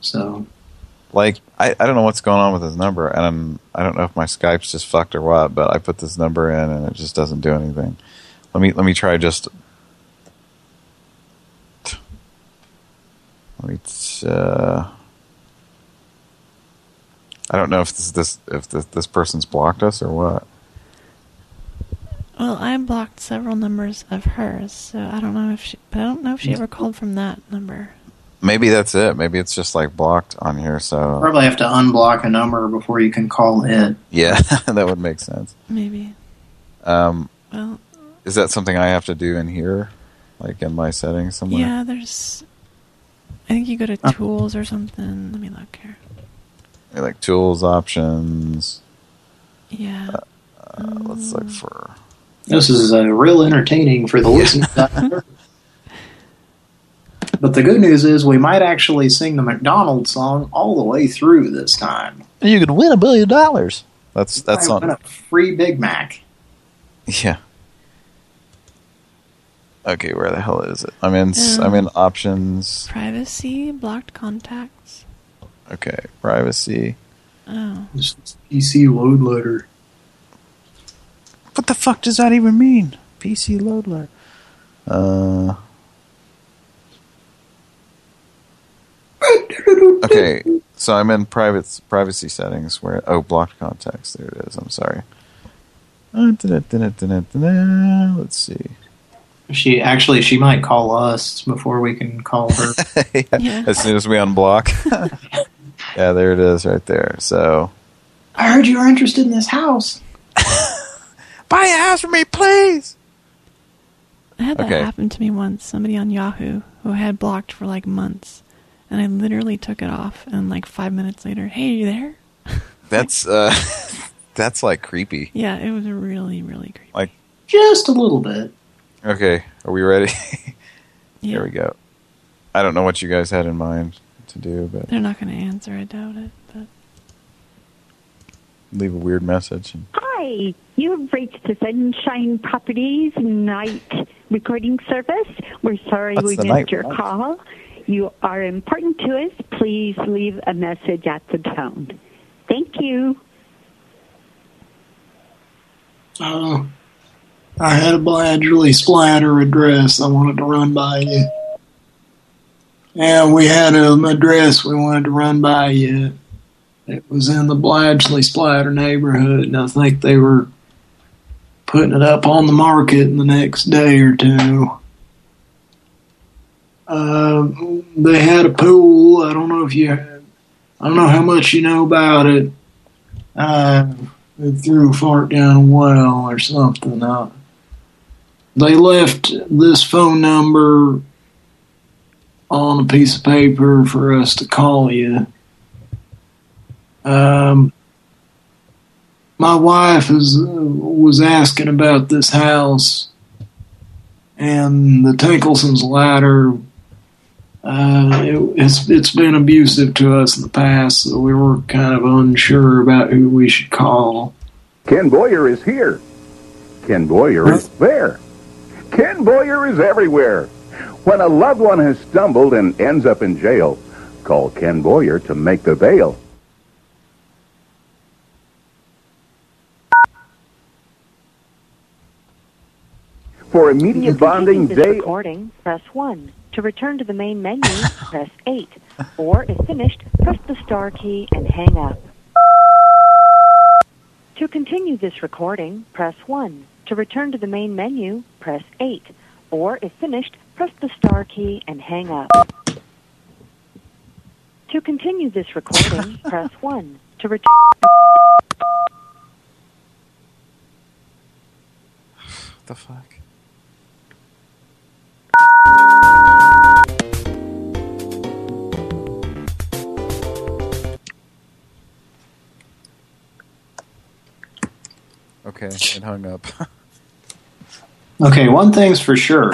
So Like, I, I don't know what's going on with this number, and I'm, I don't know if my Skype's just fucked or what, but I put this number in and it just doesn't do anything. Let me let me try just. Let me. Uh, I don't know if this this if this, this person's blocked us or what. Well, I blocked several numbers of hers, so I don't know if she. But I don't know if she ever called from that number. Maybe that's it. Maybe it's just like blocked on here. So probably have to unblock a number before you can call it. yeah, that would make sense. Maybe. Um, Well, is that something I have to do in here, like in my settings somewhere? yeah. There's. I think you go to tools or something. Let me look here. Like tools options. Yeah. Uh, let's look for. This is uh, real entertaining for the listeners. but the good news is we might actually sing the McDonald's song all the way through this time. You could win a billion dollars. That's that's on. a free Big Mac. Yeah. Okay, where the hell is it? I'm in. s am Um, in options. Privacy, blocked contacts. Okay, privacy. Oh. PC load letter. What the fuck does that even mean? PC load letter. Uh. Okay, so I'm in private privacy settings where oh blocked contacts. There it is. I'm sorry. Uh. Let's see. She actually she might call us before we can call her. Yeah. As soon as we unblock. yeah, there it is right there. So I heard you were interested in this house. buy a house for me, please. I had that Okay. happen to me once. Somebody on Yahoo who had blocked for like months, and I literally took it off. And like five minutes later, hey, you there? that's uh that's like creepy. Yeah, it was really, really creepy. Like Just a little bit. okay, are we ready? Yeah. Here we go. I don't know what you guys had in mind to do, but They're not going to answer. I doubt it. But leave a weird message. And Hi, you have reached the Sunshine Properties night recording service. We're sorry What's we the missed night your one? call. You are important to us. Please leave a message at the tone. Thank you. Uh, I had a Bladgley splatter address I wanted to run by you. And we had an address we wanted to run by you. It was in the Bladgley Splatter neighborhood, and I think they were putting it up on the market in the next day or two. Uh, they had a pool. I don't know if you, I don't know how much you know about it. Uh, threw a fart down a well or something. Uh, they left this phone number on a piece of paper for us to call you. Um, my wife is was asking about this house and the Tinkelson's ladder. Uh, it, it's it's been abusive to us in the past, so we were kind of unsure about who we should call. Ken Boyer is here. Ken Boyer is there. Ken Boyer is everywhere. When a loved one has stumbled and ends up in jail, call Ken Boyer to make the bail. For immediate bonding, this day recording, press 1. To return to the main menu, press 8. Or, if finished, press the star key and hang up. To continue this recording, press 1. To return to the main menu, press 8. Or, if finished, press the star key and hang up. To continue this recording, press 1. To return... The fuck? Okay, it hung up. Okay, one thing's for sure.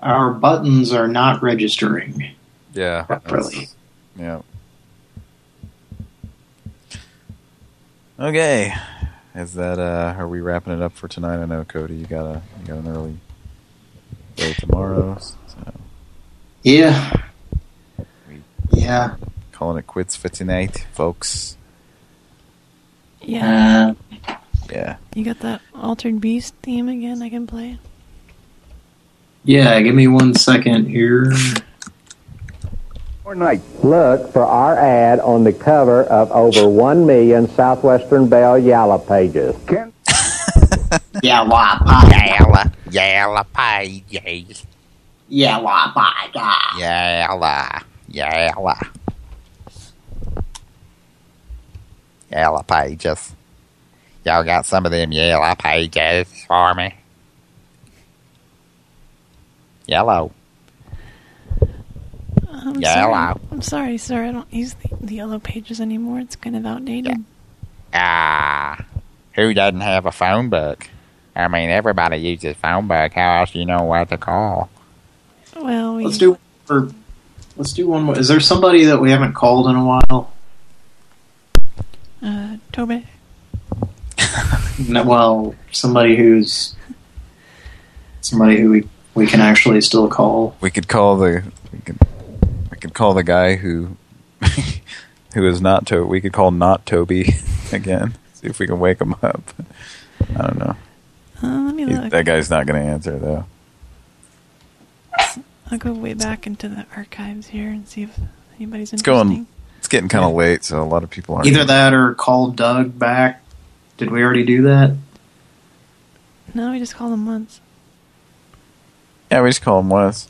Our buttons are not registering. yeah. Properly. Yeah. Okay. Is that uh are we wrapping it up for tonight? I know Cody, you got a you got an early day tomorrow. So Yeah. Yeah. calling it quits for tonight, folks. Yeah. Uh. Yeah. You got that Altered Beast theme again I can play? Yeah, give me one second here. Night. Look for our ad on the cover of over 1 million Southwestern Bell Yalla pages. Yalla Yalla. Yalla pages. Yellow pages. Yellow. Yalla. Yellow pages. Y'all got some of them yellow pages for me? Yellow. I'm Yellow. Sorry. I'm sorry, sir. I don't use the, the yellow pages anymore. It's kind of outdated. Ah, who doesn't have a phone book? I mean, everybody uses phone book. How else do you know what to call? Well, we... Let's do or let's do one more. Is there somebody that we haven't called in a while? Uh, Tobe. No, well, somebody who's somebody who we we can actually still call. We could call the we could we could call the guy who who is not to we could call not Toby again. See if we can wake him up. I don't know. Uh, let me He- look. that guy's not going to answer though. I'll go way back into the archives here and see if anybody's It's interesting. going. It's getting kind of late, so a lot of people aren't. Either that or call Doug back. Did we already do that? No, we just called him once. Yeah, we just called him once.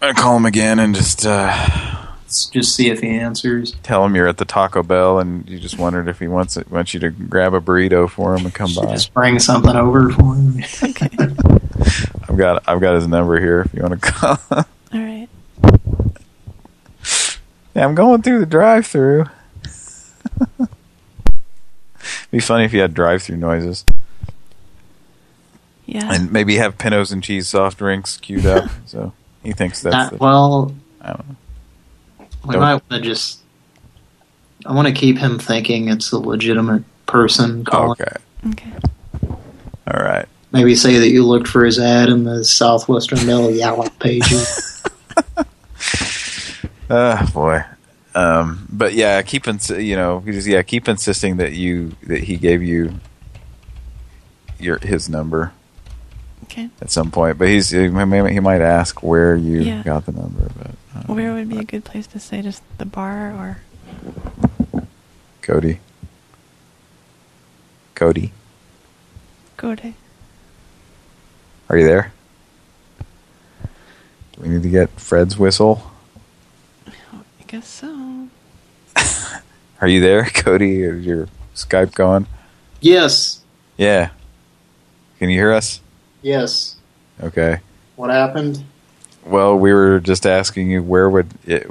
I call him again and just uh, just see if he answers. Tell him you're at the Taco Bell and you just wondered if he wants it, wants you to grab a burrito for him and come by. Just bring something over for him. okay. I've got I've got his number here if you want to call. All right. yeah, I'm going through the drive-through. Be funny if you had drive-through noises. Yeah. And maybe have Pintos and cheese soft drinks queued up. so he thinks that's Uh, the, well, I don't know. We Don't- might want to just. I want to keep him thinking it's a legitimate person calling. Okay. Okay. All right. Maybe say that you looked for his ad in the Southwestern Bell Yalla pages. Ah, boy. Um, but yeah, keep ins- you know, just, yeah, keep insisting that you that he gave you your his number Okay. at some point. But he's he he might ask where you Yeah. got the number. But uh, Where would be a good place to say just the bar or Cody, Cody, Cody. are you there? Do we need to get Fred's whistle? I guess so. Are you there, Cody? Is your Skype going? yes, Yeah. Can you hear us? yes. Okay. What happened? Well, we were just asking you where would it,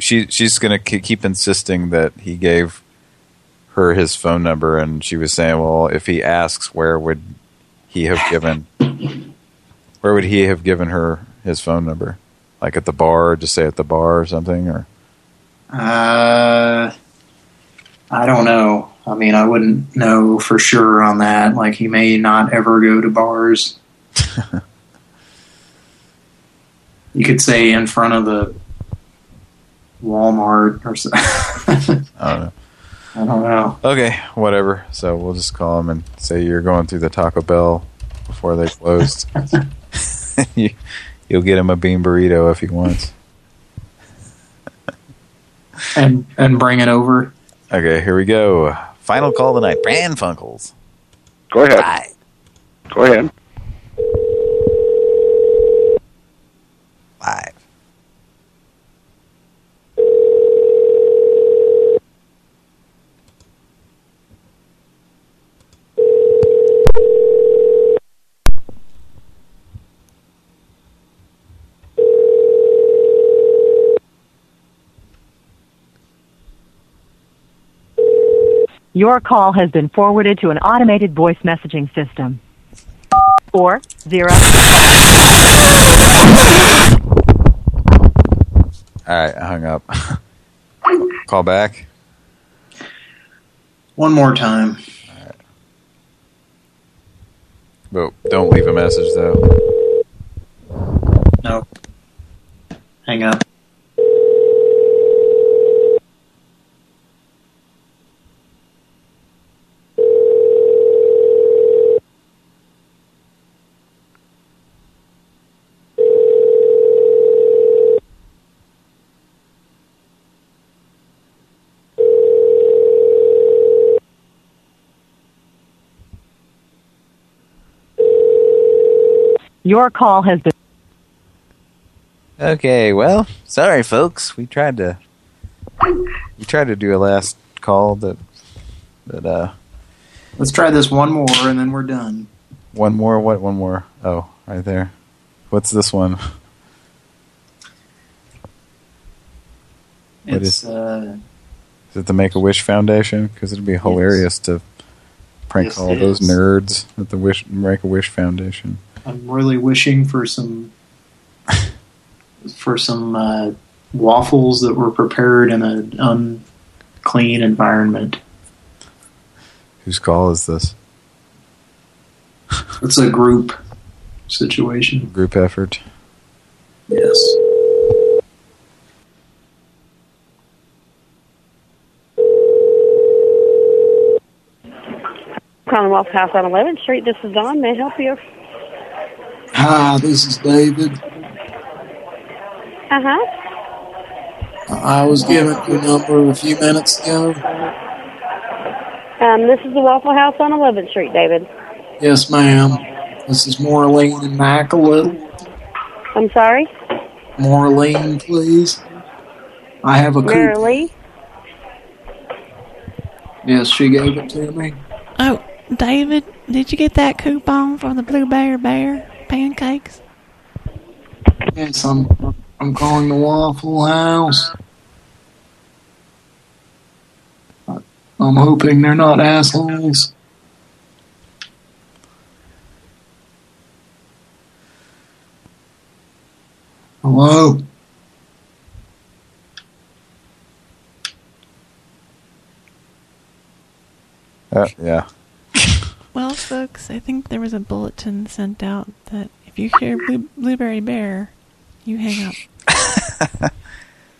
she? She's going to keep insisting that he gave her his phone number, and she was saying, "Well, if he asks, where would he have given? Where would he have given her his phone number? Like at the bar, just say at the bar or something, or Uh, I don't know. I mean, I wouldn't know for sure on that. Like, he may not ever go to bars. you could say in front of the Walmart or something. I don't know. I don't know. Okay, whatever. So we'll just call him and say you're going through the Taco Bell before they closed. you, you'll get him a bean burrito if he wants. And and bring it over. Okay, here we go. Final call tonight. Pran Funkels. Go ahead. Go ahead. Live. Your call has been forwarded to an automated voice messaging system. Four zero. All right, I hung up. call back. One more time. But don't leave a message, though. No. Hang up. Your call has been. Okay, well, sorry, folks. We tried to we tried to do a last call that that uh Let's try this one more and then we're done. one more. What? One more? Oh, right there. What's this one? What It's is- uh Is it the Make a Wish Foundation? Because it'd be hilarious to prank Yes, all those is. nerds at the Wish Make a Wish Foundation. I'm really wishing for some for some uh, waffles that were prepared in an unclean environment. Whose call is this? It's a group situation. Group effort. Yes. Commonwealth House on 11th Street. This is Dawn. May I help you? Hi, this is David. Uh huh. I was given your number a few minutes ago. Um, this is the Waffle House on 11th Street, David. Yes, ma'am. This is Maureen and Mac a little. I'm sorry? Maureen, please. I have a Mary coupon. Lee? Yes, she gave it to me. Oh, David, did you get that coupon for the Blue Bear Bear pancakes? Yes, I'm I'm calling the Waffle House. I'm hoping they're not assholes. Hello? Uh, yeah. Well, folks, I think there was a bulletin sent out that if you hear Blue, Blueberry Bear, you hang up.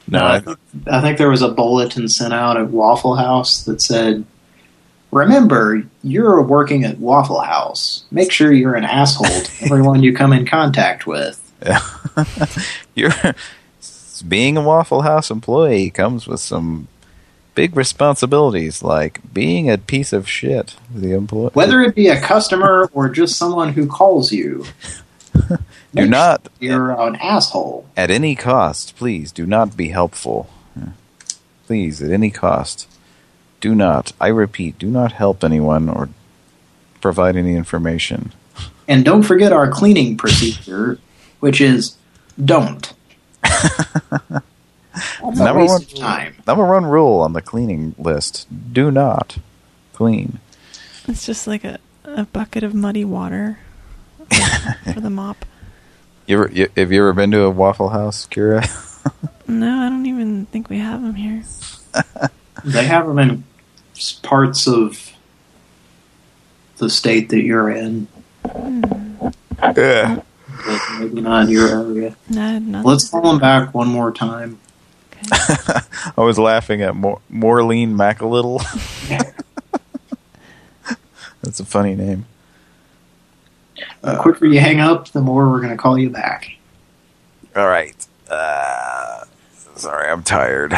No, I, th- I think there was a bulletin sent out at Waffle House that said, "Remember, you're working at Waffle House. Make sure you're an asshole to everyone you come in contact with." You're being a Waffle House employee comes with some big responsibilities, like being a piece of shit. The employee. Whether it be a customer or just someone who calls you, do not you're an asshole. at any cost, please do not be helpful. Please, at any cost, do not. I repeat, do not help anyone or provide any information. And don't forget our cleaning procedure, which is don't. That's Number one, time. number one rule on the cleaning list: do not clean. It's just like a, a bucket of muddy water for the mop. You ever, you, have you ever been to a Waffle House, Kira? No, I don't even think we have them here. They have them in parts of the state that you're in. Yeah. But maybe not in your area. No, not Let's call them back one more time. I was laughing at Mor- Morleen Macalittle. That's a funny name. The quicker you hang up, the more we're going to call you back. All right. Uh, sorry, I'm tired.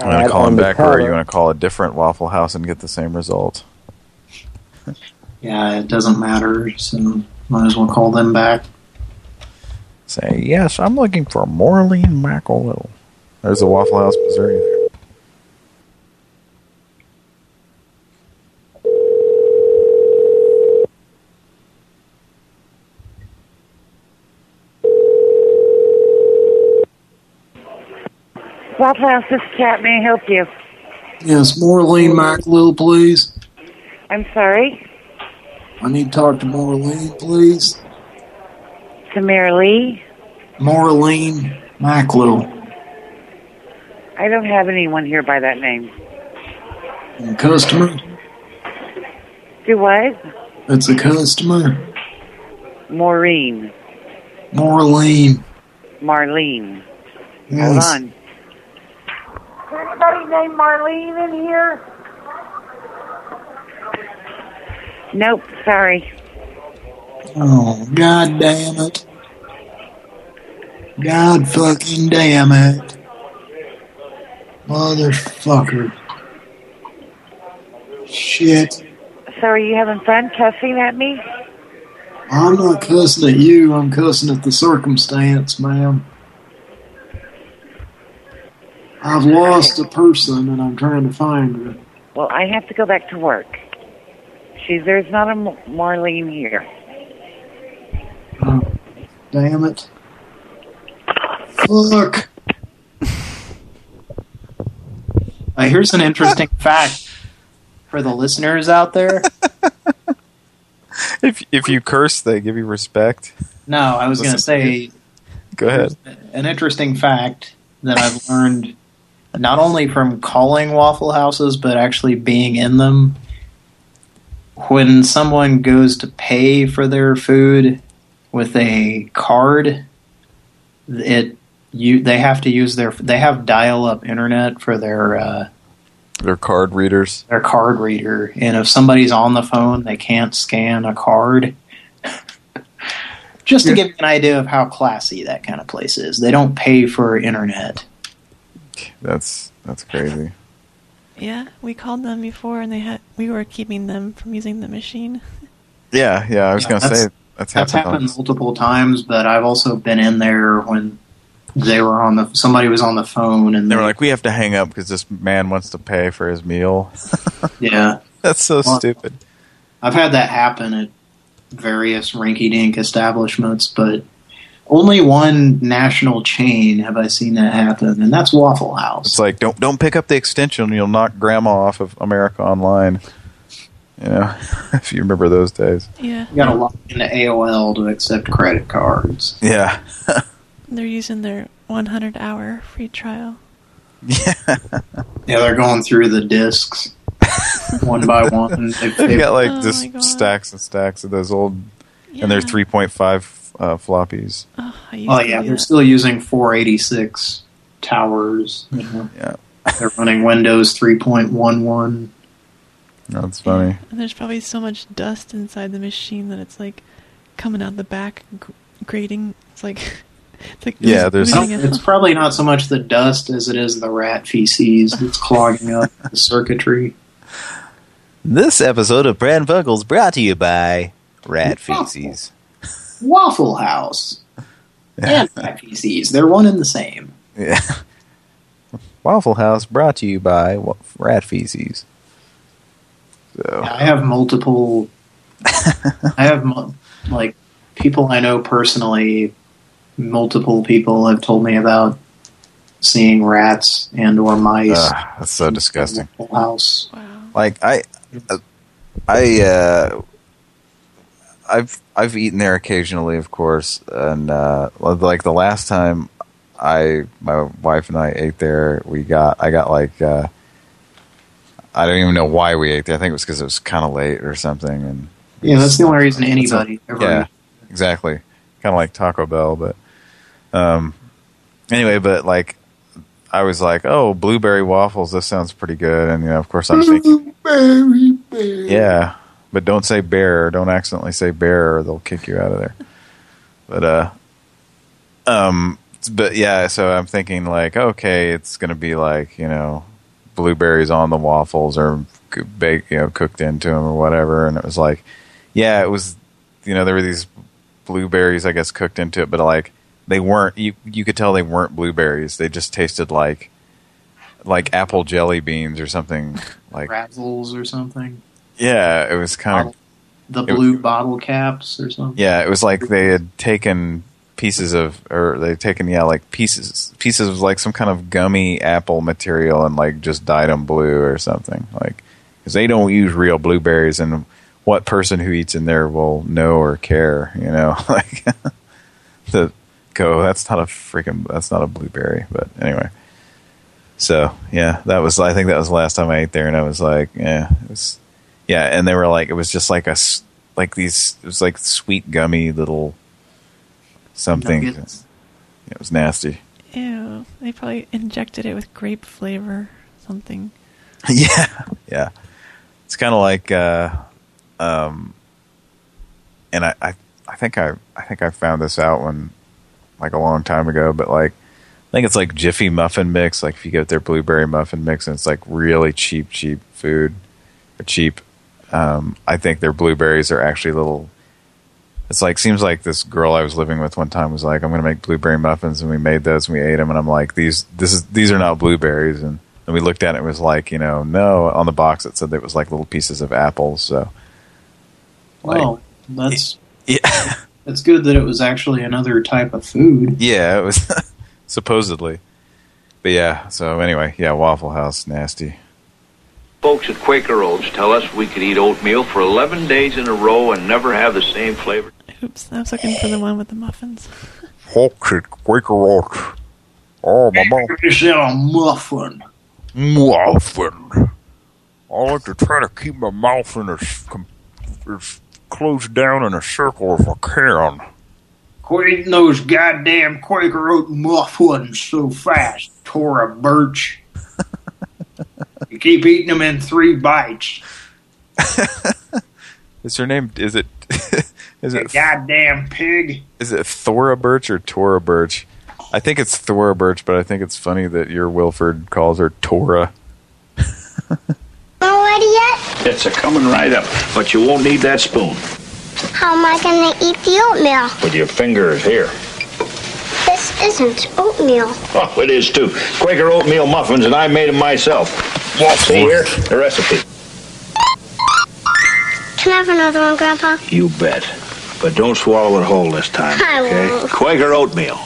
You want to call on him back, or cover. you want to call a different Waffle House and get the same result? Yeah, it doesn't matter, so might as well call them back. Say, yes, I'm looking for Morlene McElwell. There's a Waffle House, Missouri. There. Waffle House, this is Kat. May I help you? Yes, Maureen McLill, please. I'm sorry. I need to talk to Maureen, please. Samir Lee. Maureen McLill. I don't have anyone here by that name. Customer. Do what? It's a customer. Maureen. Maureen. Marlene. Hold on. Is anybody named Marlene in here? Nope, sorry. Oh, god damn it. God fucking damn it. Motherfucker. Shit. So are you having fun cussing at me? I'm not cussing at you, I'm cussing at the circumstance, ma'am. I've lost a person and I'm trying to find her. Well, I have to go back to work. She's there's not a Marlene here. Oh, damn it. Fuck. Uh, here's an interesting fact for the listeners out there. If if you curse, they give you respect. No, I was going to say Go ahead. an interesting fact that I've learned not only from calling Waffle Houses, but actually being in them. When someone goes to pay for their food with a card, it you they have to use their they have dial-up internet for their uh, They're card readers. their card reader, and if somebody's on the phone, they can't scan a card. Just to give you an idea of how classy that kind of place is, they don't pay for internet. That's that's crazy. Yeah, we called them before, and they had we were keeping them from using the machine. Yeah, yeah. I was Yeah, gonna say that's, That's happened. happened multiple times, but I've also been in there when they were on the somebody was on the phone and They were like, "We have to hang up because this man wants to pay for his meal." yeah, that's so Well, stupid. I've had that happen at various rinky-dink establishments, but only one national chain have I seen that happen, and that's Waffle House. It's like don't don't pick up the extension; you'll knock Grandma off of America Online. You know, if you remember those days. Yeah, You got to log into AOL to accept credit cards. Yeah, they're using their 100 hour free trial. Yeah, Yeah, they're going through the discs one by one. They've, they've they've- got like Oh just my stacks and stacks of those old, and they're three point five uh, floppies. Oh, I Oh yeah, they're that. still using 486 towers. You know. Yeah, they're running Windows 3.11. That's funny. And there's probably so much dust inside the machine that it's like coming out the back, gr- grating. It's like, it's like Yeah, there's- oozing It's probably not so much the dust as it is the rat feces that's clogging up the circuitry. This episode of Pran Funkels brought to you by Rat Feces. Waffle House and rat feces, they're one and the same. Yeah. Waffle House brought to you by wa- Rat Feces. So I have multiple. I have like people I know personally. Multiple people have told me about seeing rats and or mice. Ugh, that's so disgusting. Waffle House. Like I, I, uh, I've I've eaten there occasionally, of course, and uh, like the last time I, my wife and I ate there, we got I got like uh, I don't even know why we ate there. I think it was because it was kind of late or something, and Yeah, that's the only reason That's anybody a- ever. Yeah, exactly. Kind of like Taco Bell, but um, anyway, but like I was like, oh, blueberry waffles. This sounds pretty good, and you know, of course, I'm thinking, Berry bear. yeah, but don't say bear. Don't accidentally say bear, or they'll kick you out of there. But uh, um, but yeah, so I'm thinking like, okay, it's gonna be like you know, blueberries on the waffles or baked, you know, cooked into them or whatever. And it was like, yeah, it was, you know, there were these blueberries, I guess, cooked into it, but like they weren't. You you could tell they weren't blueberries. They just tasted like like apple jelly beans or something. Like Razzles or something. yeah, it was kind of The blue bottle caps or something. Yeah, it was like they had taken pieces of, or they'd taken, yeah, like pieces, pieces of like some kind of gummy apple material and like just dyed them blue or something. Like, because they don't use real blueberries, and what person who eats in there will know or care, you know? like, to go, that's not a freaking, that's not a blueberry. But anyway. So, yeah, that was, I think that was the last time I ate there, and I was like, yeah, it was, yeah, and they were like, it was just like a like these, it was like sweet gummy little something. Nuggets. It was nasty. Ew. They probably injected it with grape flavor, something. yeah, yeah. It's kind of like, uh, um, and I, I, I think I, I think I found this out when, like a long time ago, but like, I think it's like Jiffy muffin mix. Like if you get their blueberry muffin mix, and it's like really cheap, cheap food, or cheap. Um, I think their blueberries are actually little. It's like seems like this girl I was living with one time was like, "I'm going to make blueberry muffins," and we made those and we ate them, and I'm like, "These, this is these are not blueberries," and and we looked at it, it was like, you know, no, on the box it said it was like little pieces of apples. So Well, that's yeah, it's good that it was actually another type of food. yeah, it was supposedly, but yeah. So anyway, yeah, Waffle House, nasty. Folks at Quaker Oats tell us we could eat oatmeal for 11 days in a row and never have the same flavor. Oops, I was looking for the one with the muffins. Folks at Quaker Oats. Oh, my mouth. Is that a muffin? Muffin. I like to try to keep my mouth in as, com- as closed down in a circle as I can. Quit eating those goddamn Quaker Oat muffins so fast, Tora Birch. you keep eating them in three bites. Is her name? Is it? is it? goddamn pig. Is it Thora Birch or Tora Birch? I think it's Thora Birch, but I think it's funny that your Wilford calls her Tora. Oh, Already yet? It's a coming right up, but you won't need that spoon. How am I gonna eat the oatmeal? With your fingers here. This isn't oatmeal. Oh, it is too. Quaker oatmeal muffins, and I made them myself. See here, the recipe. Can I have another one, Grandpa? You bet. But don't swallow it whole this time. I okay? won't. Quaker oatmeal.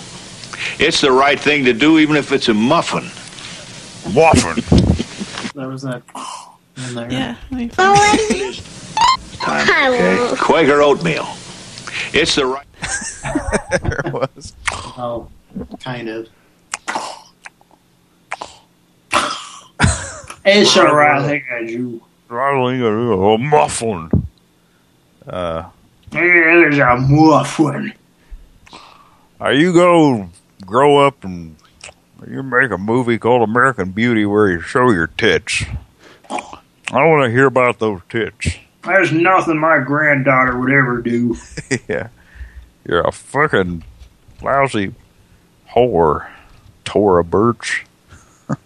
It's the right thing to do, even if it's a muffin. Muffin. There was that in there. Yeah. let me oh, Already? Time, I okay? won't. Quaker oatmeal. It's the right. there was. Oh, kind of. It's all right, I think I do. I think a muffin. Uh, Yeah, there's a muffin. Are you going to grow up and you make a movie called American Beauty where you show your tits? I want to hear about those tits. There's nothing my granddaughter would ever do. yeah. You're a fucking lousy whore, Tora Birch.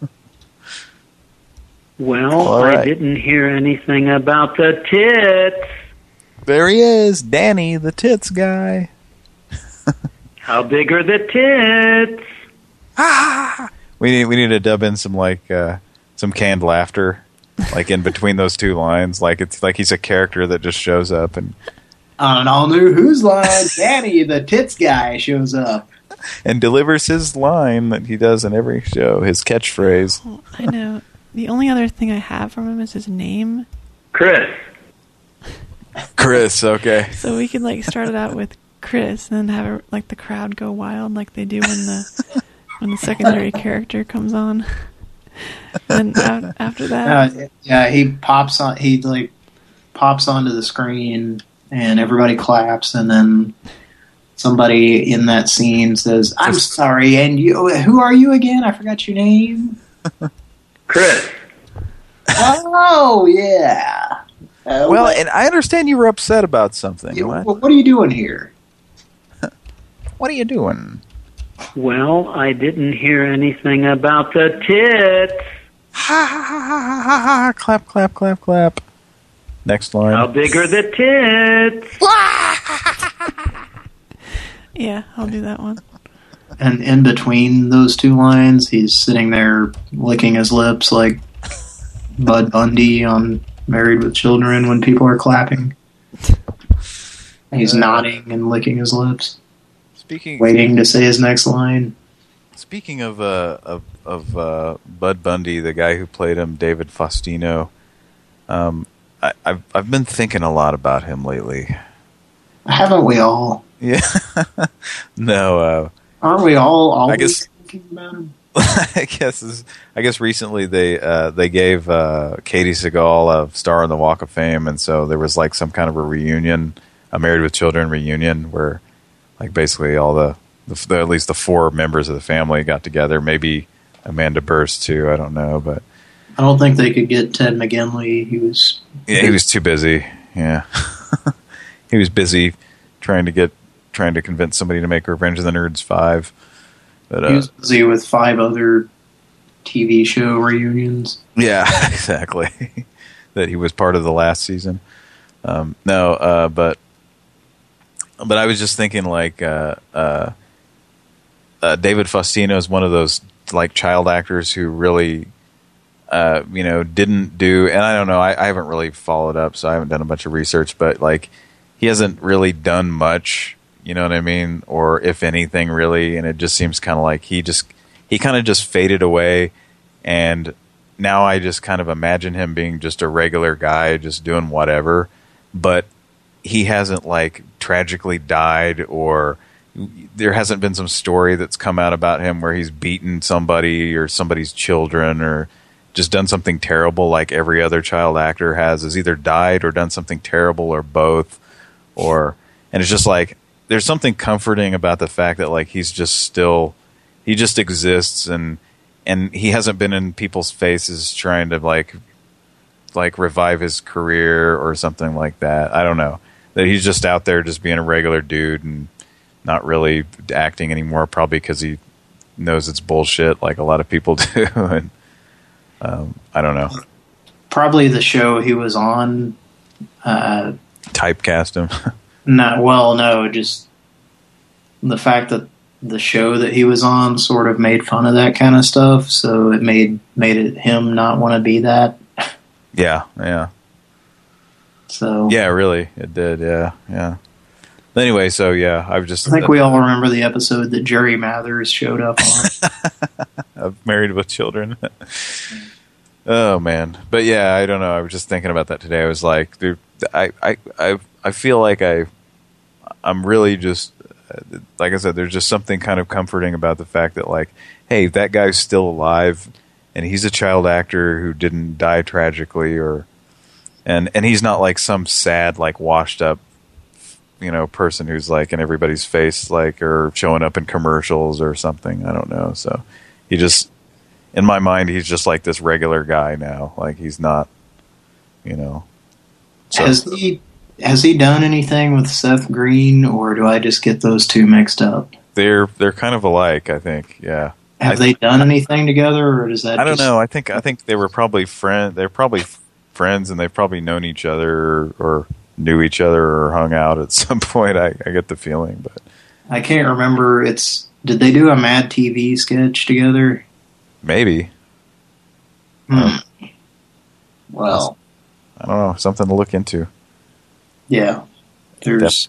Well, All I didn't hear anything about the tits. There he is, Danny, the tits guy. How big are the tits? Ah! We need we need to dub in some like uh, some canned laughter, like in between those two lines. Like it's like he's a character that just shows up and On an all new Whose Line, Danny, the tits guy, shows up. and delivers his line that he does in every show, his catchphrase. I know. The only other thing I have from him is his name. Chris. Chris, okay. So we could like start it out with Chris and then have like the crowd go wild like they do when the when the secondary character comes on. And after that, Uh, yeah, he pops on. He like pops onto the screen, and everybody claps, and then somebody in that scene says, "I'm sorry." And you, who are you again? I forgot your name. Chris. oh yeah. Uh, Well, what, and I understand you were upset about something. What? what are you doing here? What are you doing? Well, I didn't hear anything about the tits. Ha ha ha ha ha ha! Clap, clap, clap, clap. Next line. How big are the tits? Yeah, I'll do that one. And in between those two lines, he's sitting there licking his lips like Bud Bundy on Married with Children when people are clapping. And he's nodding and licking his lips, Speaking waiting to say his next line. Speaking of uh, of, of uh, Bud Bundy, the guy who played him, David Faustino, um, I, I've I've been thinking a lot about him lately. Haven't we all? Yeah, no, uh, Aren't we all always I guess thinking about him? I guess is- I guess recently they uh, they gave uh, Katey Sagal a star on the Walk of Fame, and so there was like some kind of a reunion, a Married with Children reunion, where like basically all the, the, the at least the four members of the family got together. Maybe Amanda Bearse too. I don't know, but I don't think they could get Ted McGinley. He was yeah, he was too busy. Yeah, he was busy trying to get trying to convince somebody to make Revenge of the Nerds five. But he uh, was busy with five other TV show reunions. Yeah, exactly. that he was part of the last season. Um, no, uh, but but I was just thinking like uh, uh, uh, David Faustino is one of those like child actors who really uh, you know didn't do and I don't know I, I haven't really followed up so I haven't done a bunch of research but like he hasn't really done much you know what I mean or if anything really and it just seems kind of like he just he kind of just faded away and now I just kind of imagine him being just a regular guy, just doing whatever. But he hasn't like tragically died, or there hasn't been some story that's come out about him where he's beaten somebody or somebody's children, or just done something terrible like every other child actor has. Has either died or done something terrible, or both. Or and it's just like there's something comforting about the fact that like he's just still he just exists and and he hasn't been in people's faces trying to like like revive his career or something like that. I don't know. That he's just out there just being a regular dude and not really acting anymore probably cuz he knows it's bullshit like a lot of people do and um, I don't know. Probably the show he was on. Uh, Typecast him. not well, no, just the fact that the show that he was on sort of made fun of that kind of stuff, so it made made it him not want to be that. yeah, yeah. So Yeah, really. It did. Yeah, yeah. Anyway, so yeah, I've just I think we all remember the episode that Jerry Mathers showed up on. of Married with Children. oh man, but yeah, I don't know. I was just thinking about that today. I was like, dude, I, I, I, I feel like I, I'm really just, like I said, there's just something kind of comforting about the fact that like, hey, that guy's still alive, and he's a child actor who didn't die tragically, or, and and he's not like some sad, like washed up you know person who's like in everybody's face like or showing up in commercials or something. I don't know. So he just in my mind he's just like this regular guy now. Like he's not you know. So- Has he has he done anything with Seth Green, or do I just get those two mixed up? they're they're kind of alike i think. Yeah. Have they done anything together, or does that? I don't know. I think i think they were probably friend they're probably friends and they've probably known each other or, or knew each other or hung out at some point i, I get the feeling but I can't remember. It's did they do a Mad TV sketch together? maybe Hmm. Well, i don't know something to look into yeah. There's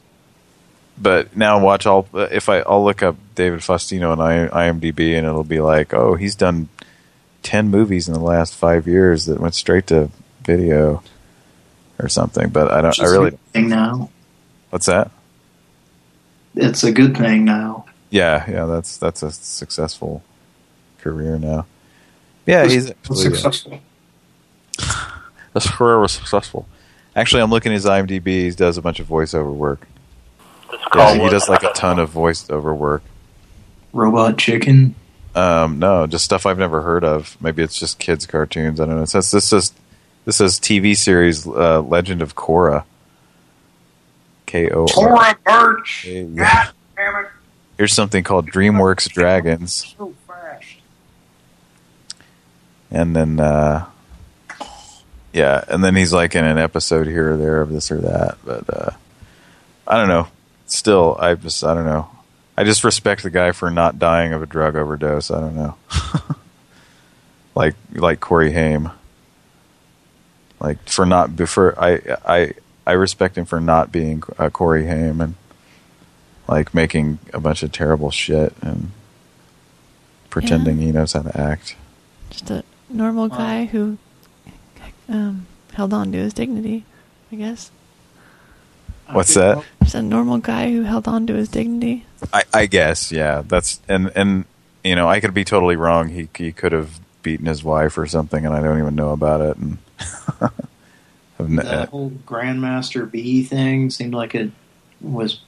but now watch all if I I'll look up David Faustino on I, IMDb and it'll be like oh he's done ten movies in the last five years that went straight to video or something but I don't I Which is a really good thing now. what's that It's a good thing now. yeah yeah that's that's a successful career now yeah he's actually, successful. his career was successful actually I'm looking at his IMDb he does a bunch of voiceover work yeah, he does like a ton of voiceover work Robot Chicken. Um, no, just stuff I've never heard of. Maybe it's just kids' cartoons. I don't know. It says this is this is TV series uh, Legend of Korra. K O R. Cora Birch. Yeah. Damn it. Here's something called DreamWorks Dragons. So fast. And then, uh, yeah, and then he's like in an episode here or there of this or that. But uh, I don't know. Still, I just, I don't know. I just respect the guy for not dying of a drug overdose. I don't know. like, like Corey Haim. Like for not before I, I, I respect him for not being uh, Corey Haim and like making a bunch of terrible shit and pretending he knows how to act. Just a normal guy who um, held on to his dignity, I guess. What's that? Just a normal guy who held on to his dignity. I, I guess, yeah. That's and and you know, I could be totally wrong. He he could have beaten his wife or something, and I don't even know about it. And That whole Grandmaster B thing seemed like it was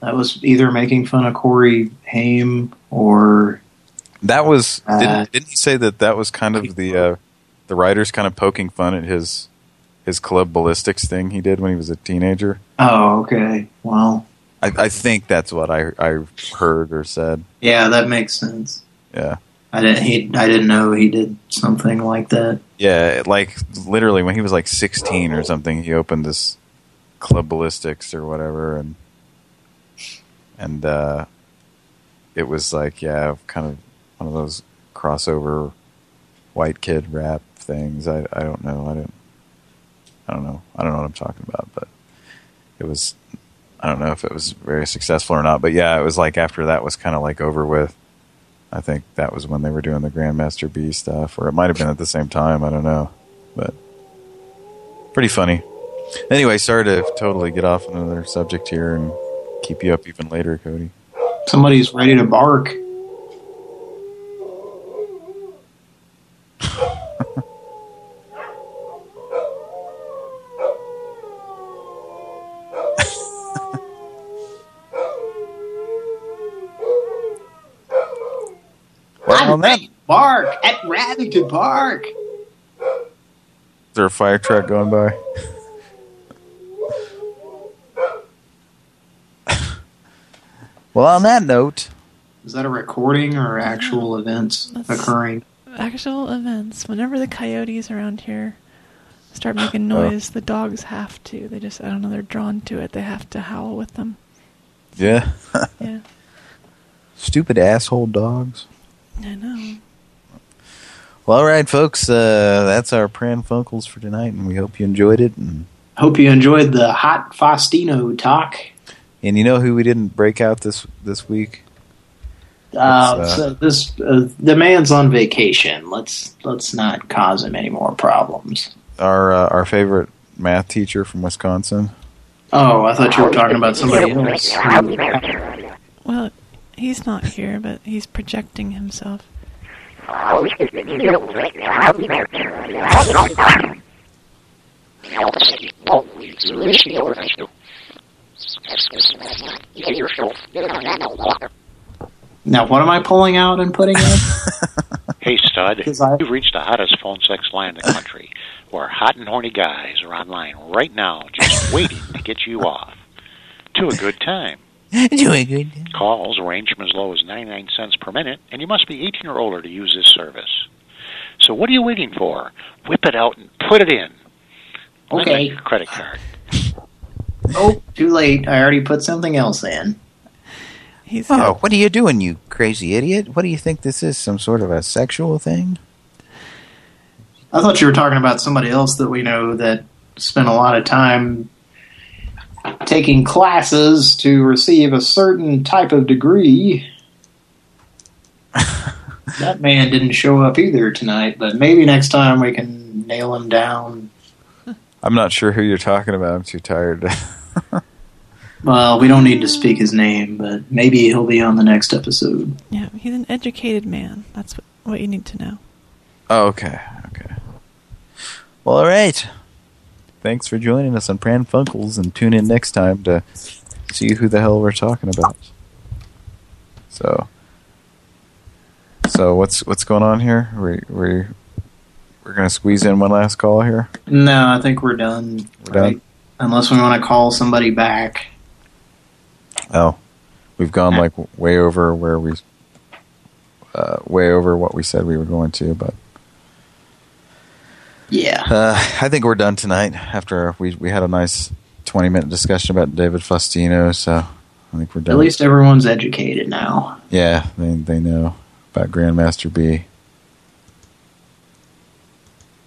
that was either making fun of Corey Haim or that was Uh, didn't, didn't he say that that was kind of the uh, the writers kind of poking fun at his his club ballistics thing he did when he was a teenager. oh okay well I, I think that's what I I heard or said. yeah that makes sense Yeah. I didn't he I didn't know he did something like that Yeah, like literally when he was like 16 or something, he opened this Club Ballistics or whatever, and and uh, it was like yeah, kind of one of those crossover white kid rap things. I I don't know. I don't I don't know. I don't know what I'm talking about, but it was. I don't know if it was very successful or not, but yeah, it was like after that was kind of like over with. I think that was when they were doing the Grandmaster B stuff, or it might have been at the same time. I don't know, but pretty funny. Anyway, sorry to totally get off on another subject here and keep you up even later, Cody. somebody's ready to bark Well, on that, is bark at Remington Park Is there a fire truck going by? well, on that note, is that a recording or actual events That's- occurring Actual events. Whenever the coyotes around here start oh. making Oh. noise, the dogs have to. They just, I don't know, they're drawn to it. They have to howl with them. yeah, Yeah, stupid asshole dogs. I know. Well, all right, folks, uh, that's our Pran Funkels for tonight, and we hope you enjoyed it. And hope you enjoyed the hot Faustino talk and you know who we didn't break out this this week? Uh, uh, so this uh, the man's on vacation. Let's let's not cause him any more problems. Our uh, our favorite math teacher from Wisconsin. Oh, I thought you were talking about somebody else. Well, he's not here, but he's projecting himself. Now, what am I pulling out and putting in? Hey, stud, you've reached the hottest phone sex line in the country, where hot and horny guys are online right now just waiting to get you off. To a good time. Doing good. Calls range from as low as 99 cents per minute, and you must be 18 or older to use this service. So what are you waiting for? Whip it out and put it in. Okay. your credit card. oh, too late. I already put something else in. He's Oh, what are you doing, you crazy idiot? What do you think this is? Some sort of a sexual thing? I thought you were talking about somebody else that we know that spent a lot of time taking classes to receive a certain type of degree. that man didn't show up either tonight, but maybe next time we can nail him down. I'm not sure who you're talking about. I'm too tired. Well, we don't need to speak his name, but maybe he'll be on the next episode. Yeah, he's an educated man. That's what, what you need to know. oh, okay, okay. Well, all right. Thanks for joining us on Pran Funkels, and tune in next time to See who the hell we're talking about. So, so what's what's going on here? We we we're gonna squeeze in one last call here. No, I think we're done. We're done. Unless we want to call somebody back. Oh, we've gone like way over where we, uh, way over what we said we were going to, but Yeah. uh, I think we're done tonight. After we we had a nice twenty minute discussion about David Faustino, so I think we're done. At least everyone's educated now. yeah, they they know about Grandmaster B.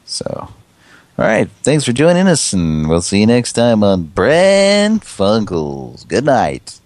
So, all right, thanks for joining us, and we'll see you next time on Pran Funkels. Good night.